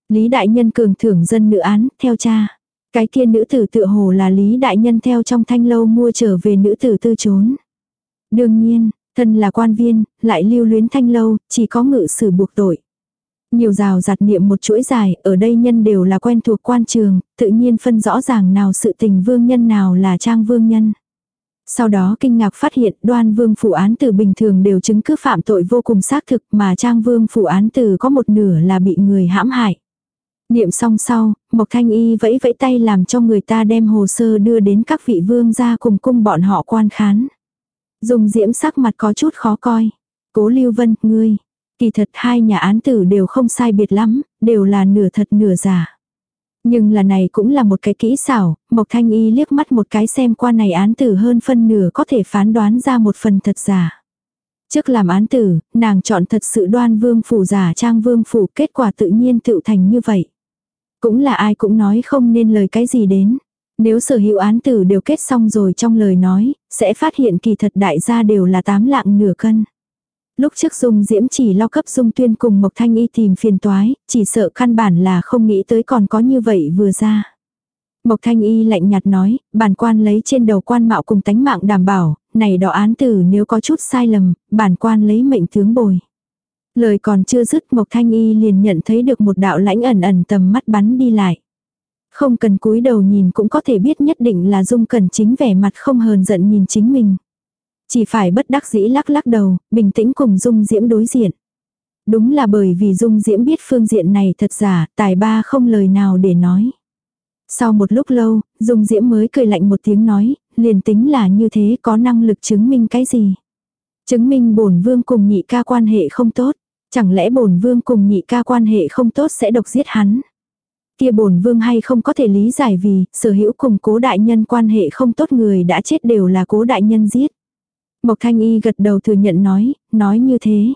Lý đại nhân cường thưởng dân nữ án, theo cha. Cái kia nữ tử tự hồ là Lý đại nhân theo trong thanh lâu mua trở về nữ tử tư trốn. Đương nhiên, thân là quan viên, lại lưu luyến thanh lâu, chỉ có ngự sử buộc tội. Nhiều rào giặt niệm một chuỗi dài, ở đây nhân đều là quen thuộc quan trường, tự nhiên phân rõ ràng nào sự tình vương nhân nào là trang vương nhân. Sau đó kinh ngạc phát hiện đoan vương phụ án từ bình thường đều chứng cứ phạm tội vô cùng xác thực mà trang vương phụ án từ có một nửa là bị người hãm hại. Niệm xong sau, Mộc Thanh Y vẫy vẫy tay làm cho người ta đem hồ sơ đưa đến các vị vương ra cùng cung bọn họ quan khán. Dùng diễm sắc mặt có chút khó coi. Cố Lưu Vân, ngươi, Kỳ thật hai nhà án tử đều không sai biệt lắm, đều là nửa thật nửa giả. Nhưng là này cũng là một cái kỹ xảo, Mộc Thanh Y liếc mắt một cái xem qua này án tử hơn phân nửa có thể phán đoán ra một phần thật giả. Trước làm án tử, nàng chọn thật sự đoan vương phủ giả trang vương phủ kết quả tự nhiên tự thành như vậy. Cũng là ai cũng nói không nên lời cái gì đến. Nếu sở hữu án tử đều kết xong rồi trong lời nói, sẽ phát hiện kỳ thật đại gia đều là tám lạng nửa cân. Lúc trước Dung Diễm chỉ lo cấp Dung Tuyên cùng Mộc Thanh Y tìm phiền toái, chỉ sợ căn bản là không nghĩ tới còn có như vậy vừa ra. Mộc Thanh Y lạnh nhạt nói, bản quan lấy trên đầu quan mạo cùng tánh mạng đảm bảo, này đỏ án tử nếu có chút sai lầm, bản quan lấy mệnh tướng bồi. Lời còn chưa dứt Mộc Thanh Y liền nhận thấy được một đạo lãnh ẩn ẩn tầm mắt bắn đi lại. Không cần cúi đầu nhìn cũng có thể biết nhất định là Dung Cần chính vẻ mặt không hờn giận nhìn chính mình. Chỉ phải bất đắc dĩ lắc lắc đầu, bình tĩnh cùng Dung Diễm đối diện. Đúng là bởi vì Dung Diễm biết phương diện này thật giả, tài ba không lời nào để nói. Sau một lúc lâu, Dung Diễm mới cười lạnh một tiếng nói, liền tính là như thế có năng lực chứng minh cái gì. Chứng minh bổn vương cùng nhị ca quan hệ không tốt. Chẳng lẽ bổn vương cùng nhị ca quan hệ không tốt sẽ độc giết hắn. Kia bổn vương hay không có thể lý giải vì sở hữu cùng cố đại nhân quan hệ không tốt người đã chết đều là cố đại nhân giết. Mộc Thanh Y gật đầu thừa nhận nói, nói như thế.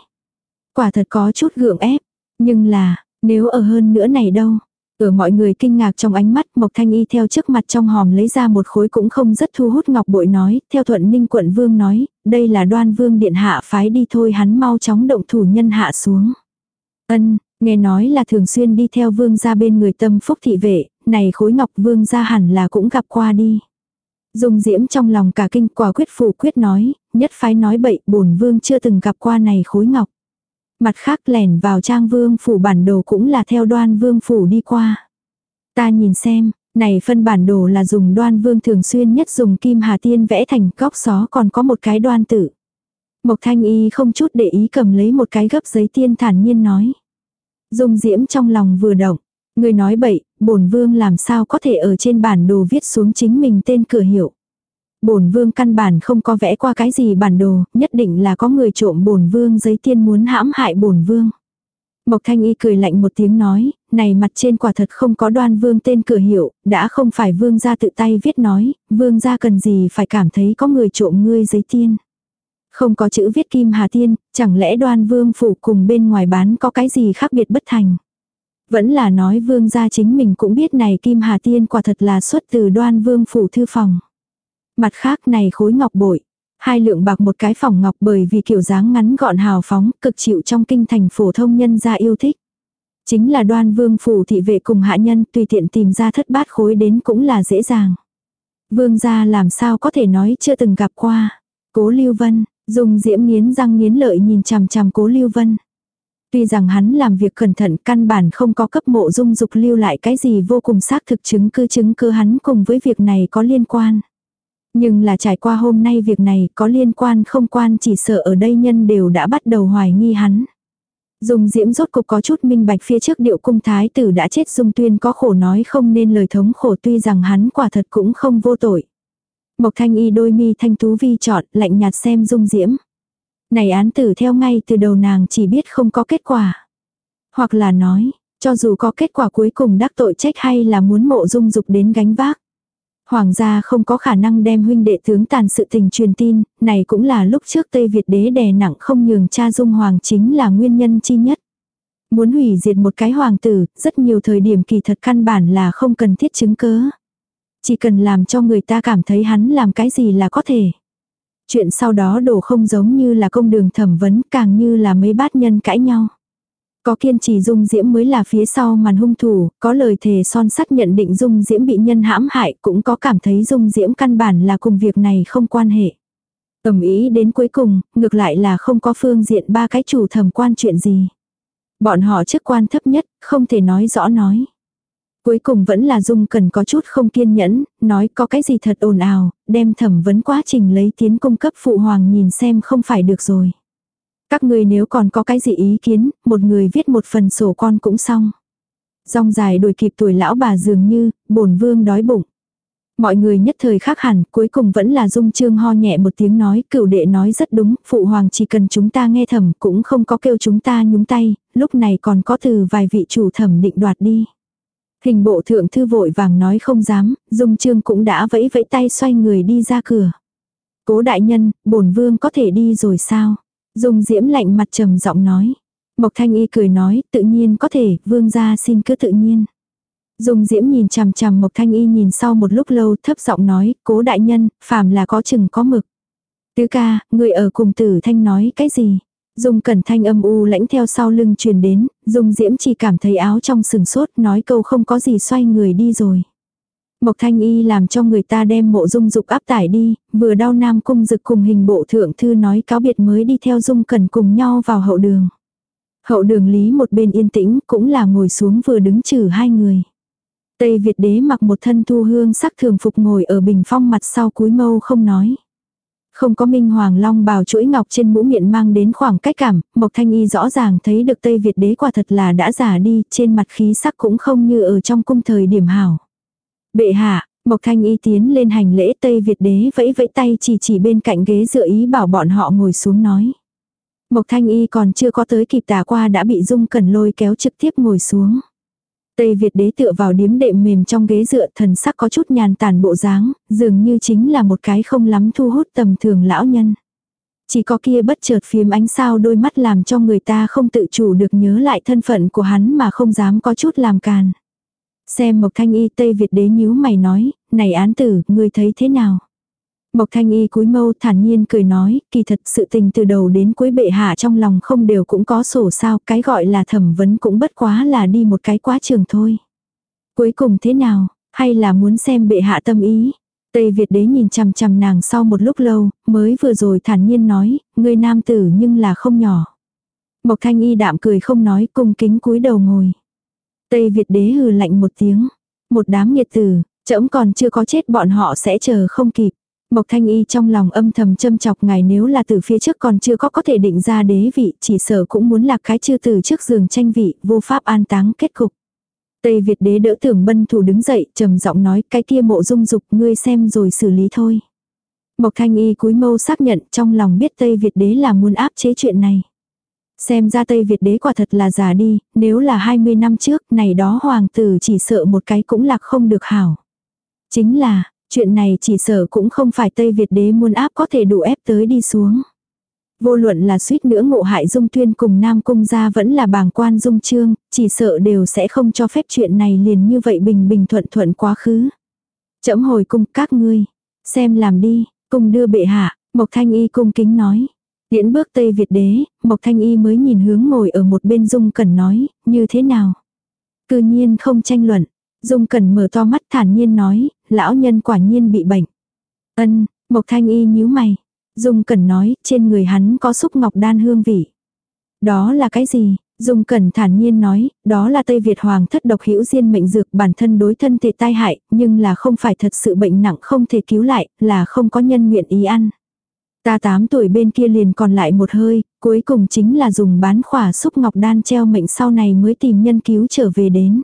Quả thật có chút gượng ép, nhưng là, nếu ở hơn nữa này đâu. Ở mọi người kinh ngạc trong ánh mắt Mộc Thanh Y theo trước mặt trong hòm lấy ra một khối cũng không rất thu hút ngọc bội nói, theo thuận ninh quận vương nói, đây là đoan vương điện hạ phái đi thôi hắn mau chóng động thủ nhân hạ xuống. Ân, nghe nói là thường xuyên đi theo vương ra bên người tâm phúc thị vệ, này khối ngọc vương ra hẳn là cũng gặp qua đi. Dung diễm trong lòng cả kinh quả quyết phủ quyết nói, nhất phái nói bậy bổn vương chưa từng gặp qua này khối ngọc. Mặt khác lẻn vào trang vương phủ bản đồ cũng là theo đoan vương phủ đi qua. Ta nhìn xem, Này phân bản đồ là dùng đoan vương thường xuyên nhất dùng kim hà tiên vẽ thành góc xó còn có một cái đoan tử. Mộc thanh y không chút để ý cầm lấy một cái gấp giấy tiên thản nhiên nói. Dung diễm trong lòng vừa động. Người nói bậy, bổn vương làm sao có thể ở trên bản đồ viết xuống chính mình tên cửa hiệu. Bổn vương căn bản không có vẽ qua cái gì bản đồ, nhất định là có người trộm bổn vương giấy tiên muốn hãm hại bổn vương. Mộc Thanh Y cười lạnh một tiếng nói, này mặt trên quả thật không có đoan vương tên cửa hiệu, đã không phải vương gia tự tay viết nói, vương gia cần gì phải cảm thấy có người trộm ngươi giấy tiên. Không có chữ viết kim hà tiên, chẳng lẽ đoan vương phủ cùng bên ngoài bán có cái gì khác biệt bất thành. Vẫn là nói vương gia chính mình cũng biết này kim hà tiên quả thật là xuất từ đoan vương phủ thư phòng. Mặt khác này khối ngọc bội. Hai lượng bạc một cái phòng ngọc bởi vì kiểu dáng ngắn gọn hào phóng, cực chịu trong kinh thành phổ thông nhân gia yêu thích. Chính là đoan vương phủ thị vệ cùng hạ nhân tùy tiện tìm ra thất bát khối đến cũng là dễ dàng. Vương gia làm sao có thể nói chưa từng gặp qua. Cố Lưu Vân, dùng diễm nghiến răng nghiến lợi nhìn chằm chằm cố Lưu Vân. Tuy rằng hắn làm việc cẩn thận, căn bản không có cấp mộ dung dục lưu lại cái gì vô cùng xác thực chứng cứ chứng cứ hắn cùng với việc này có liên quan. Nhưng là trải qua hôm nay việc này, có liên quan không quan chỉ sợ ở đây nhân đều đã bắt đầu hoài nghi hắn. Dung diễm rốt cục có chút minh bạch phía trước điệu cung thái tử đã chết, dung tuyên có khổ nói không nên lời thống khổ, tuy rằng hắn quả thật cũng không vô tội. Mộc thanh y đôi mi thanh tú vi trọn lạnh nhạt xem dung diễm. Này án tử theo ngay từ đầu nàng chỉ biết không có kết quả. Hoặc là nói, cho dù có kết quả cuối cùng đắc tội trách hay là muốn mộ dung dục đến gánh vác. Hoàng gia không có khả năng đem huynh đệ tướng tàn sự tình truyền tin, này cũng là lúc trước Tây Việt đế đè nặng không nhường cha dung hoàng chính là nguyên nhân chi nhất. Muốn hủy diệt một cái hoàng tử, rất nhiều thời điểm kỳ thật căn bản là không cần thiết chứng cớ. Chỉ cần làm cho người ta cảm thấy hắn làm cái gì là có thể. Chuyện sau đó đổ không giống như là công đường thẩm vấn càng như là mấy bát nhân cãi nhau. Có kiên trì dung diễm mới là phía sau màn hung thủ, có lời thề son sắt nhận định dung diễm bị nhân hãm hại cũng có cảm thấy dung diễm căn bản là cùng việc này không quan hệ. Ẩm ý đến cuối cùng, ngược lại là không có phương diện ba cái chủ thẩm quan chuyện gì. Bọn họ chức quan thấp nhất, không thể nói rõ nói. Cuối cùng vẫn là Dung cần có chút không kiên nhẫn, nói có cái gì thật ồn ào, đem thẩm vấn quá trình lấy tiến cung cấp phụ hoàng nhìn xem không phải được rồi. Các người nếu còn có cái gì ý kiến, một người viết một phần sổ con cũng xong. Rong dài đuổi kịp tuổi lão bà dường như, bổn vương đói bụng. Mọi người nhất thời khác hẳn, cuối cùng vẫn là dung trương ho nhẹ một tiếng nói, cửu đệ nói rất đúng, phụ hoàng chỉ cần chúng ta nghe thẩm cũng không có kêu chúng ta nhúng tay, lúc này còn có từ vài vị chủ thẩm định đoạt đi. Hình bộ thượng thư vội vàng nói không dám, dung trương cũng đã vẫy vẫy tay xoay người đi ra cửa. Cố đại nhân, bổn vương có thể đi rồi sao? Dung diễm lạnh mặt trầm giọng nói. Mộc thanh y cười nói, tự nhiên có thể, vương gia xin cứ tự nhiên. Dung diễm nhìn chằm chằm Mộc thanh y nhìn sau một lúc lâu thấp giọng nói, cố đại nhân, phàm là có chừng có mực. Tứ ca, người ở cùng tử thanh nói cái gì? Dung cẩn thanh âm u lãnh theo sau lưng truyền đến, Dung diễm chỉ cảm thấy áo trong sừng sốt nói câu không có gì xoay người đi rồi. Mộc thanh y làm cho người ta đem mộ dung dục áp tải đi, vừa đau nam cung dực cùng hình bộ thượng thư nói cáo biệt mới đi theo dung cẩn cùng nhau vào hậu đường. Hậu đường lý một bên yên tĩnh cũng là ngồi xuống vừa đứng trừ hai người. Tây Việt đế mặc một thân thu hương sắc thường phục ngồi ở bình phong mặt sau cúi mâu không nói. Không có minh hoàng long bào chuỗi ngọc trên mũ miệng mang đến khoảng cách cảm, Mộc Thanh Y rõ ràng thấy được Tây Việt đế quả thật là đã già đi, trên mặt khí sắc cũng không như ở trong cung thời điểm hảo. Bệ hạ, Mộc Thanh Y tiến lên hành lễ Tây Việt đế vẫy vẫy tay chỉ chỉ bên cạnh ghế dựa ý bảo bọn họ ngồi xuống nói. Mộc Thanh Y còn chưa có tới kịp tả qua đã bị Dung Cẩn lôi kéo trực tiếp ngồi xuống. Tây Việt đế tựa vào điếm đệm mềm trong ghế dựa thần sắc có chút nhàn tản bộ dáng, dường như chính là một cái không lắm thu hút tầm thường lão nhân. Chỉ có kia bất chợt phiếm ánh sao đôi mắt làm cho người ta không tự chủ được nhớ lại thân phận của hắn mà không dám có chút làm càn. Xem Mộc Thanh Y Tây Việt đế nhíu mày nói, này án tử, ngươi thấy thế nào? Mộc Thanh Y cúi mâu thản nhiên cười nói, kỳ thật sự tình từ đầu đến cuối bệ hạ trong lòng không đều cũng có sổ sao, cái gọi là thẩm vấn cũng bất quá là đi một cái quá trường thôi. Cuối cùng thế nào, hay là muốn xem bệ hạ tâm ý? Tây Việt đế nhìn chằm chằm nàng sau một lúc lâu, mới vừa rồi thản nhiên nói, người nam tử nhưng là không nhỏ. Mộc Thanh Y đạm cười không nói cung kính cúi đầu ngồi. Tây Việt đế hừ lạnh một tiếng. Một đám nghiệt tử, trẫm còn chưa có chết bọn họ sẽ chờ không kịp. Mộc Thanh Y trong lòng âm thầm châm chọc ngài nếu là từ phía trước còn chưa có có thể định ra đế vị, chỉ sợ cũng muốn là cái chưa từ trước giường tranh vị, vô pháp an táng kết cục. Tây Việt đế đỡ tưởng bân thủ đứng dậy, trầm giọng nói cái kia mộ dung dục ngươi xem rồi xử lý thôi. Mộc Thanh Y cúi mâu xác nhận trong lòng biết Tây Việt đế là muốn áp chế chuyện này. Xem ra Tây Việt đế quả thật là già đi, nếu là 20 năm trước, này đó hoàng tử chỉ sợ một cái cũng lạc không được hảo. Chính là, chuyện này chỉ sợ cũng không phải Tây Việt đế muốn áp có thể đủ ép tới đi xuống. Vô luận là suýt nữa ngộ hại dung tuyên cùng Nam Cung gia vẫn là bàng quan dung trương, chỉ sợ đều sẽ không cho phép chuyện này liền như vậy bình bình thuận thuận quá khứ. Chấm hồi cung các ngươi, xem làm đi, cùng đưa bệ hạ, Mộc Thanh Y cung kính nói. Điễn bước Tây Việt đế, Mộc Thanh Y mới nhìn hướng ngồi ở một bên Dung Cẩn nói, như thế nào? Cư nhiên không tranh luận. Dung Cẩn mở to mắt thản nhiên nói, lão nhân quả nhiên bị bệnh. Ân, Mộc Thanh Y nhíu mày. Dung Cẩn nói, trên người hắn có xúc ngọc đan hương vị. Đó là cái gì? Dung Cẩn thản nhiên nói, đó là Tây Việt Hoàng thất độc hữu diên mệnh dược bản thân đối thân thể tai hại, nhưng là không phải thật sự bệnh nặng không thể cứu lại, là không có nhân nguyện ý ăn. Ta 8 tuổi bên kia liền còn lại một hơi, cuối cùng chính là dùng bán khỏa xúc ngọc đan treo mệnh sau này mới tìm nhân cứu trở về đến.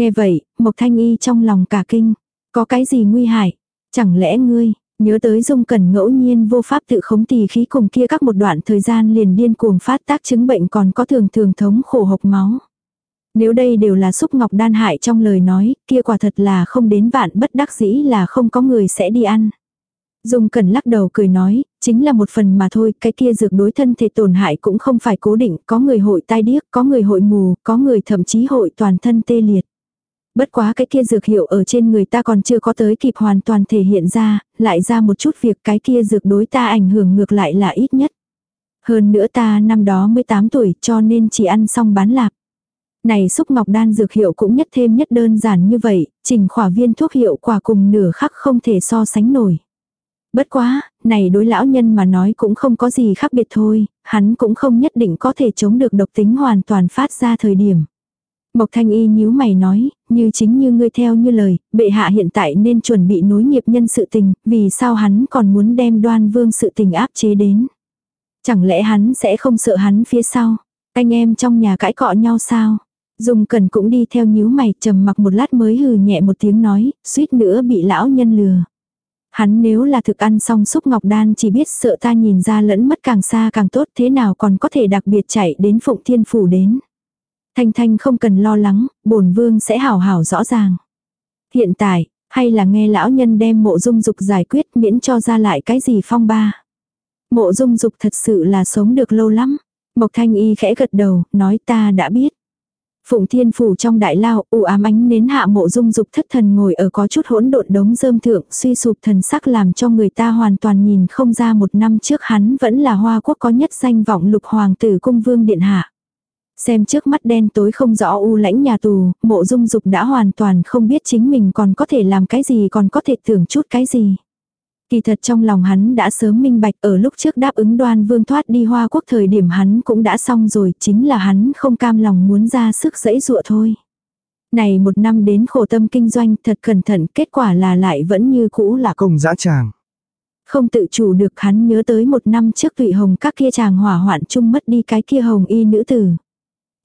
Nghe vậy, Mộc Thanh Y trong lòng cả kinh, có cái gì nguy hại? Chẳng lẽ ngươi, nhớ tới dung cẩn ngẫu nhiên vô pháp tự khống tỳ khí cùng kia các một đoạn thời gian liền điên cuồng phát tác chứng bệnh còn có thường thường thống khổ hộc máu. Nếu đây đều là xúc ngọc đan hại trong lời nói, kia quả thật là không đến vạn bất đắc dĩ là không có người sẽ đi ăn. Dung Cẩn lắc đầu cười nói, chính là một phần mà thôi, cái kia dược đối thân thể tổn hại cũng không phải cố định, có người hội tai điếc, có người hội mù, có người thậm chí hội toàn thân tê liệt. Bất quá cái kia dược hiệu ở trên người ta còn chưa có tới kịp hoàn toàn thể hiện ra, lại ra một chút việc cái kia dược đối ta ảnh hưởng ngược lại là ít nhất. Hơn nữa ta năm đó 18 tuổi cho nên chỉ ăn xong bán lạp. Này xúc ngọc đan dược hiệu cũng nhất thêm nhất đơn giản như vậy, trình khỏa viên thuốc hiệu quả cùng nửa khắc không thể so sánh nổi. Bất quá, này đối lão nhân mà nói cũng không có gì khác biệt thôi, hắn cũng không nhất định có thể chống được độc tính hoàn toàn phát ra thời điểm. Mộc Thanh Y nhíu mày nói, như chính như ngươi theo như lời, bệ hạ hiện tại nên chuẩn bị nối nghiệp nhân sự tình, vì sao hắn còn muốn đem đoan vương sự tình áp chế đến. Chẳng lẽ hắn sẽ không sợ hắn phía sau, anh em trong nhà cãi cọ nhau sao? Dung Cần cũng đi theo nhíu mày trầm mặc một lát mới hừ nhẹ một tiếng nói, suýt nữa bị lão nhân lừa. Hắn nếu là thực ăn xong xúc ngọc đan chỉ biết sợ ta nhìn ra lẫn mất càng xa càng tốt thế nào còn có thể đặc biệt chạy đến phụng thiên phủ đến. Thanh Thanh không cần lo lắng, bổn vương sẽ hảo hảo rõ ràng. Hiện tại, hay là nghe lão nhân đem mộ dung dục giải quyết miễn cho ra lại cái gì phong ba. Mộ dung dục thật sự là sống được lâu lắm. Mộc Thanh Y khẽ gật đầu, nói ta đã biết. Phụng Thiên phủ trong đại lao, u ám ánh nến hạ mộ dung dục thất thần ngồi ở có chút hỗn độn đống rơm thượng, suy sụp thần sắc làm cho người ta hoàn toàn nhìn không ra một năm trước hắn vẫn là hoa quốc có nhất danh vọng lục hoàng tử cung vương điện hạ. Xem trước mắt đen tối không rõ u lãnh nhà tù, mộ dung dục đã hoàn toàn không biết chính mình còn có thể làm cái gì còn có thể tưởng chút cái gì. Kỳ thật trong lòng hắn đã sớm minh bạch ở lúc trước đáp ứng đoan vương thoát đi hoa quốc thời điểm hắn cũng đã xong rồi, chính là hắn không cam lòng muốn ra sức dẫy dụa thôi. Này một năm đến khổ tâm kinh doanh thật cẩn thận, kết quả là lại vẫn như cũ là công dã tràng. Không tự chủ được hắn nhớ tới một năm trước tụy hồng các kia chàng hỏa hoạn chung mất đi cái kia hồng y nữ tử.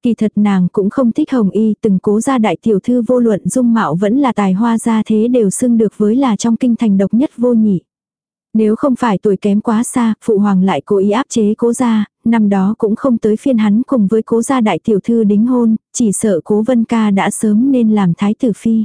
Kỳ thật nàng cũng không thích hồng y, từng cố ra đại tiểu thư vô luận dung mạo vẫn là tài hoa gia thế đều xưng được với là trong kinh thành độc nhất vô nhị. Nếu không phải tuổi kém quá xa, phụ hoàng lại cố ý áp chế cố gia, năm đó cũng không tới phiên hắn cùng với cố gia đại tiểu thư đính hôn, chỉ sợ cố vân ca đã sớm nên làm thái tử phi.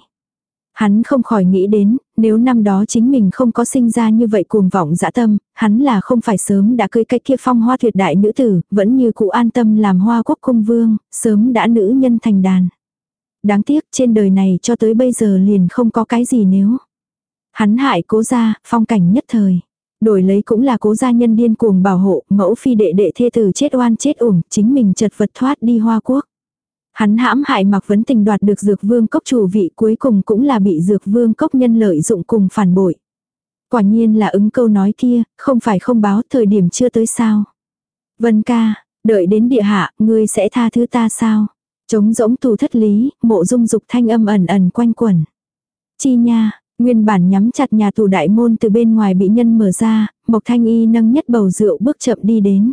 Hắn không khỏi nghĩ đến, nếu năm đó chính mình không có sinh ra như vậy cuồng vọng dã tâm, hắn là không phải sớm đã cưới cái kia phong hoa tuyệt đại nữ tử, vẫn như cụ an tâm làm hoa quốc cung vương, sớm đã nữ nhân thành đàn. Đáng tiếc trên đời này cho tới bây giờ liền không có cái gì nếu. Hắn hại cố gia, phong cảnh nhất thời. Đổi lấy cũng là cố gia nhân điên cuồng bảo hộ, mẫu phi đệ đệ thê tử chết oan chết ủng, chính mình chật vật thoát đi hoa quốc. Hắn hãm hại mặc vấn tình đoạt được dược vương cốc chủ vị cuối cùng cũng là bị dược vương cốc nhân lợi dụng cùng phản bội. Quả nhiên là ứng câu nói kia, không phải không báo thời điểm chưa tới sao. Vân ca, đợi đến địa hạ, ngươi sẽ tha thứ ta sao? Trống rỗng tù thất lý, mộ dung dục thanh âm ẩn ẩn quanh quẩn. Chi nha, nguyên bản nhắm chặt nhà tù đại môn từ bên ngoài bị nhân mở ra, Mộc Thanh Y nâng nhất bầu rượu bước chậm đi đến.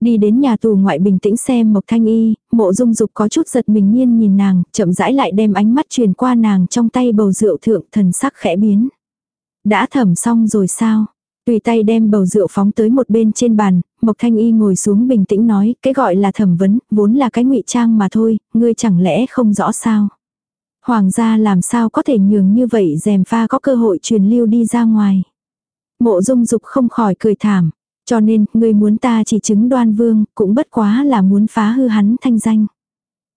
Đi đến nhà tù ngoại bình tĩnh xem Mộc Thanh Y, mộ dung dục có chút giật mình nhiên nhìn nàng, chậm rãi lại đem ánh mắt truyền qua nàng trong tay bầu rượu thượng thần sắc khẽ biến. Đã thẩm xong rồi sao? Tùy tay đem bầu rượu phóng tới một bên trên bàn, Mộc Thanh Y ngồi xuống bình tĩnh nói, cái gọi là thẩm vấn, vốn là cái ngụy trang mà thôi, ngươi chẳng lẽ không rõ sao? Hoàng gia làm sao có thể nhường như vậy dèm pha có cơ hội truyền lưu đi ra ngoài. Mộ dung dục không khỏi cười thảm. Cho nên, ngươi muốn ta chỉ chứng đoan vương, cũng bất quá là muốn phá hư hắn thanh danh.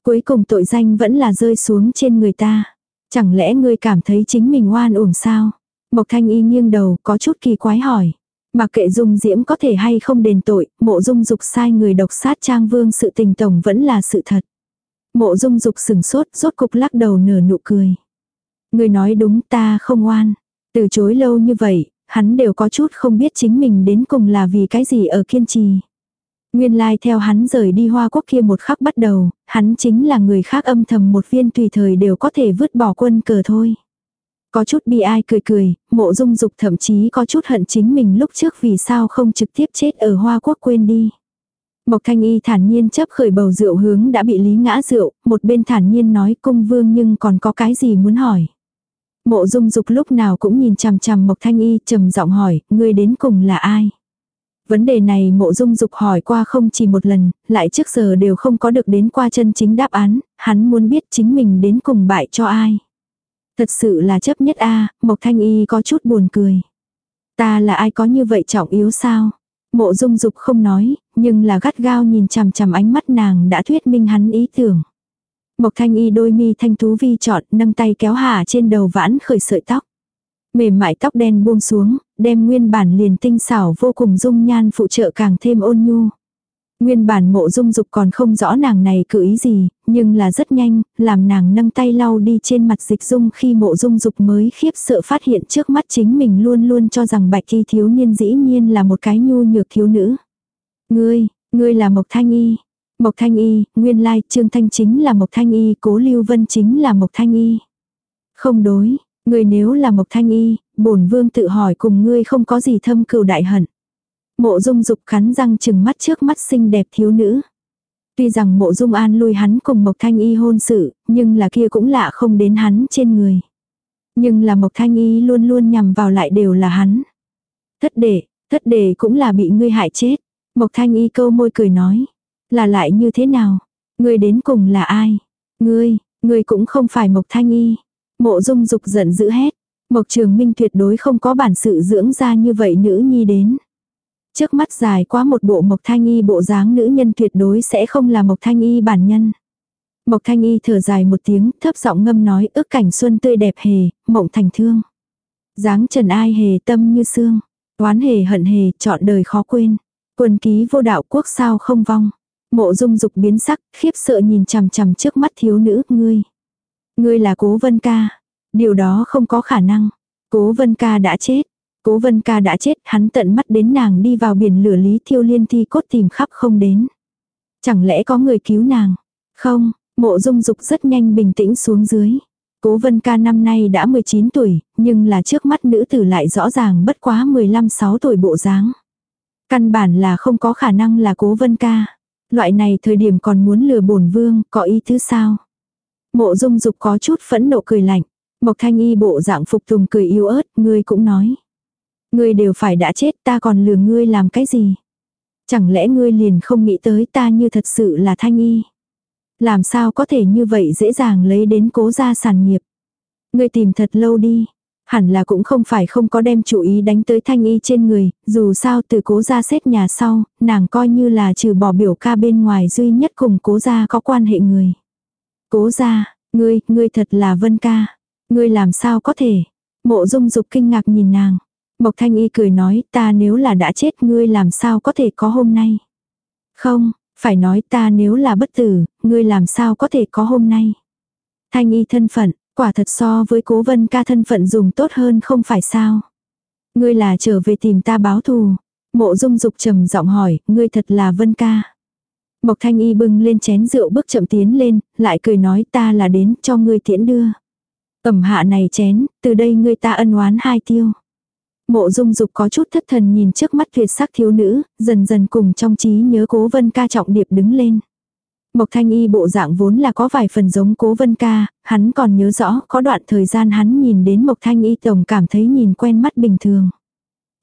Cuối cùng tội danh vẫn là rơi xuống trên người ta. Chẳng lẽ ngươi cảm thấy chính mình oan uổng sao? Mộc thanh y nghiêng đầu, có chút kỳ quái hỏi. Mặc kệ dung diễm có thể hay không đền tội, mộ dung dục sai người độc sát trang vương sự tình tổng vẫn là sự thật. Mộ dung dục sừng sốt, rốt cục lắc đầu nở nụ cười. Người nói đúng ta không oan. Từ chối lâu như vậy, hắn đều có chút không biết chính mình đến cùng là vì cái gì ở kiên trì. Nguyên lai theo hắn rời đi hoa quốc kia một khắc bắt đầu, hắn chính là người khác âm thầm một viên tùy thời đều có thể vứt bỏ quân cờ thôi. Có chút bi ai cười cười, mộ dung dục thậm chí có chút hận chính mình lúc trước vì sao không trực tiếp chết ở hoa quốc quên đi. Mộc thanh y thản nhiên chấp khởi bầu rượu hướng đã bị lý ngã rượu, một bên thản nhiên nói cung vương nhưng còn có cái gì muốn hỏi. Mộ dung dục lúc nào cũng nhìn chằm chằm Mộc Thanh Y trầm giọng hỏi, ngươi đến cùng là ai? Vấn đề này mộ dung dục hỏi qua không chỉ một lần, lại trước giờ đều không có được đến qua chân chính đáp án, hắn muốn biết chính mình đến cùng bại cho ai. Thật sự là chấp nhất a Mộc Thanh Y có chút buồn cười. Ta là ai có như vậy trọng yếu sao? Mộ dung dục không nói, nhưng là gắt gao nhìn chằm chằm ánh mắt nàng đã thuyết minh hắn ý tưởng. Mộc thanh y đôi mi thanh tú vi chọn nâng tay kéo hà trên đầu vãn khởi sợi tóc. Mềm mại tóc đen buông xuống, đem nguyên bản liền tinh xảo vô cùng dung nhan phụ trợ càng thêm ôn nhu. Nguyên bản mộ dung dục còn không rõ nàng này cử ý gì, nhưng là rất nhanh, làm nàng nâng tay lau đi trên mặt dịch dung khi mộ dung dục mới khiếp sợ phát hiện trước mắt chính mình luôn luôn cho rằng bạch thi thiếu niên dĩ nhiên là một cái nhu nhược thiếu nữ. Ngươi, ngươi là Mộc Thanh Y, Mộc Thanh Y, nguyên lai Trương Thanh chính là Mộc Thanh Y, Cố Lưu Vân chính là Mộc Thanh Y. Không đối, người nếu là Mộc Thanh Y, bổn vương tự hỏi cùng ngươi không có gì thâm cừu đại hận. Mộ Dung Dục khắn răng chừng mắt trước mắt xinh đẹp thiếu nữ. Tuy rằng Mộ Dung An lui hắn cùng Mộc Thanh Y hôn sự, nhưng là kia cũng lạ không đến hắn trên người. Nhưng là Mộc Thanh Y luôn luôn nhằm vào lại đều là hắn. Thất đệ, thất đệ cũng là bị ngươi hại chết. Mộc Thanh Y câu môi cười nói. Là lại như thế nào? Ngươi đến cùng là ai? Ngươi, ngươi cũng không phải Mộc Thanh Y. Mộ dung dục giận dữ hét. Mộc Trường Minh tuyệt đối không có bản sự dưỡng ra như vậy nữ nhi đến. Trước mắt dài quá một bộ Mộc Thanh Y bộ dáng nữ nhân tuyệt đối sẽ không là Mộc Thanh Y bản nhân. Mộc Thanh Y thở dài một tiếng, thấp giọng ngâm nói ước cảnh xuân tươi đẹp hề, mộng thành thương. dáng trần ai hề tâm như xương, toán hề hận hề, chọn đời khó quên. Quân ký vô đạo quốc sao không vong. Mộ dung dục biến sắc, khiếp sợ nhìn chằm chằm trước mắt thiếu nữ, ngươi. Ngươi là cố vân ca. Điều đó không có khả năng. Cố vân ca đã chết. Cố vân ca đã chết, hắn tận mắt đến nàng đi vào biển lửa lý thiêu liên thi cốt tìm khắp không đến. Chẳng lẽ có người cứu nàng? Không, mộ dung dục rất nhanh bình tĩnh xuống dưới. Cố vân ca năm nay đã 19 tuổi, nhưng là trước mắt nữ tử lại rõ ràng bất quá 15-6 tuổi bộ dáng. Căn bản là không có khả năng là cố vân ca. Loại này thời điểm còn muốn lừa bổn vương, có ý thứ sao? Mộ dung dục có chút phẫn nộ cười lạnh. Mộc thanh y bộ dạng phục tùng cười yếu ớt, ngươi cũng nói. Ngươi đều phải đã chết ta còn lừa ngươi làm cái gì? Chẳng lẽ ngươi liền không nghĩ tới ta như thật sự là thanh y? Làm sao có thể như vậy dễ dàng lấy đến cố gia sản nghiệp? Ngươi tìm thật lâu đi. Hẳn là cũng không phải không có đem chủ ý đánh tới thanh y trên người, dù sao từ cố gia xét nhà sau, nàng coi như là trừ bỏ biểu ca bên ngoài duy nhất cùng cố gia có quan hệ người. Cố gia, ngươi, ngươi thật là vân ca. Ngươi làm sao có thể? Mộ dung dục kinh ngạc nhìn nàng. Mộc thanh y cười nói ta nếu là đã chết ngươi làm sao có thể có hôm nay? Không, phải nói ta nếu là bất tử, ngươi làm sao có thể có hôm nay? Thanh y thân phận, Quả thật so với cố vân ca thân phận dùng tốt hơn không phải sao. Ngươi là trở về tìm ta báo thù. Mộ dung dục trầm giọng hỏi, ngươi thật là vân ca. Mộc thanh y bưng lên chén rượu bước chậm tiến lên, lại cười nói ta là đến cho ngươi tiễn đưa. Ẩm hạ này chén, từ đây ngươi ta ân oán hai tiêu. Mộ dung dục có chút thất thần nhìn trước mắt tuyệt sắc thiếu nữ, dần dần cùng trong trí nhớ cố vân ca trọng điệp đứng lên. Mộc thanh y bộ dạng vốn là có vài phần giống cố vân ca, hắn còn nhớ rõ có đoạn thời gian hắn nhìn đến mộc thanh y tổng cảm thấy nhìn quen mắt bình thường.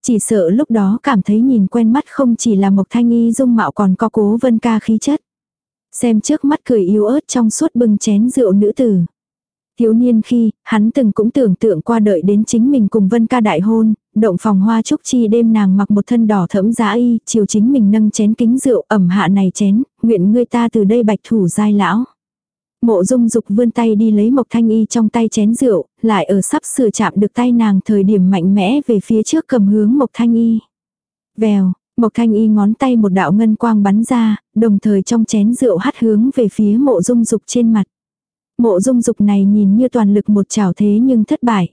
Chỉ sợ lúc đó cảm thấy nhìn quen mắt không chỉ là mộc thanh y dung mạo còn có cố vân ca khí chất. Xem trước mắt cười yếu ớt trong suốt bưng chén rượu nữ tử. Thiếu niên khi, hắn từng cũng tưởng tượng qua đợi đến chính mình cùng Vân ca đại hôn, động phòng hoa trúc chi đêm nàng mặc một thân đỏ thẫm giá y, chiều chính mình nâng chén kính rượu ẩm hạ này chén, nguyện ngươi ta từ đây bạch thủ giai lão. Mộ dung dục vươn tay đi lấy mộc thanh y trong tay chén rượu, lại ở sắp sửa chạm được tay nàng thời điểm mạnh mẽ về phía trước cầm hướng mộc thanh y. Vèo, mộc thanh y ngón tay một đạo ngân quang bắn ra, đồng thời trong chén rượu hắt hướng về phía mộ dung dục trên mặt. Mộ dung dục này nhìn như toàn lực một chảo thế nhưng thất bại.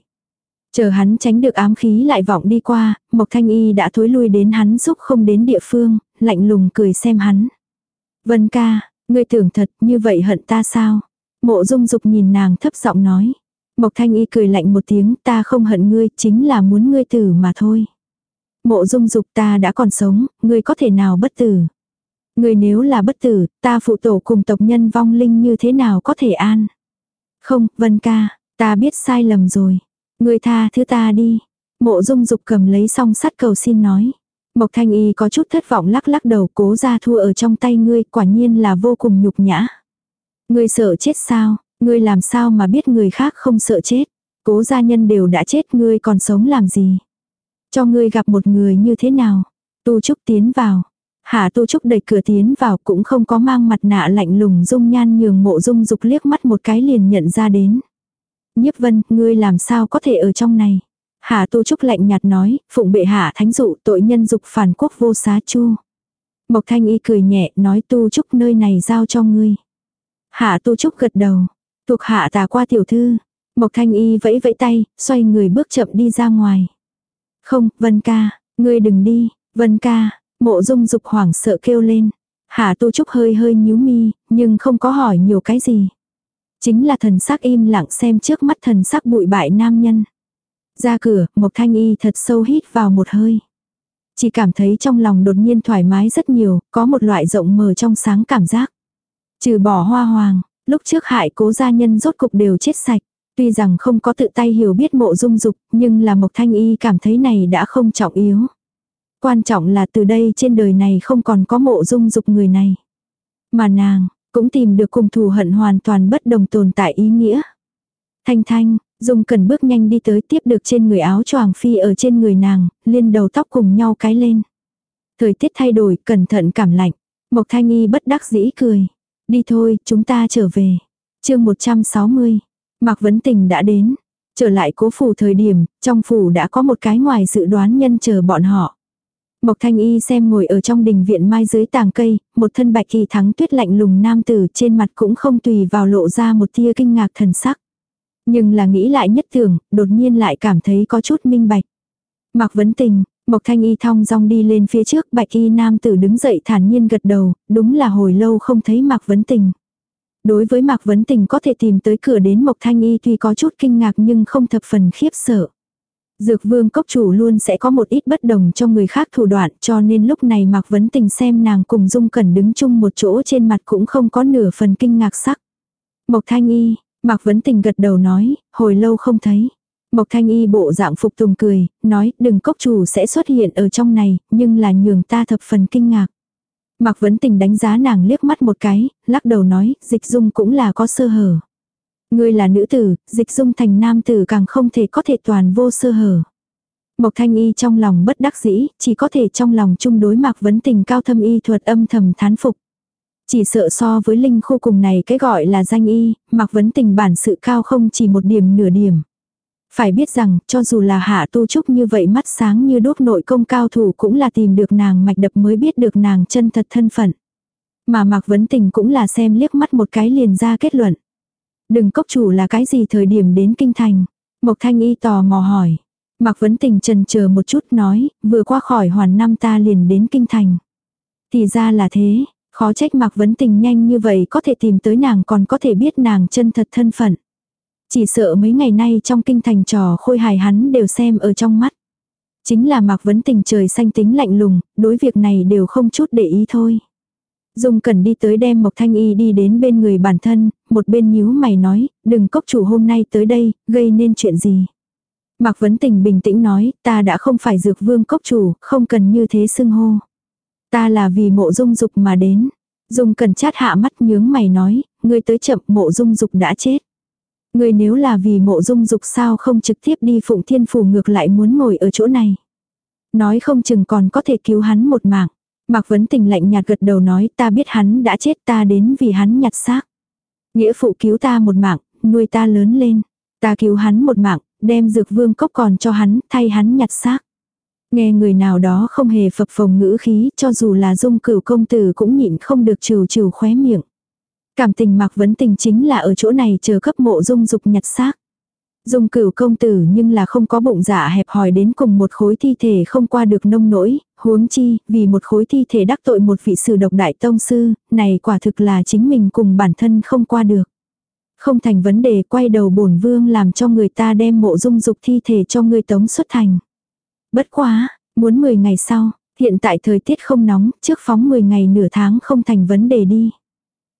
Chờ hắn tránh được ám khí lại vọng đi qua, Mộc Thanh Y đã thối lui đến hắn xúc không đến địa phương, lạnh lùng cười xem hắn. Vân ca, ngươi tưởng thật như vậy hận ta sao? Mộ dung dục nhìn nàng thấp giọng nói. Mộc Thanh Y cười lạnh một tiếng ta không hận ngươi chính là muốn ngươi tử mà thôi. Mộ dung dục ta đã còn sống, ngươi có thể nào bất tử? Ngươi nếu là bất tử, ta phụ tổ cùng tộc nhân vong linh như thế nào có thể an? Không, Vân ca, ta biết sai lầm rồi. Ngươi tha thứ ta đi. Mộ dung dục cầm lấy song sắt cầu xin nói. Mộc thanh y có chút thất vọng lắc lắc đầu cố ra thua ở trong tay ngươi quả nhiên là vô cùng nhục nhã. Ngươi sợ chết sao, ngươi làm sao mà biết người khác không sợ chết. Cố gia nhân đều đã chết ngươi còn sống làm gì. Cho ngươi gặp một người như thế nào. Tu Trúc tiến vào. Hạ Tu Trúc đẩy cửa tiến vào cũng không có mang mặt nạ lạnh lùng dung nhan nhường mộ dung dục liếc mắt một cái liền nhận ra đến. Nhiếp vân, ngươi làm sao có thể ở trong này? Hạ Tu Trúc lạnh nhạt nói, phụng bệ hạ thánh dụ tội nhân dục phản quốc vô xá chu. Mộc Thanh Y cười nhẹ, nói Tu Trúc nơi này giao cho ngươi. Hạ Tu Trúc gật đầu, thuộc hạ tà qua tiểu thư. Mộc Thanh Y vẫy vẫy tay, xoay người bước chậm đi ra ngoài. Không, Vân ca, ngươi đừng đi, Vân ca, mộ dung dục hoảng sợ kêu lên. Hạ Tu Trúc hơi hơi nhíu mi, nhưng không có hỏi nhiều cái gì. Chính là thần sắc im lặng xem trước mắt thần sắc bụi bại nam nhân. Ra cửa, Mộc Thanh Y thật sâu hít vào một hơi. Chỉ cảm thấy trong lòng đột nhiên thoải mái rất nhiều, có một loại rộng mở trong sáng cảm giác. Trừ bỏ hoa hoàng, lúc trước hại cố gia nhân rốt cục đều chết sạch. Tuy rằng không có tự tay hiểu biết mộ dung dục, nhưng là Mộc Thanh Y cảm thấy này đã không trọng yếu. Quan trọng là từ đây trên đời này không còn có mộ dung dục người này. Mà nàng, cũng tìm được cùng thù hận hoàn toàn bất đồng tồn tại ý nghĩa. Thanh thanh, Dung cần bước nhanh đi tới tiếp được trên người áo choàng phi ở trên người nàng, liên đầu tóc cùng nhau cái lên. Thời tiết thay đổi, cẩn thận cảm lạnh. Mộc thanh y bất đắc dĩ cười. Đi thôi, chúng ta trở về. chương 160. Mạc Vấn Tình đã đến. Trở lại cố phủ thời điểm, trong phủ đã có một cái ngoài dự đoán nhân chờ bọn họ. Mộc Thanh Y xem ngồi ở trong đình viện mai dưới tàng cây, một thân bạch kỳ thắng tuyết lạnh lùng nam tử trên mặt cũng không tùy vào lộ ra một tia kinh ngạc thần sắc. Nhưng là nghĩ lại nhất tưởng, đột nhiên lại cảm thấy có chút minh bạch. Mạc Vấn Tình, Mộc Thanh Y thong dong đi lên phía trước, bạch y nam tử đứng dậy thản nhiên gật đầu, đúng là hồi lâu không thấy Mạc Vấn Tình. Đối với Mạc Vấn Tình có thể tìm tới cửa đến Mộc Thanh Y tuy có chút kinh ngạc nhưng không thập phần khiếp sợ. Dược vương cốc chủ luôn sẽ có một ít bất đồng cho người khác thủ đoạn cho nên lúc này Mạc Vấn Tình xem nàng cùng Dung Cẩn đứng chung một chỗ trên mặt cũng không có nửa phần kinh ngạc sắc. Mộc Thanh Y, Mạc Vấn Tình gật đầu nói, hồi lâu không thấy. Mộc Thanh Y bộ dạng phục tùng cười, nói đừng cốc chủ sẽ xuất hiện ở trong này, nhưng là nhường ta thập phần kinh ngạc. Mạc Vấn Tình đánh giá nàng liếc mắt một cái, lắc đầu nói, dịch dung cũng là có sơ hở. Ngươi là nữ tử, dịch dung thành nam tử càng không thể có thể toàn vô sơ hở. Mộc Thanh Y trong lòng bất đắc dĩ, chỉ có thể trong lòng chung đối Mạc Vấn Tình cao thâm y thuật âm thầm thán phục. Chỉ sợ so với linh khu cùng này cái gọi là danh y, Mạc Vấn Tình bản sự cao không chỉ một điểm nửa điểm. Phải biết rằng, cho dù là hạ tu trúc như vậy mắt sáng như đốt nội công cao thủ cũng là tìm được nàng mạch đập mới biết được nàng chân thật thân phận. Mà Mạc Vấn Tình cũng là xem liếc mắt một cái liền ra kết luận. Đừng cốc chủ là cái gì thời điểm đến kinh thành. Mộc Thanh Y tò mò hỏi. Mạc Vấn Tình trần chờ một chút nói, vừa qua khỏi hoàn năm ta liền đến kinh thành. Thì ra là thế, khó trách Mạc Vấn Tình nhanh như vậy có thể tìm tới nàng còn có thể biết nàng chân thật thân phận. Chỉ sợ mấy ngày nay trong kinh thành trò khôi hài hắn đều xem ở trong mắt. Chính là Mạc Vấn Tình trời xanh tính lạnh lùng, đối việc này đều không chút để ý thôi. Dung cần đi tới đem Mộc Thanh Y đi đến bên người bản thân, một bên nhíu mày nói, đừng cốc chủ hôm nay tới đây, gây nên chuyện gì. Mạc Vấn Tình bình tĩnh nói, ta đã không phải dược vương cốc chủ, không cần như thế xưng hô. Ta là vì mộ dung dục mà đến. Dung cần chát hạ mắt nhướng mày nói, ngươi tới chậm mộ dung dục đã chết. Ngươi nếu là vì mộ dung dục sao không trực tiếp đi phụng thiên phủ ngược lại muốn ngồi ở chỗ này. Nói không chừng còn có thể cứu hắn một mạng. Mạc Vấn Tình lạnh nhạt gật đầu nói ta biết hắn đã chết ta đến vì hắn nhặt xác. Nghĩa phụ cứu ta một mạng, nuôi ta lớn lên. Ta cứu hắn một mạng, đem dược vương cốc còn cho hắn, thay hắn nhặt xác. Nghe người nào đó không hề phập phồng ngữ khí, cho dù là dung cửu công tử cũng nhịn không được trừ trừ khóe miệng. Cảm tình Mạc Vấn Tình chính là ở chỗ này chờ cấp mộ dung dục nhặt xác. Dung cửu công tử nhưng là không có bụng dạ hẹp hòi đến cùng một khối thi thể không qua được nông nỗi, huống chi, vì một khối thi thể đắc tội một vị sử độc đại tông sư, này quả thực là chính mình cùng bản thân không qua được. Không thành vấn đề quay đầu bổn vương làm cho người ta đem mộ dung dục thi thể cho người tống xuất thành. Bất quá, muốn 10 ngày sau, hiện tại thời tiết không nóng, trước phóng 10 ngày nửa tháng không thành vấn đề đi.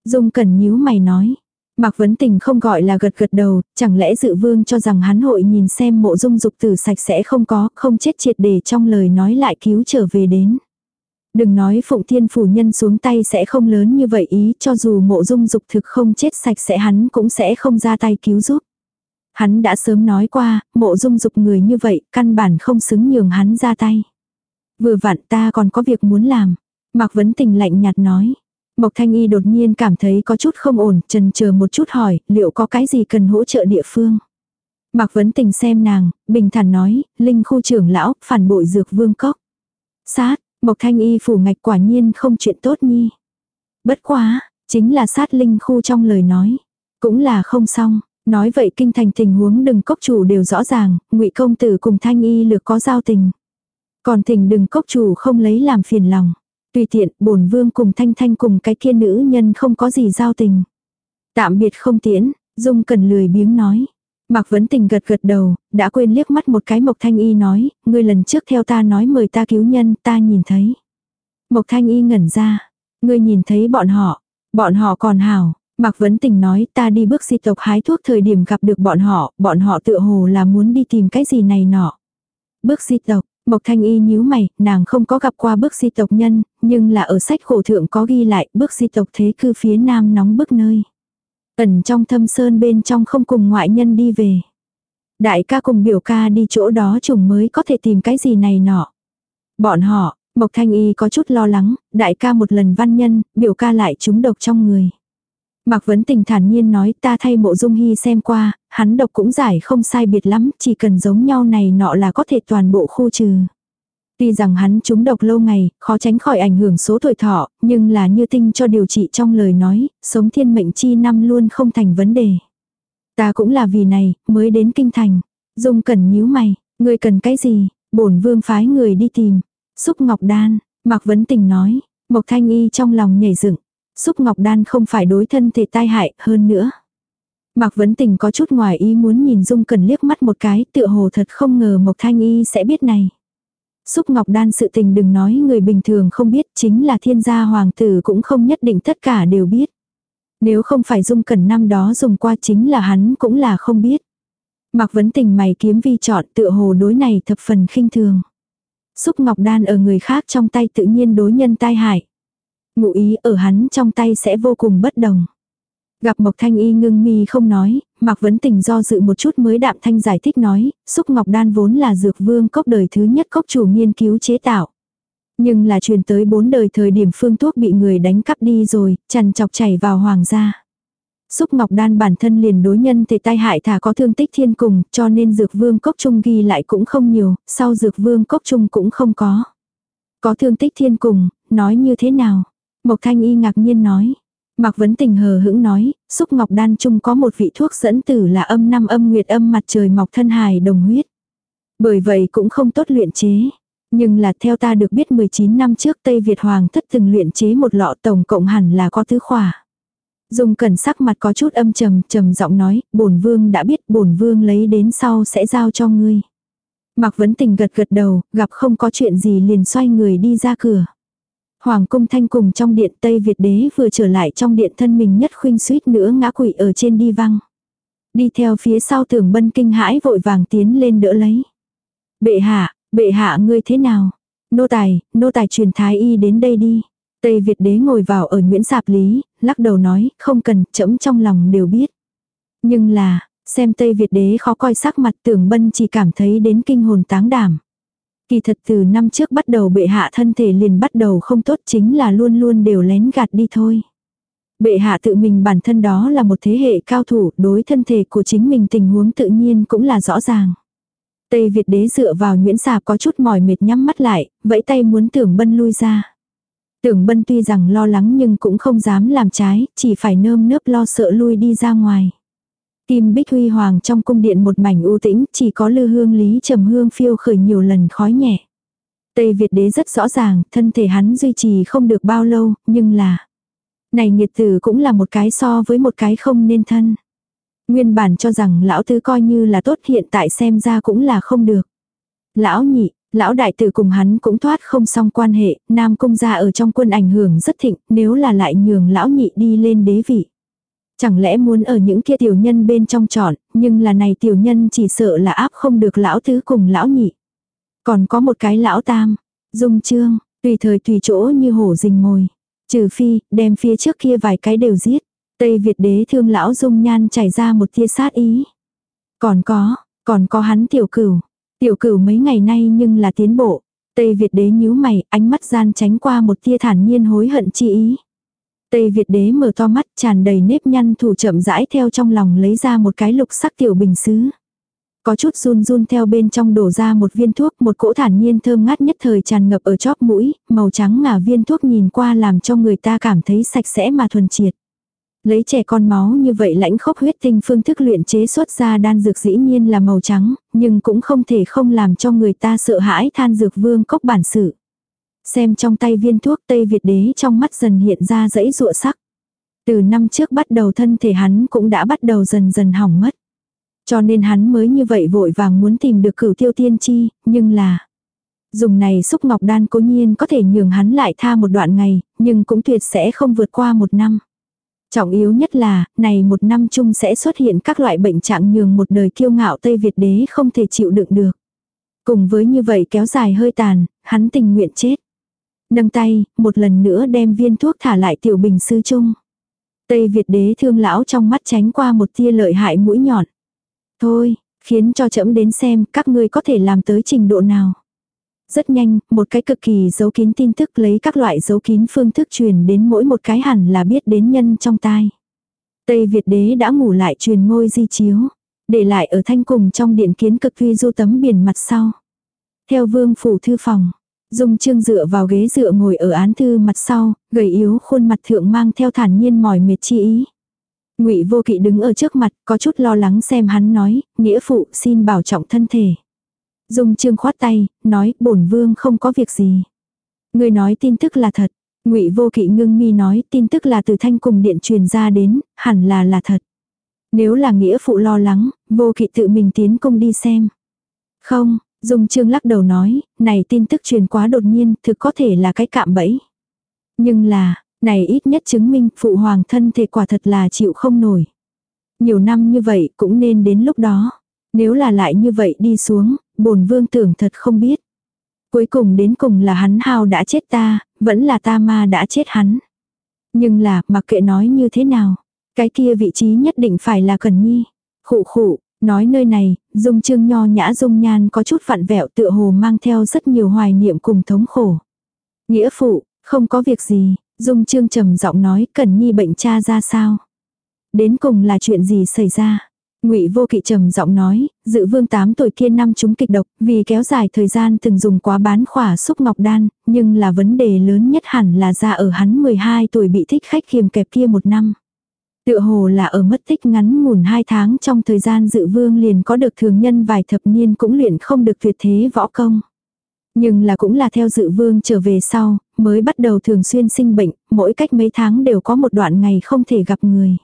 Dung cẩn nhíu mày nói, Mạc Vấn Tình không gọi là gật gật đầu, chẳng lẽ dự vương cho rằng hắn hội nhìn xem mộ dung dục tử sạch sẽ không có, không chết triệt để trong lời nói lại cứu trở về đến. Đừng nói Phụng Thiên Phủ Nhân xuống tay sẽ không lớn như vậy ý cho dù mộ dung dục thực không chết sạch sẽ hắn cũng sẽ không ra tay cứu giúp. Hắn đã sớm nói qua, mộ dung dục người như vậy, căn bản không xứng nhường hắn ra tay. Vừa vặn ta còn có việc muốn làm. Mạc Vấn Tình lạnh nhạt nói. Mộc Thanh Y đột nhiên cảm thấy có chút không ổn, trần chờ một chút hỏi, liệu có cái gì cần hỗ trợ địa phương. Mạc Vấn Tình xem nàng, bình thản nói, Linh khu trưởng lão, phản bội dược vương cốc. Sát, Mộc Thanh Y phủ ngạch quả nhiên không chuyện tốt nhi. Bất quá, chính là sát Linh khu trong lời nói. Cũng là không xong, nói vậy kinh thành tình huống đừng cốc chủ đều rõ ràng, ngụy công tử cùng Thanh Y lược có giao tình. Còn thỉnh đừng cốc chủ không lấy làm phiền lòng. Tùy tiện, bổn vương cùng thanh thanh cùng cái kia nữ nhân không có gì giao tình. Tạm biệt không tiễn, dung cần lười biếng nói. Mạc Vấn Tình gật gật đầu, đã quên liếc mắt một cái Mộc Thanh Y nói, ngươi lần trước theo ta nói mời ta cứu nhân, ta nhìn thấy. Mộc Thanh Y ngẩn ra, ngươi nhìn thấy bọn họ, bọn họ còn hảo. Mạc Vấn Tình nói ta đi bước di tộc hái thuốc thời điểm gặp được bọn họ, bọn họ tựa hồ là muốn đi tìm cái gì này nọ. Bước di tộc, Mộc Thanh Y nhíu mày, nàng không có gặp qua bước di tộc nhân, nhưng là ở sách khổ thượng có ghi lại bước di tộc thế cư phía nam nóng bức nơi. Ẩn trong thâm sơn bên trong không cùng ngoại nhân đi về. Đại ca cùng biểu ca đi chỗ đó chủng mới có thể tìm cái gì này nọ. Bọn họ, Mộc Thanh Y có chút lo lắng, đại ca một lần văn nhân, biểu ca lại trúng độc trong người. Mạc Vấn Tình thản nhiên nói ta thay mộ dung hy xem qua, hắn độc cũng giải không sai biệt lắm, chỉ cần giống nhau này nọ là có thể toàn bộ khu trừ. Tuy rằng hắn trúng độc lâu ngày, khó tránh khỏi ảnh hưởng số tuổi thọ, nhưng là như tinh cho điều trị trong lời nói, sống thiên mệnh chi năm luôn không thành vấn đề. Ta cũng là vì này, mới đến kinh thành. Dung cần nhíu mày, người cần cái gì, bổn vương phái người đi tìm. Xúc Ngọc Đan, Mạc Vấn Tình nói, Mộc Thanh Y trong lòng nhảy dựng xúc ngọc đan không phải đối thân thể tai hại hơn nữa. Mạc Vấn Tình có chút ngoài ý muốn nhìn Dung Cần liếc mắt một cái, tựa hồ thật không ngờ Mộc Thanh Y sẽ biết này. Xúc Ngọc Đan sự tình đừng nói người bình thường không biết, chính là thiên gia hoàng tử cũng không nhất định tất cả đều biết. Nếu không phải Dung Cần năm đó dùng qua chính là hắn cũng là không biết. Mạc Vấn Tình mày kiếm vi chọn tựa hồ đối này thập phần khinh thường. Xúc Ngọc Đan ở người khác trong tay tự nhiên đối nhân tai hại ngụ ý ở hắn trong tay sẽ vô cùng bất đồng. Gặp Mộc Thanh Y ngưng mi không nói, Mạc Vấn Tình do dự một chút mới đạm thanh giải thích nói, xúc ngọc đan vốn là dược vương cốc đời thứ nhất cốc chủ nghiên cứu chế tạo. Nhưng là truyền tới bốn đời thời điểm phương thuốc bị người đánh cắp đi rồi, chằn chọc chảy vào hoàng gia. Xúc ngọc đan bản thân liền đối nhân thể tai hại thả có thương tích thiên cùng, cho nên dược vương cốc trung ghi lại cũng không nhiều, sau dược vương cốc trung cũng không có. Có thương tích thiên cùng, nói như thế nào? Mộc Thanh Y ngạc nhiên nói. Mạc Vấn Tình hờ hững nói, xúc ngọc đan chung có một vị thuốc dẫn tử là âm năm âm nguyệt âm mặt trời mọc thân hài đồng huyết. Bởi vậy cũng không tốt luyện chế. Nhưng là theo ta được biết 19 năm trước Tây Việt Hoàng thất từng luyện chế một lọ tổng cộng hẳn là có tứ khỏa. dùng Cẩn sắc mặt có chút âm trầm, trầm giọng nói, bổn vương đã biết, bổn vương lấy đến sau sẽ giao cho ngươi. Mạc Vấn Tình gật gật đầu, gặp không có chuyện gì liền xoay người đi ra cửa. Hoàng cung thanh cùng trong điện Tây Việt đế vừa trở lại trong điện thân mình nhất khuynh suýt nữa ngã quỵ ở trên đi văng. Đi theo phía sau tưởng bân kinh hãi vội vàng tiến lên đỡ lấy. Bệ hạ, bệ hạ ngươi thế nào? Nô tài, nô tài truyền thái y đến đây đi. Tây Việt đế ngồi vào ở Nguyễn Sạp Lý, lắc đầu nói, không cần, chấm trong lòng đều biết. Nhưng là, xem Tây Việt đế khó coi sắc mặt tưởng bân chỉ cảm thấy đến kinh hồn táng đảm. Kỳ thật từ năm trước bắt đầu bệ hạ thân thể liền bắt đầu không tốt chính là luôn luôn đều lén gạt đi thôi. Bệ hạ tự mình bản thân đó là một thế hệ cao thủ, đối thân thể của chính mình tình huống tự nhiên cũng là rõ ràng. Tây Việt đế dựa vào Nguyễn Sạp có chút mỏi mệt nhắm mắt lại, vẫy tay muốn tưởng bân lui ra. Tưởng bân tuy rằng lo lắng nhưng cũng không dám làm trái, chỉ phải nơm nớp lo sợ lui đi ra ngoài. Kim Bích Huy Hoàng trong cung điện một mảnh u tĩnh, chỉ có lư hương lý trầm hương phiêu khởi nhiều lần khói nhẹ. Tây Việt đế rất rõ ràng, thân thể hắn duy trì không được bao lâu, nhưng là... Này nghiệt tử cũng là một cái so với một cái không nên thân. Nguyên bản cho rằng lão tứ coi như là tốt hiện tại xem ra cũng là không được. Lão nhị, lão đại tử cùng hắn cũng thoát không xong quan hệ, nam cung gia ở trong quân ảnh hưởng rất thịnh, nếu là lại nhường lão nhị đi lên đế vị. Chẳng lẽ muốn ở những kia tiểu nhân bên trong chọn, nhưng là này tiểu nhân chỉ sợ là áp không được lão tứ cùng lão nhị. Còn có một cái lão tam, dung trương, tùy thời tùy chỗ như hổ rình ngồi. Trừ phi, đem phía trước kia vài cái đều giết. Tây Việt đế thương lão dung nhan chảy ra một tia sát ý. Còn có, còn có hắn tiểu cửu. Tiểu cửu mấy ngày nay nhưng là tiến bộ. Tây Việt đế nhíu mày, ánh mắt gian tránh qua một tia thản nhiên hối hận chi ý. Tây Việt đế mở to mắt tràn đầy nếp nhăn thủ chậm rãi theo trong lòng lấy ra một cái lục sắc tiểu bình xứ. Có chút run run theo bên trong đổ ra một viên thuốc, một cỗ thản nhiên thơm ngát nhất thời tràn ngập ở chóp mũi, màu trắng ngà viên thuốc nhìn qua làm cho người ta cảm thấy sạch sẽ mà thuần triệt. Lấy trẻ con máu như vậy lãnh khốc huyết tinh phương thức luyện chế xuất ra đan dược dĩ nhiên là màu trắng, nhưng cũng không thể không làm cho người ta sợ hãi than dược vương cốc bản sự. Xem trong tay viên thuốc Tây Việt đế trong mắt dần hiện ra dãy rụa sắc. Từ năm trước bắt đầu thân thể hắn cũng đã bắt đầu dần dần hỏng mất. Cho nên hắn mới như vậy vội vàng muốn tìm được cửu tiêu tiên chi, nhưng là... Dùng này xúc ngọc đan cố nhiên có thể nhường hắn lại tha một đoạn ngày, nhưng cũng tuyệt sẽ không vượt qua một năm. Trọng yếu nhất là, này một năm chung sẽ xuất hiện các loại bệnh trạng nhường một đời kiêu ngạo Tây Việt đế không thể chịu đựng được. Cùng với như vậy kéo dài hơi tàn, hắn tình nguyện chết. Nâng tay, một lần nữa đem viên thuốc thả lại tiểu bình sư chung. Tây Việt đế thương lão trong mắt tránh qua một tia lợi hại mũi nhọn. Thôi, khiến cho chậm đến xem các ngươi có thể làm tới trình độ nào. Rất nhanh, một cái cực kỳ giấu kín tin tức lấy các loại giấu kín phương thức truyền đến mỗi một cái hẳn là biết đến nhân trong tai. Tây Việt đế đã ngủ lại truyền ngôi di chiếu, để lại ở thanh cùng trong điện kiến cực vi du tấm biển mặt sau. Theo vương phủ thư phòng, Dung Trương dựa vào ghế dựa ngồi ở án thư mặt sau, gầy yếu khuôn mặt thượng mang theo thản nhiên mỏi mệt chi ý. Ngụy Vô Kỵ đứng ở trước mặt, có chút lo lắng xem hắn nói, nghĩa phụ xin bảo trọng thân thể. Dung Trương khoát tay, nói, bổn vương không có việc gì. Người nói tin tức là thật. Ngụy Vô Kỵ ngưng mi nói, tin tức là từ thanh cùng điện truyền ra đến, hẳn là là thật. Nếu là nghĩa phụ lo lắng, Vô Kỵ tự mình tiến cung đi xem. Không, Dung Trương lắc đầu nói, này tin tức truyền quá đột nhiên, thực có thể là cái cạm bẫy. Nhưng là, này ít nhất chứng minh phụ hoàng thân thể quả thật là chịu không nổi. Nhiều năm như vậy cũng nên đến lúc đó. Nếu là lại như vậy đi xuống, bổn vương tưởng thật không biết. Cuối cùng đến cùng là hắn hao đã chết ta, vẫn là ta ma đã chết hắn. Nhưng là, mặc kệ nói như thế nào, cái kia vị trí nhất định phải là Cần Nhi. Khụ khụ, nói nơi này, dung trương nho nhã dung nhan có chút vặn vẹo tựa hồ mang theo rất nhiều hoài niệm cùng thống khổ. Nghĩa phụ, không có việc gì, dung trương trầm giọng nói Cần Nhi bệnh cha ra sao. Đến cùng là chuyện gì xảy ra. Ngụy Vô Kỵ trầm giọng nói, dự vương 8 tuổi kia năm chúng kịch độc, vì kéo dài thời gian từng dùng quá bán khỏa xúc ngọc đan, nhưng là vấn đề lớn nhất hẳn là ra ở hắn 12 tuổi bị thích khách kiềm kẹp kia một năm. Tựa hồ là ở mất tích ngắn ngủn hai tháng trong thời gian dự vương liền có được thường nhân vài thập niên cũng luyện không được tuyệt thế võ công. Nhưng là cũng là theo dự vương trở về sau, mới bắt đầu thường xuyên sinh bệnh, mỗi cách mấy tháng đều có một đoạn ngày không thể gặp người.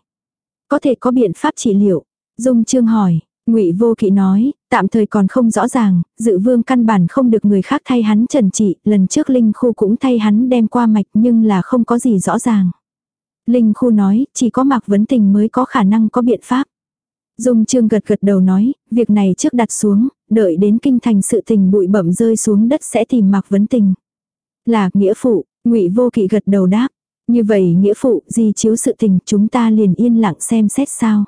Có thể có biện pháp trị liệu. Dung Trương hỏi, Ngụy Vô Kỵ nói, tạm thời còn không rõ ràng, dự vương căn bản không được người khác thay hắn trần trị, lần trước Linh Khu cũng thay hắn đem qua mạch nhưng là không có gì rõ ràng. Linh Khu nói, chỉ có Mạc Vấn Tình mới có khả năng có biện pháp. Dung Trương gật gật đầu nói, việc này trước đặt xuống, đợi đến kinh thành sự tình bụi bẩm rơi xuống đất sẽ tìm Mạc Vấn Tình. Là nghĩa phụ, Ngụy Vô Kỵ gật đầu đáp. Như vậy nghĩa phụ, di chiếu sự tình chúng ta liền yên lặng xem xét sao.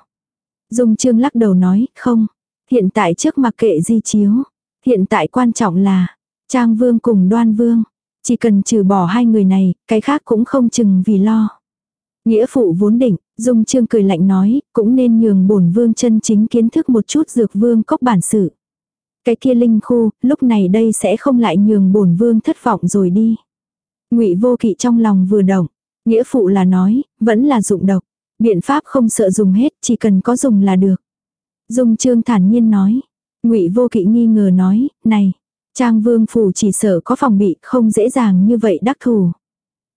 Dung Trương lắc đầu nói, không. Hiện tại trước mặc kệ di chiếu. Hiện tại quan trọng là, Trang Vương cùng Đoan Vương. Chỉ cần trừ bỏ hai người này, cái khác cũng không chừng vì lo. Nghĩa phụ vốn định, Dung Trương cười lạnh nói, cũng nên nhường bổn vương chân chính kiến thức một chút dược vương cốc bản sự. Cái kia linh khu, lúc này đây sẽ không lại nhường bổn vương thất vọng rồi đi. Ngụy Vô Kỵ trong lòng vừa động, nghĩa phụ là nói, vẫn là dụng độc, biện pháp không sợ dùng hết, chỉ cần có dùng là được. Dung Trương thản nhiên nói, Ngụy Vô Kỵ nghi ngờ nói, này, Trang Vương phủ chỉ sợ có phòng bị, không dễ dàng như vậy đắc thủ.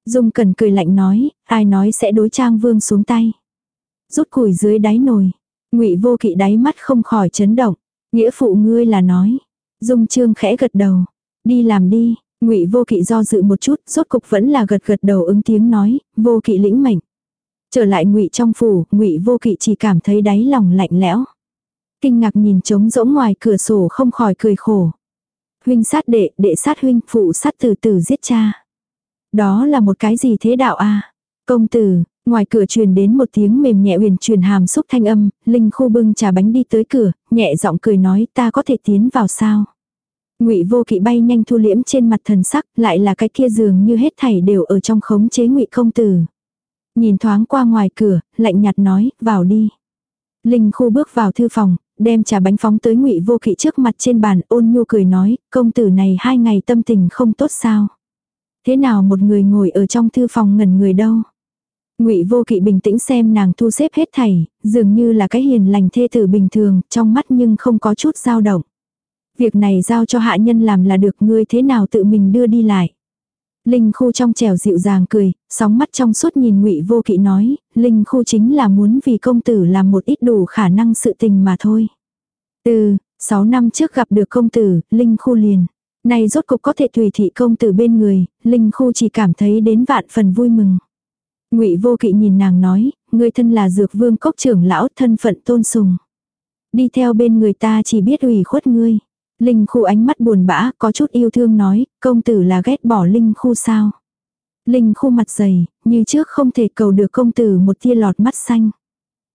Dung Cần cười lạnh nói, ai nói sẽ đối Trang Vương xuống tay. Rút củi dưới đáy nồi. Ngụy Vô Kỵ đáy mắt không khỏi chấn động. Nghĩa phụ ngươi là nói. Dung Trương khẽ gật đầu. Đi làm đi. Ngụy Vô Kỵ do dự một chút, rốt cục vẫn là gật gật đầu ứng tiếng nói, Vô Kỵ lĩnh mệnh. Trở lại Ngụy trong phủ, Ngụy Vô Kỵ chỉ cảm thấy đáy lòng lạnh lẽo. Kinh ngạc nhìn trống rỗng ngoài cửa sổ không khỏi cười khổ. Huynh sát đệ, đệ sát huynh, phụ sát từ từ giết cha. Đó là một cái gì thế đạo a Công tử, ngoài cửa truyền đến một tiếng mềm nhẹ huyền truyền hàm xúc thanh âm, Linh khu bưng trà bánh đi tới cửa, nhẹ giọng cười nói ta có thể tiến vào sao. Ngụy Vô Kỵ bay nhanh thu liễm trên mặt thần sắc, lại là cái kia dường như hết thảy đều ở trong khống chế Ngụy công tử. Nhìn thoáng qua ngoài cửa, lạnh nhạt nói, vào đi. Linh khu bước vào thư phòng, đem trà bánh phóng tới Ngụy Vô Kỵ trước mặt trên bàn, ôn nhu cười nói, công tử này hai ngày tâm tình không tốt sao? Thế nào một người ngồi ở trong thư phòng ngẩn người đâu? Ngụy Vô Kỵ bình tĩnh xem nàng thu xếp hết thảy, dường như là cái hiền lành thê tử bình thường, trong mắt nhưng không có chút dao động. Việc này giao cho hạ nhân làm là được ngươi thế nào tự mình đưa đi lại. Linh khu trong trẻo dịu dàng cười, sóng mắt trong suốt nhìn ngụy vô kỵ nói, Linh khu chính là muốn vì công tử làm một ít đủ khả năng sự tình mà thôi. Từ, 6 năm trước gặp được công tử, Linh khu liền. Nay rốt cục có thể tùy thị công tử bên người, Linh khu chỉ cảm thấy đến vạn phần vui mừng. Ngụy Vô Kỵ nhìn nàng nói, người thân là Dược Vương cốc trưởng lão, thân phận tôn sùng. Đi theo bên người ta chỉ biết ủy khuất ngươi. Linh khu ánh mắt buồn bã, có chút yêu thương nói, công tử là ghét bỏ Linh khu sao. Linh khu mặt dày, như trước không thể cầu được công tử một tia lọt mắt xanh.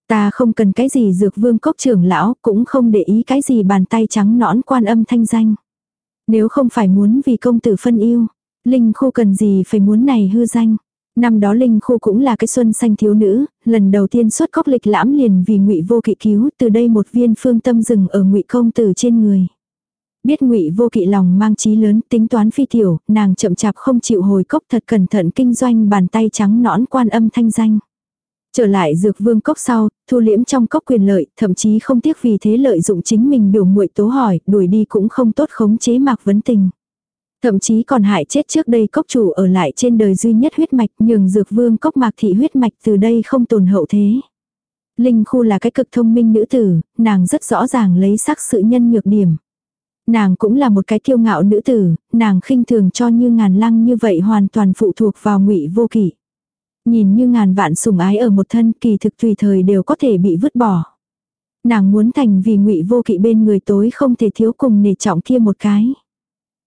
Ta không cần cái gì dược vương cốc trưởng lão, cũng không để ý cái gì bàn tay trắng nõn quan âm thanh danh. Nếu không phải muốn vì công tử phân yêu, Linh khu cần gì phải muốn này hư danh. Năm đó Linh Khu cũng là cái xuân xanh thiếu nữ, lần đầu tiên xuất cốc lịch lãm liền vì ngụy vô kỵ cứu, từ đây một viên phương tâm rừng ở ngụy công tử trên người. Biết ngụy vô kỵ lòng mang trí lớn, tính toán phi tiểu, nàng chậm chạp không chịu hồi cốc thật cẩn thận kinh doanh bàn tay trắng nõn quan âm thanh danh. Trở lại dược vương cốc sau, thu liễm trong cốc quyền lợi, thậm chí không tiếc vì thế lợi dụng chính mình biểu muội tố hỏi, đuổi đi cũng không tốt khống chế mạc vấn tình. Thậm chí còn hại chết trước đây cốc chủ ở lại trên đời duy nhất huyết mạch nhường dược vương cốc mạc thị huyết mạch từ đây không tồn hậu thế. Linh khu là cái cực thông minh nữ tử, nàng rất rõ ràng lấy sắc sự nhân nhược điểm. Nàng cũng là một cái kiêu ngạo nữ tử, nàng khinh thường cho như ngàn lăng như vậy hoàn toàn phụ thuộc vào ngụy vô kỷ. Nhìn như ngàn vạn sủng ái ở một thân kỳ thực tùy thời đều có thể bị vứt bỏ. Nàng muốn thành vì ngụy vô kỵ bên người tối không thể thiếu cùng nể trọng kia một cái.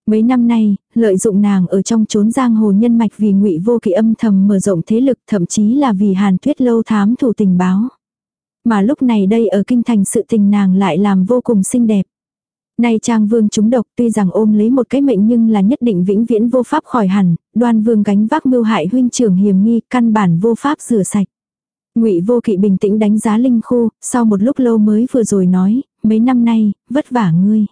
Mấy năm nay, lợi dụng nàng ở trong chốn giang hồ nhân mạch vì ngụy vô kỵ âm thầm mở rộng thế lực thậm chí là vì hàn tuyết lâu thám thủ tình báo. Mà lúc này đây ở kinh thành sự tình nàng lại làm vô cùng xinh đẹp. Nay trang vương chúng độc tuy rằng ôm lấy một cái mệnh nhưng là nhất định vĩnh viễn vô pháp khỏi hẳn, đoan vương gánh vác mưu hại huynh trưởng hiểm nghi căn bản vô pháp rửa sạch. ngụy vô kỵ bình tĩnh đánh giá linh khu, sau một lúc lâu mới vừa rồi nói, mấy năm nay, vất vả ngươi.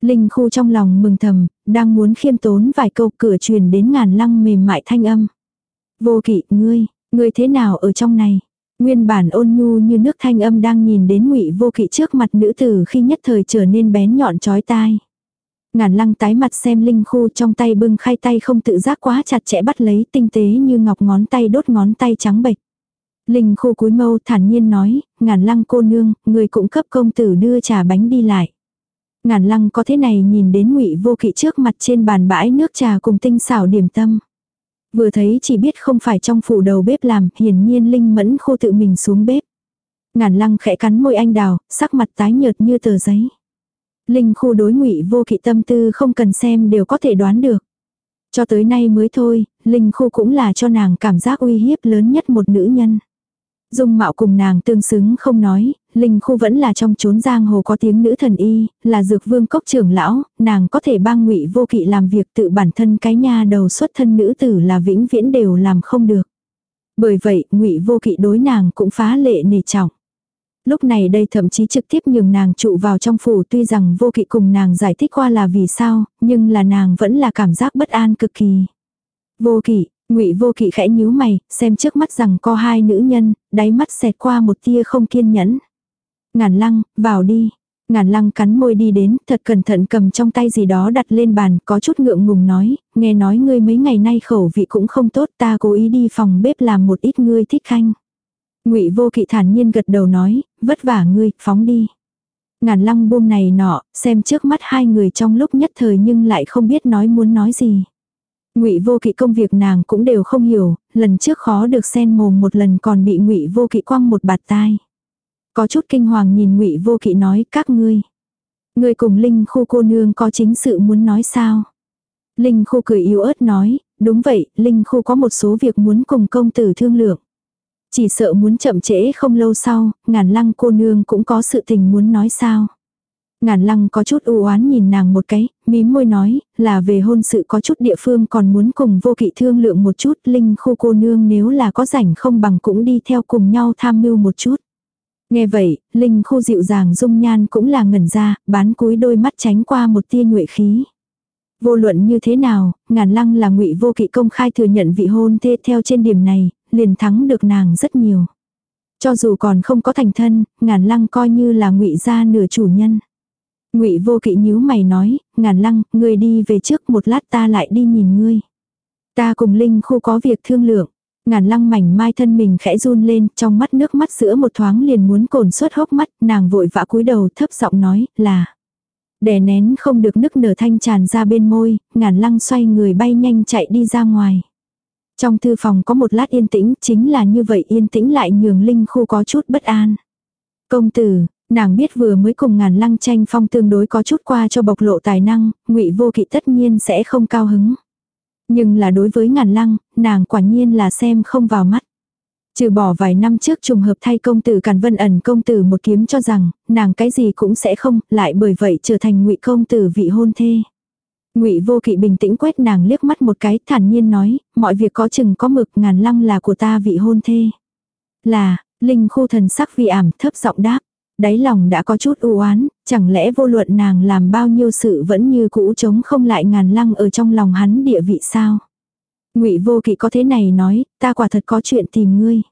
Linh khu trong lòng mừng thầm, đang muốn khiêm tốn vài câu cửa truyền đến ngàn lăng mềm mại thanh âm. Vô kỵ, ngươi, ngươi thế nào ở trong này? Nguyên bản ôn nhu như nước thanh âm đang nhìn đến ngụy vô kỵ trước mặt nữ tử khi nhất thời trở nên bén nhọn chói tai. Ngàn lăng tái mặt xem linh khu trong tay bưng khay tay không tự giác quá chặt chẽ bắt lấy tinh tế như ngọc ngón tay đốt ngón tay trắng bệch. Linh khu cúi mâu thản nhiên nói, ngàn lăng cô nương, người cũng cấp công tử đưa trà bánh đi lại. Ngàn lăng có thế này nhìn đến ngụy vô kỵ trước mặt trên bàn bãi nước trà cùng tinh xảo điểm tâm. Vừa thấy chỉ biết không phải trong phủ đầu bếp làm, hiển nhiên Linh mẫn khô tự mình xuống bếp. Ngàn lăng khẽ cắn môi anh đào, sắc mặt tái nhợt như tờ giấy. Linh khu đối ngụy vô kỵ tâm tư không cần xem đều có thể đoán được. Cho tới nay mới thôi, Linh khu cũng là cho nàng cảm giác uy hiếp lớn nhất một nữ nhân. Dung mạo cùng nàng tương xứng không nói, Linh khu vẫn là trong chốn giang hồ có tiếng nữ thần y, là dược vương cốc trưởng lão, nàng có thể bang ngụy vô kỵ làm việc tự bản thân cái nha đầu xuất thân nữ tử là vĩnh viễn đều làm không được. Bởi vậy, ngụy vô kỵ đối nàng cũng phá lệ nề trọng. Lúc này đây thậm chí trực tiếp nhường nàng trụ vào trong phủ tuy rằng vô kỵ cùng nàng giải thích qua là vì sao, nhưng là nàng vẫn là cảm giác bất an cực kỳ. Vô kỵ, ngụy vô kỵ khẽ nhíu mày, xem trước mắt rằng có hai nữ nhân, đáy mắt xẹt qua một tia không kiên nhẫn. Ngàn lăng, vào đi. Ngàn lăng cắn môi đi đến, thật cẩn thận cầm trong tay gì đó đặt lên bàn, có chút ngượng ngùng nói, nghe nói ngươi mấy ngày nay khẩu vị cũng không tốt, ta cố ý đi phòng bếp làm một ít ngươi thích khanh. Ngụy Vô Kỵ thản nhiên gật đầu nói, vất vả ngươi, phóng đi. Ngàn lăng buông này nọ, xem trước mắt hai người trong lúc nhất thời nhưng lại không biết nói muốn nói gì. Ngụy Vô Kỵ công việc nàng cũng đều không hiểu, lần trước khó được xen mồm một lần còn bị Ngụy Vô Kỵ quăng một bạt tai. Có chút kinh hoàng nhìn Ngụy Vô Kỵ nói, các ngươi, ngươi cùng Linh Khu cô nương có chính sự muốn nói sao? Linh Khu cười yếu ớt nói, đúng vậy, Linh Khu có một số việc muốn cùng công tử thương lượng. Chỉ sợ muốn chậm trễ không lâu sau, ngàn lăng cô nương cũng có sự tình muốn nói sao. Ngàn lăng có chút u oán nhìn nàng một cái, mím môi nói, là về hôn sự có chút địa phương còn muốn cùng vô kỵ thương lượng một chút, linh khu cô nương nếu là có rảnh không bằng cũng đi theo cùng nhau tham mưu một chút. Nghe vậy, linh khu dịu dàng dung nhan cũng là ngẩn ra, bán cúi đôi mắt tránh qua một tia nhuệ khí. Vô luận như thế nào, ngàn lăng là ngụy vô kỵ công khai thừa nhận vị hôn thê theo trên điểm này, liền thắng được nàng rất nhiều. Cho dù còn không có thành thân, ngàn lăng coi như là ngụy gia nửa chủ nhân. Ngụy Vô Kỵ nhíu mày nói, "Ngàn Lăng, ngươi đi về trước, một lát ta lại đi nhìn ngươi." Ta cùng Linh khu có việc thương lượng. Ngàn Lăng mảnh mai thân mình khẽ run lên, trong mắt nước mắt sữa một thoáng liền muốn cồn suốt hốc mắt, nàng vội vã cúi đầu thấp giọng nói, "Là." Đè nén không được nức nở thanh tràn ra bên môi, Ngàn Lăng xoay người bay nhanh chạy đi ra ngoài. Trong thư phòng có một lát yên tĩnh, chính là như vậy yên tĩnh lại nhường Linh khu có chút bất an. Công tử, nàng biết vừa mới cùng ngàn lăng tranh phong tương đối có chút qua cho bộc lộ tài năng, ngụy vô kỵ tất nhiên sẽ không cao hứng. Nhưng là đối với ngàn lăng, nàng quả nhiên là xem không vào mắt. Trừ bỏ vài năm trước trùng hợp thay công tử Càn Vân ẩn công tử một kiếm cho rằng, nàng cái gì cũng sẽ không, lại bởi vậy trở thành ngụy công tử vị hôn thê. Ngụy Vô Kỵ bình tĩnh quét nàng liếc mắt một cái, thản nhiên nói, mọi việc có chừng có mực, ngàn lăng là của ta vị hôn thê. Là, Linh khu thần sắc vi ảm, thấp giọng đáp. Đáy lòng đã có chút u oán, chẳng lẽ vô luận nàng làm bao nhiêu sự vẫn như cũ chống không lại ngàn lăng ở trong lòng hắn địa vị sao? Ngụy Vô Kỵ có thế này nói, ta quả thật có chuyện tìm ngươi.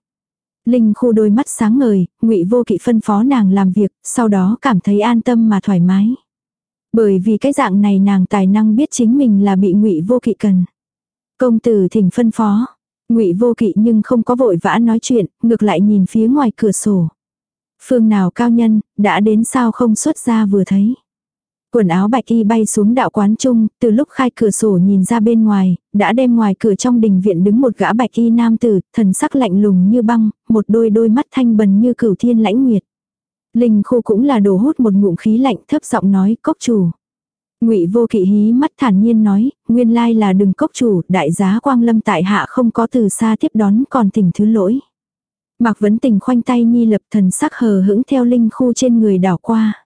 Linh khu đôi mắt sáng ngời, Ngụy Vô Kỵ phân phó nàng làm việc, sau đó cảm thấy an tâm mà thoải mái. Bởi vì cái dạng này nàng tài năng biết chính mình là bị ngụy vô kỵ cần. Công tử thỉnh phân phó. ngụy vô kỵ nhưng không có vội vã nói chuyện, ngược lại nhìn phía ngoài cửa sổ. Phương nào cao nhân, đã đến sao không xuất ra vừa thấy. Quần áo bạch y bay xuống đạo quán trung, từ lúc khai cửa sổ nhìn ra bên ngoài, đã đem ngoài cửa trong đình viện đứng một gã bạch y nam tử, thần sắc lạnh lùng như băng, một đôi đôi mắt thanh bần như cửu thiên lãnh nguyệt. Linh khu cũng là đồ hút một ngụm khí lạnh thấp giọng nói cốc chủ. ngụy vô kỵ hí mắt thản nhiên nói, nguyên lai là đừng cốc chủ, đại giá quang lâm tại hạ không có từ xa tiếp đón còn thỉnh thứ lỗi. Mạc vấn tình khoanh tay nhi lập thần sắc hờ hững theo linh khu trên người đảo qua.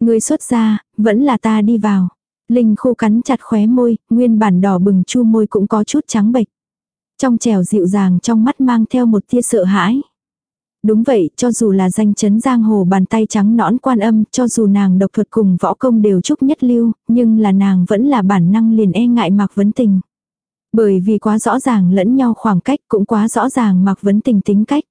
Người xuất ra, vẫn là ta đi vào. Linh khu cắn chặt khóe môi, nguyên bản đỏ bừng chu môi cũng có chút trắng bệch. Trong trèo dịu dàng trong mắt mang theo một tia sợ hãi. Đúng vậy, cho dù là danh chấn giang hồ bàn tay trắng nõn quan âm, cho dù nàng độc thuật cùng võ công đều chúc nhất lưu, nhưng là nàng vẫn là bản năng liền e ngại Mạc Vấn Tình. Bởi vì quá rõ ràng lẫn nhau khoảng cách cũng quá rõ ràng Mạc Vấn Tình tính cách.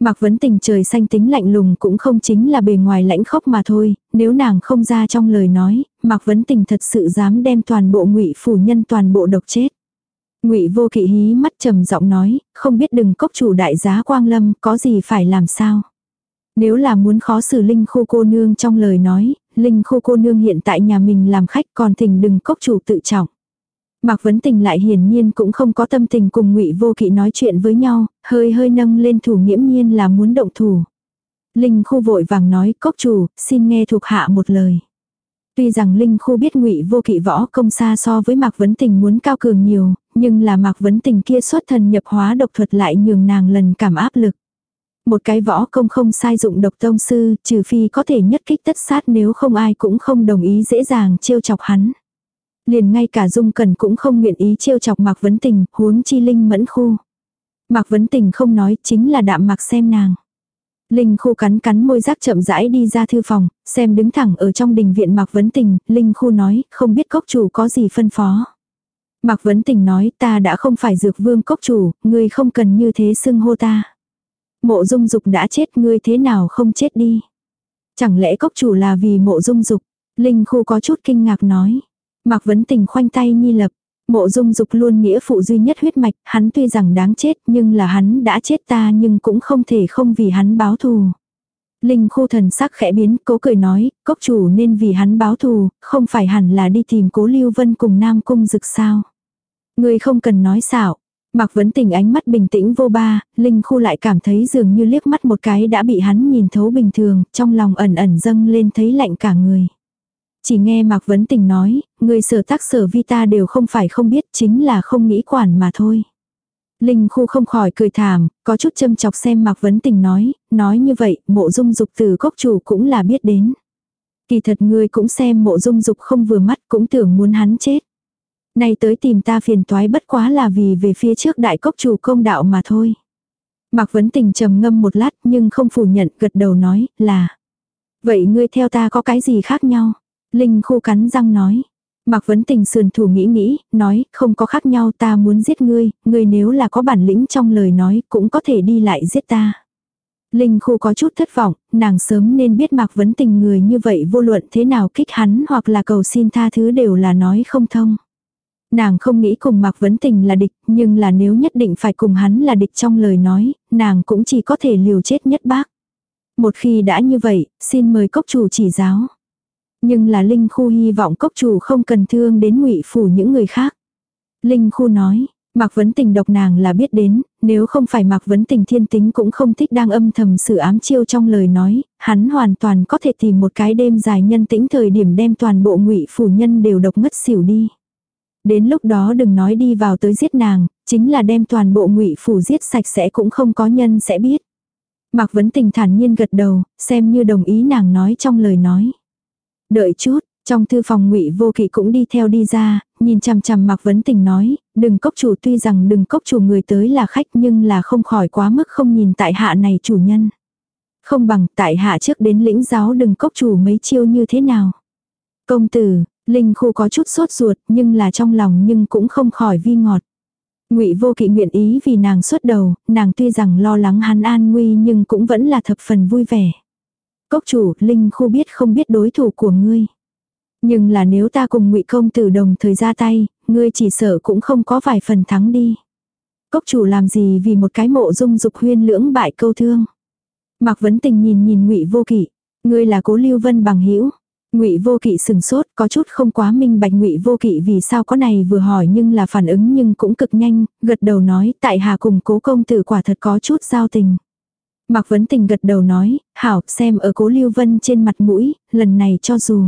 Mạc Vấn Tình trời xanh tính lạnh lùng cũng không chính là bề ngoài lãnh khốc mà thôi, nếu nàng không ra trong lời nói, Mạc Vấn Tình thật sự dám đem toàn bộ ngụy phủ nhân toàn bộ độc chết. Ngụy Vô Kỵ hí mắt trầm giọng nói, không biết đừng cốc chủ đại giá Quang Lâm, có gì phải làm sao? Nếu là muốn khó xử Linh Khu cô nương trong lời nói, Linh Khu cô nương hiện tại nhà mình làm khách còn thỉnh đừng cốc chủ tự trọng. Mạc Vấn Tình lại hiển nhiên cũng không có tâm tình cùng Ngụy Vô Kỵ nói chuyện với nhau, hơi hơi nâng lên thủ nghiễm nhiên là muốn động thủ. Linh Khu vội vàng nói, cốc chủ, xin nghe thuộc hạ một lời. Tuy rằng Linh Khu biết Ngụy Vô Kỵ võ công xa so với Mạc Vấn Tình muốn cao cường nhiều, nhưng là Mạc Vấn Tình kia xuất thần nhập hóa độc thuật lại nhường nàng lần cảm áp lực. Một cái võ công không sai dụng độc tông sư, trừ phi có thể nhất kích tất sát nếu không ai cũng không đồng ý dễ dàng trêu chọc hắn. Liền ngay cả Dung Cẩn cũng không nguyện ý trêu chọc Mạc Vấn Tình, huống chi Linh mẫn khu. Mạc Vấn Tình không nói, chính là đạm mạc xem nàng. Linh khu cắn cắn môi rác chậm rãi đi ra thư phòng, xem đứng thẳng ở trong đình viện Mạc Vấn Tình, Linh khu nói, không biết cốc chủ có gì phân phó. Mạc Vấn Tình nói, ta đã không phải dược vương cốc chủ, ngươi không cần như thế xưng hô ta. Mộ dung dục đã chết ngươi thế nào không chết đi. Chẳng lẽ cốc chủ là vì mộ dung dục? Linh khu có chút kinh ngạc nói. Mạc Vấn Tình khoanh tay nhi lập. Mộ dung dục luôn nghĩa phụ duy nhất huyết mạch, hắn tuy rằng đáng chết nhưng là hắn đã chết ta nhưng cũng không thể không vì hắn báo thù. Linh khu thần sắc khẽ biến, cố cười nói, cốc chủ nên vì hắn báo thù, không phải hẳn là đi tìm cố lưu vân cùng nam cung dực sao. Người không cần nói xạo. Mạc Vấn Tình ánh mắt bình tĩnh vô ba, Linh Khu lại cảm thấy dường như liếc mắt một cái đã bị hắn nhìn thấu bình thường, trong lòng ẩn ẩn dâng lên thấy lạnh cả người. Chỉ nghe Mạc Vấn Tình nói, người sở tác sở vi ta đều không phải không biết chính là không nghĩ quản mà thôi. Linh khu không khỏi cười thảm, có chút châm chọc xem Mạc Vấn Tình nói, nói như vậy, mộ dung dục từ cốc chủ cũng là biết đến. Kỳ thật ngươi cũng xem mộ dung dục không vừa mắt cũng tưởng muốn hắn chết. Nay tới tìm ta phiền toái bất quá là vì về phía trước đại cốc chủ công đạo mà thôi. Mạc Vấn Tình trầm ngâm một lát nhưng không phủ nhận gật đầu nói là. Vậy ngươi theo ta có cái gì khác nhau? Linh khu cắn răng nói. Mạc Vấn Tình sườn thủ nghĩ nghĩ, nói, không có khác nhau ta muốn giết ngươi, ngươi nếu là có bản lĩnh trong lời nói cũng có thể đi lại giết ta. Linh khu có chút thất vọng, nàng sớm nên biết Mạc Vấn Tình người như vậy vô luận thế nào kích hắn hoặc là cầu xin tha thứ đều là nói không thông. Nàng không nghĩ cùng Mạc Vấn Tình là địch, nhưng là nếu nhất định phải cùng hắn là địch trong lời nói, nàng cũng chỉ có thể liều chết nhất bác. Một khi đã như vậy, xin mời cốc chủ chỉ giáo. Nhưng là Linh Khu hy vọng cốc chủ không cần thương đến ngụy phủ những người khác. Linh Khu nói, Mạc Vấn Tình độc nàng là biết đến, nếu không phải Mạc Vấn Tình thiên tính cũng không thích đang âm thầm sự ám chiêu trong lời nói, hắn hoàn toàn có thể tìm một cái đêm dài nhân tĩnh thời điểm đem toàn bộ ngụy phủ nhân đều độc ngất xỉu đi. Đến lúc đó đừng nói đi vào tới giết nàng, chính là đem toàn bộ ngụy phủ giết sạch sẽ cũng không có nhân sẽ biết. Mạc Vấn Tình thản nhiên gật đầu, xem như đồng ý nàng nói trong lời nói. Đợi chút, trong thư phòng ngụy vô kỵ cũng đi theo đi ra, nhìn chằm chằm Mạc Vấn Tình nói, đừng cốc chủ tuy rằng đừng cốc chủ người tới là khách nhưng là không khỏi quá mức không nhìn tại hạ này chủ nhân. Không bằng tại hạ trước đến lĩnh giáo đừng cốc chủ mấy chiêu như thế nào. Công tử, Linh khu có chút sốt ruột nhưng là trong lòng nhưng cũng không khỏi vi ngọt. Ngụy Vô Kỵ nguyện ý vì nàng xuất đầu, nàng tuy rằng lo lắng hắn an nguy nhưng cũng vẫn là thập phần vui vẻ. Cốc chủ, Linh khu biết không biết đối thủ của ngươi. Nhưng là nếu ta cùng Ngụy công tử đồng thời ra tay, ngươi chỉ sợ cũng không có vài phần thắng đi. Cốc chủ làm gì vì một cái mộ dung dục huyên lưỡng bại câu thương. Mạc Vấn Tình nhìn nhìn Ngụy Vô Kỵ, ngươi là Cố Lưu Vân bằng hữu, Ngụy Vô Kỵ sừng sốt, có chút không quá minh bạch Ngụy Vô Kỵ vì sao có này vừa hỏi nhưng là phản ứng nhưng cũng cực nhanh, gật đầu nói, tại hà cùng Cố công tử quả thật có chút giao tình. Mạc Vấn Tình gật đầu nói, hảo, xem ở Cố Lưu Vân trên mặt mũi, lần này cho dù.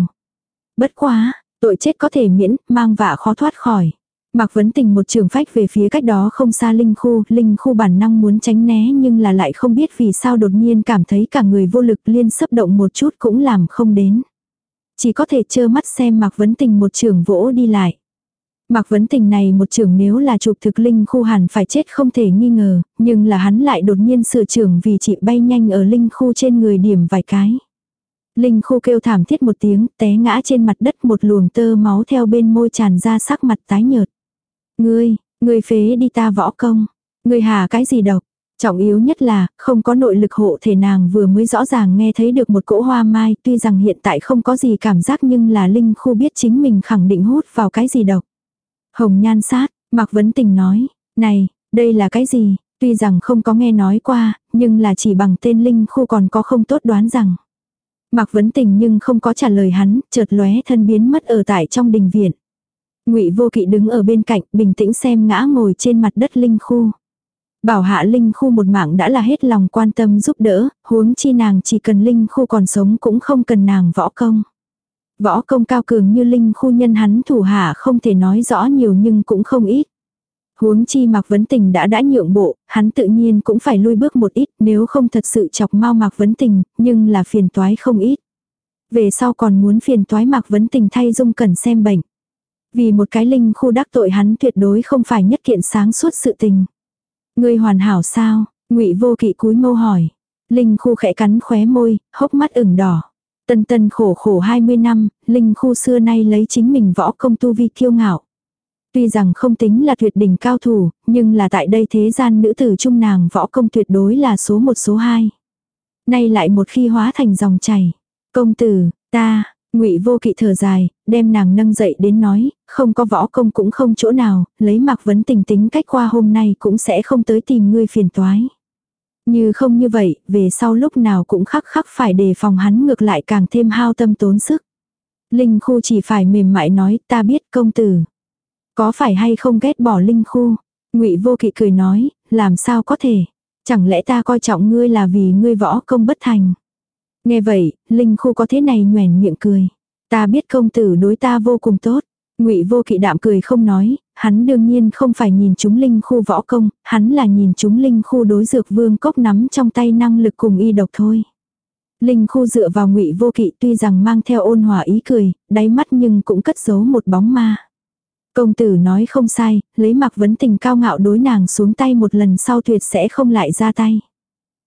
Bất quá, tội chết có thể miễn, mang vạ khó thoát khỏi. Mạc Vấn Tình một trường phách về phía cách đó không xa Linh Khu, Linh Khu bản năng muốn tránh né nhưng là lại không biết vì sao đột nhiên cảm thấy cả người vô lực liên sấp động một chút cũng làm không đến. Chỉ có thể trơ mắt xem Mạc Vấn Tình một trường vỗ đi lại. Mạc Vấn Tình này một trưởng nếu là chụp thực linh khu hẳn phải chết không thể nghi ngờ, nhưng là hắn lại đột nhiên sửa trưởng vì chị bay nhanh ở linh khu trên người điểm vài cái. Linh khu kêu thảm thiết một tiếng, té ngã trên mặt đất một luồng tơ máu theo bên môi tràn ra sắc mặt tái nhợt. Ngươi, ngươi phế đi ta võ công. Ngươi hà cái gì độc? Trọng yếu nhất là, không có nội lực hộ thể nàng vừa mới rõ ràng nghe thấy được một cỗ hoa mai, tuy rằng hiện tại không có gì cảm giác nhưng là Linh Khu biết chính mình khẳng định hút vào cái gì độc. Hồng nhan sát, Mạc Vấn Tình nói, này, đây là cái gì? Tuy rằng không có nghe nói qua, nhưng là chỉ bằng tên Linh Khu còn có không tốt đoán rằng. Mạc Vấn Tình nhưng không có trả lời hắn, chợt lóe thân biến mất ở tại trong đình viện. Ngụy Vô Kỵ đứng ở bên cạnh, bình tĩnh xem ngã ngồi trên mặt đất Linh Khu. Bảo hạ Linh Khu một mạng đã là hết lòng quan tâm giúp đỡ, huống chi nàng chỉ cần Linh Khu còn sống cũng không cần nàng võ công. Võ công cao cường như Linh Khu nhân hắn thủ hạ không thể nói rõ nhiều nhưng cũng không ít. Huống chi Mạc Vấn Tình đã đã nhượng bộ, hắn tự nhiên cũng phải lui bước một ít nếu không thật sự chọc mau Mạc Vấn Tình, nhưng là phiền toái không ít. Về sau còn muốn phiền toái Mạc Vấn Tình thay dung cần xem bệnh. Vì một cái linh khu đắc tội hắn tuyệt đối không phải nhất kiện sáng suốt sự tình. Ngươi hoàn hảo sao? Ngụy Vô Kỵ cúi mâu hỏi. Linh khu khẽ cắn khóe môi, hốc mắt ửng đỏ. Tân tân khổ khổ 20 năm, Linh khu xưa nay lấy chính mình võ công tu vi kiêu ngạo. Tuy rằng không tính là tuyệt đỉnh cao thủ, nhưng là tại đây thế gian nữ tử trung nàng võ công tuyệt đối là số một số hai. Nay lại một khi hóa thành dòng chảy. Công tử, ta, ngụy vô kỵ thở dài, đem nàng nâng dậy đến nói, không có võ công cũng không chỗ nào, lấy mặc vấn tình tính cách qua hôm nay cũng sẽ không tới tìm ngươi phiền toái. Như không như vậy, về sau lúc nào cũng khắc khắc phải đề phòng hắn ngược lại càng thêm hao tâm tốn sức. Linh khu chỉ phải mềm mại nói ta biết công tử. Có phải hay không ghét bỏ linh khu? ngụy vô kỵ cười nói, làm sao có thể? Chẳng lẽ ta coi trọng ngươi là vì ngươi võ công bất thành? Nghe vậy, linh khu có thế này nhoèn miệng cười. Ta biết công tử đối ta vô cùng tốt. Ngụy Vô Kỵ đạm cười không nói, hắn đương nhiên không phải nhìn chúng linh khu võ công, hắn là nhìn chúng linh khu đối dược vương cốc nắm trong tay năng lực cùng y độc thôi. Linh khu dựa vào Ngụy Vô Kỵ tuy rằng mang theo ôn hòa ý cười, đáy mắt nhưng cũng cất giấu một bóng ma. Công tử nói không sai, lấy mặc vấn tình cao ngạo đối nàng xuống tay một lần sau tuyệt sẽ không lại ra tay.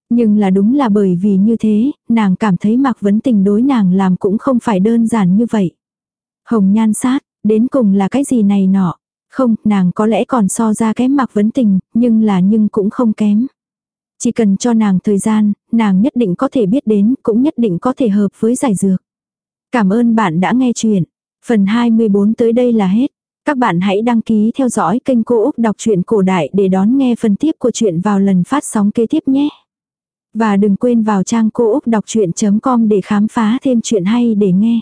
Nhưng là đúng là bởi vì như thế, nàng cảm thấy mặc vấn tình đối nàng làm cũng không phải đơn giản như vậy. Hồng nhan sát, đến cùng là cái gì này nọ. Không, nàng có lẽ còn so ra kém mặc vấn tình, nhưng là nhưng cũng không kém. Chỉ cần cho nàng thời gian, nàng nhất định có thể biết đến, cũng nhất định có thể hợp với giải dược. Cảm ơn bạn đã nghe chuyện. Phần 24 tới đây là hết. Các bạn hãy đăng ký theo dõi kênh Cô Úc Đọc truyện Cổ Đại để đón nghe phần tiếp của chuyện vào lần phát sóng kế tiếp nhé. Và đừng quên vào trang cô úc đọc chuyện.com để khám phá thêm chuyện hay để nghe.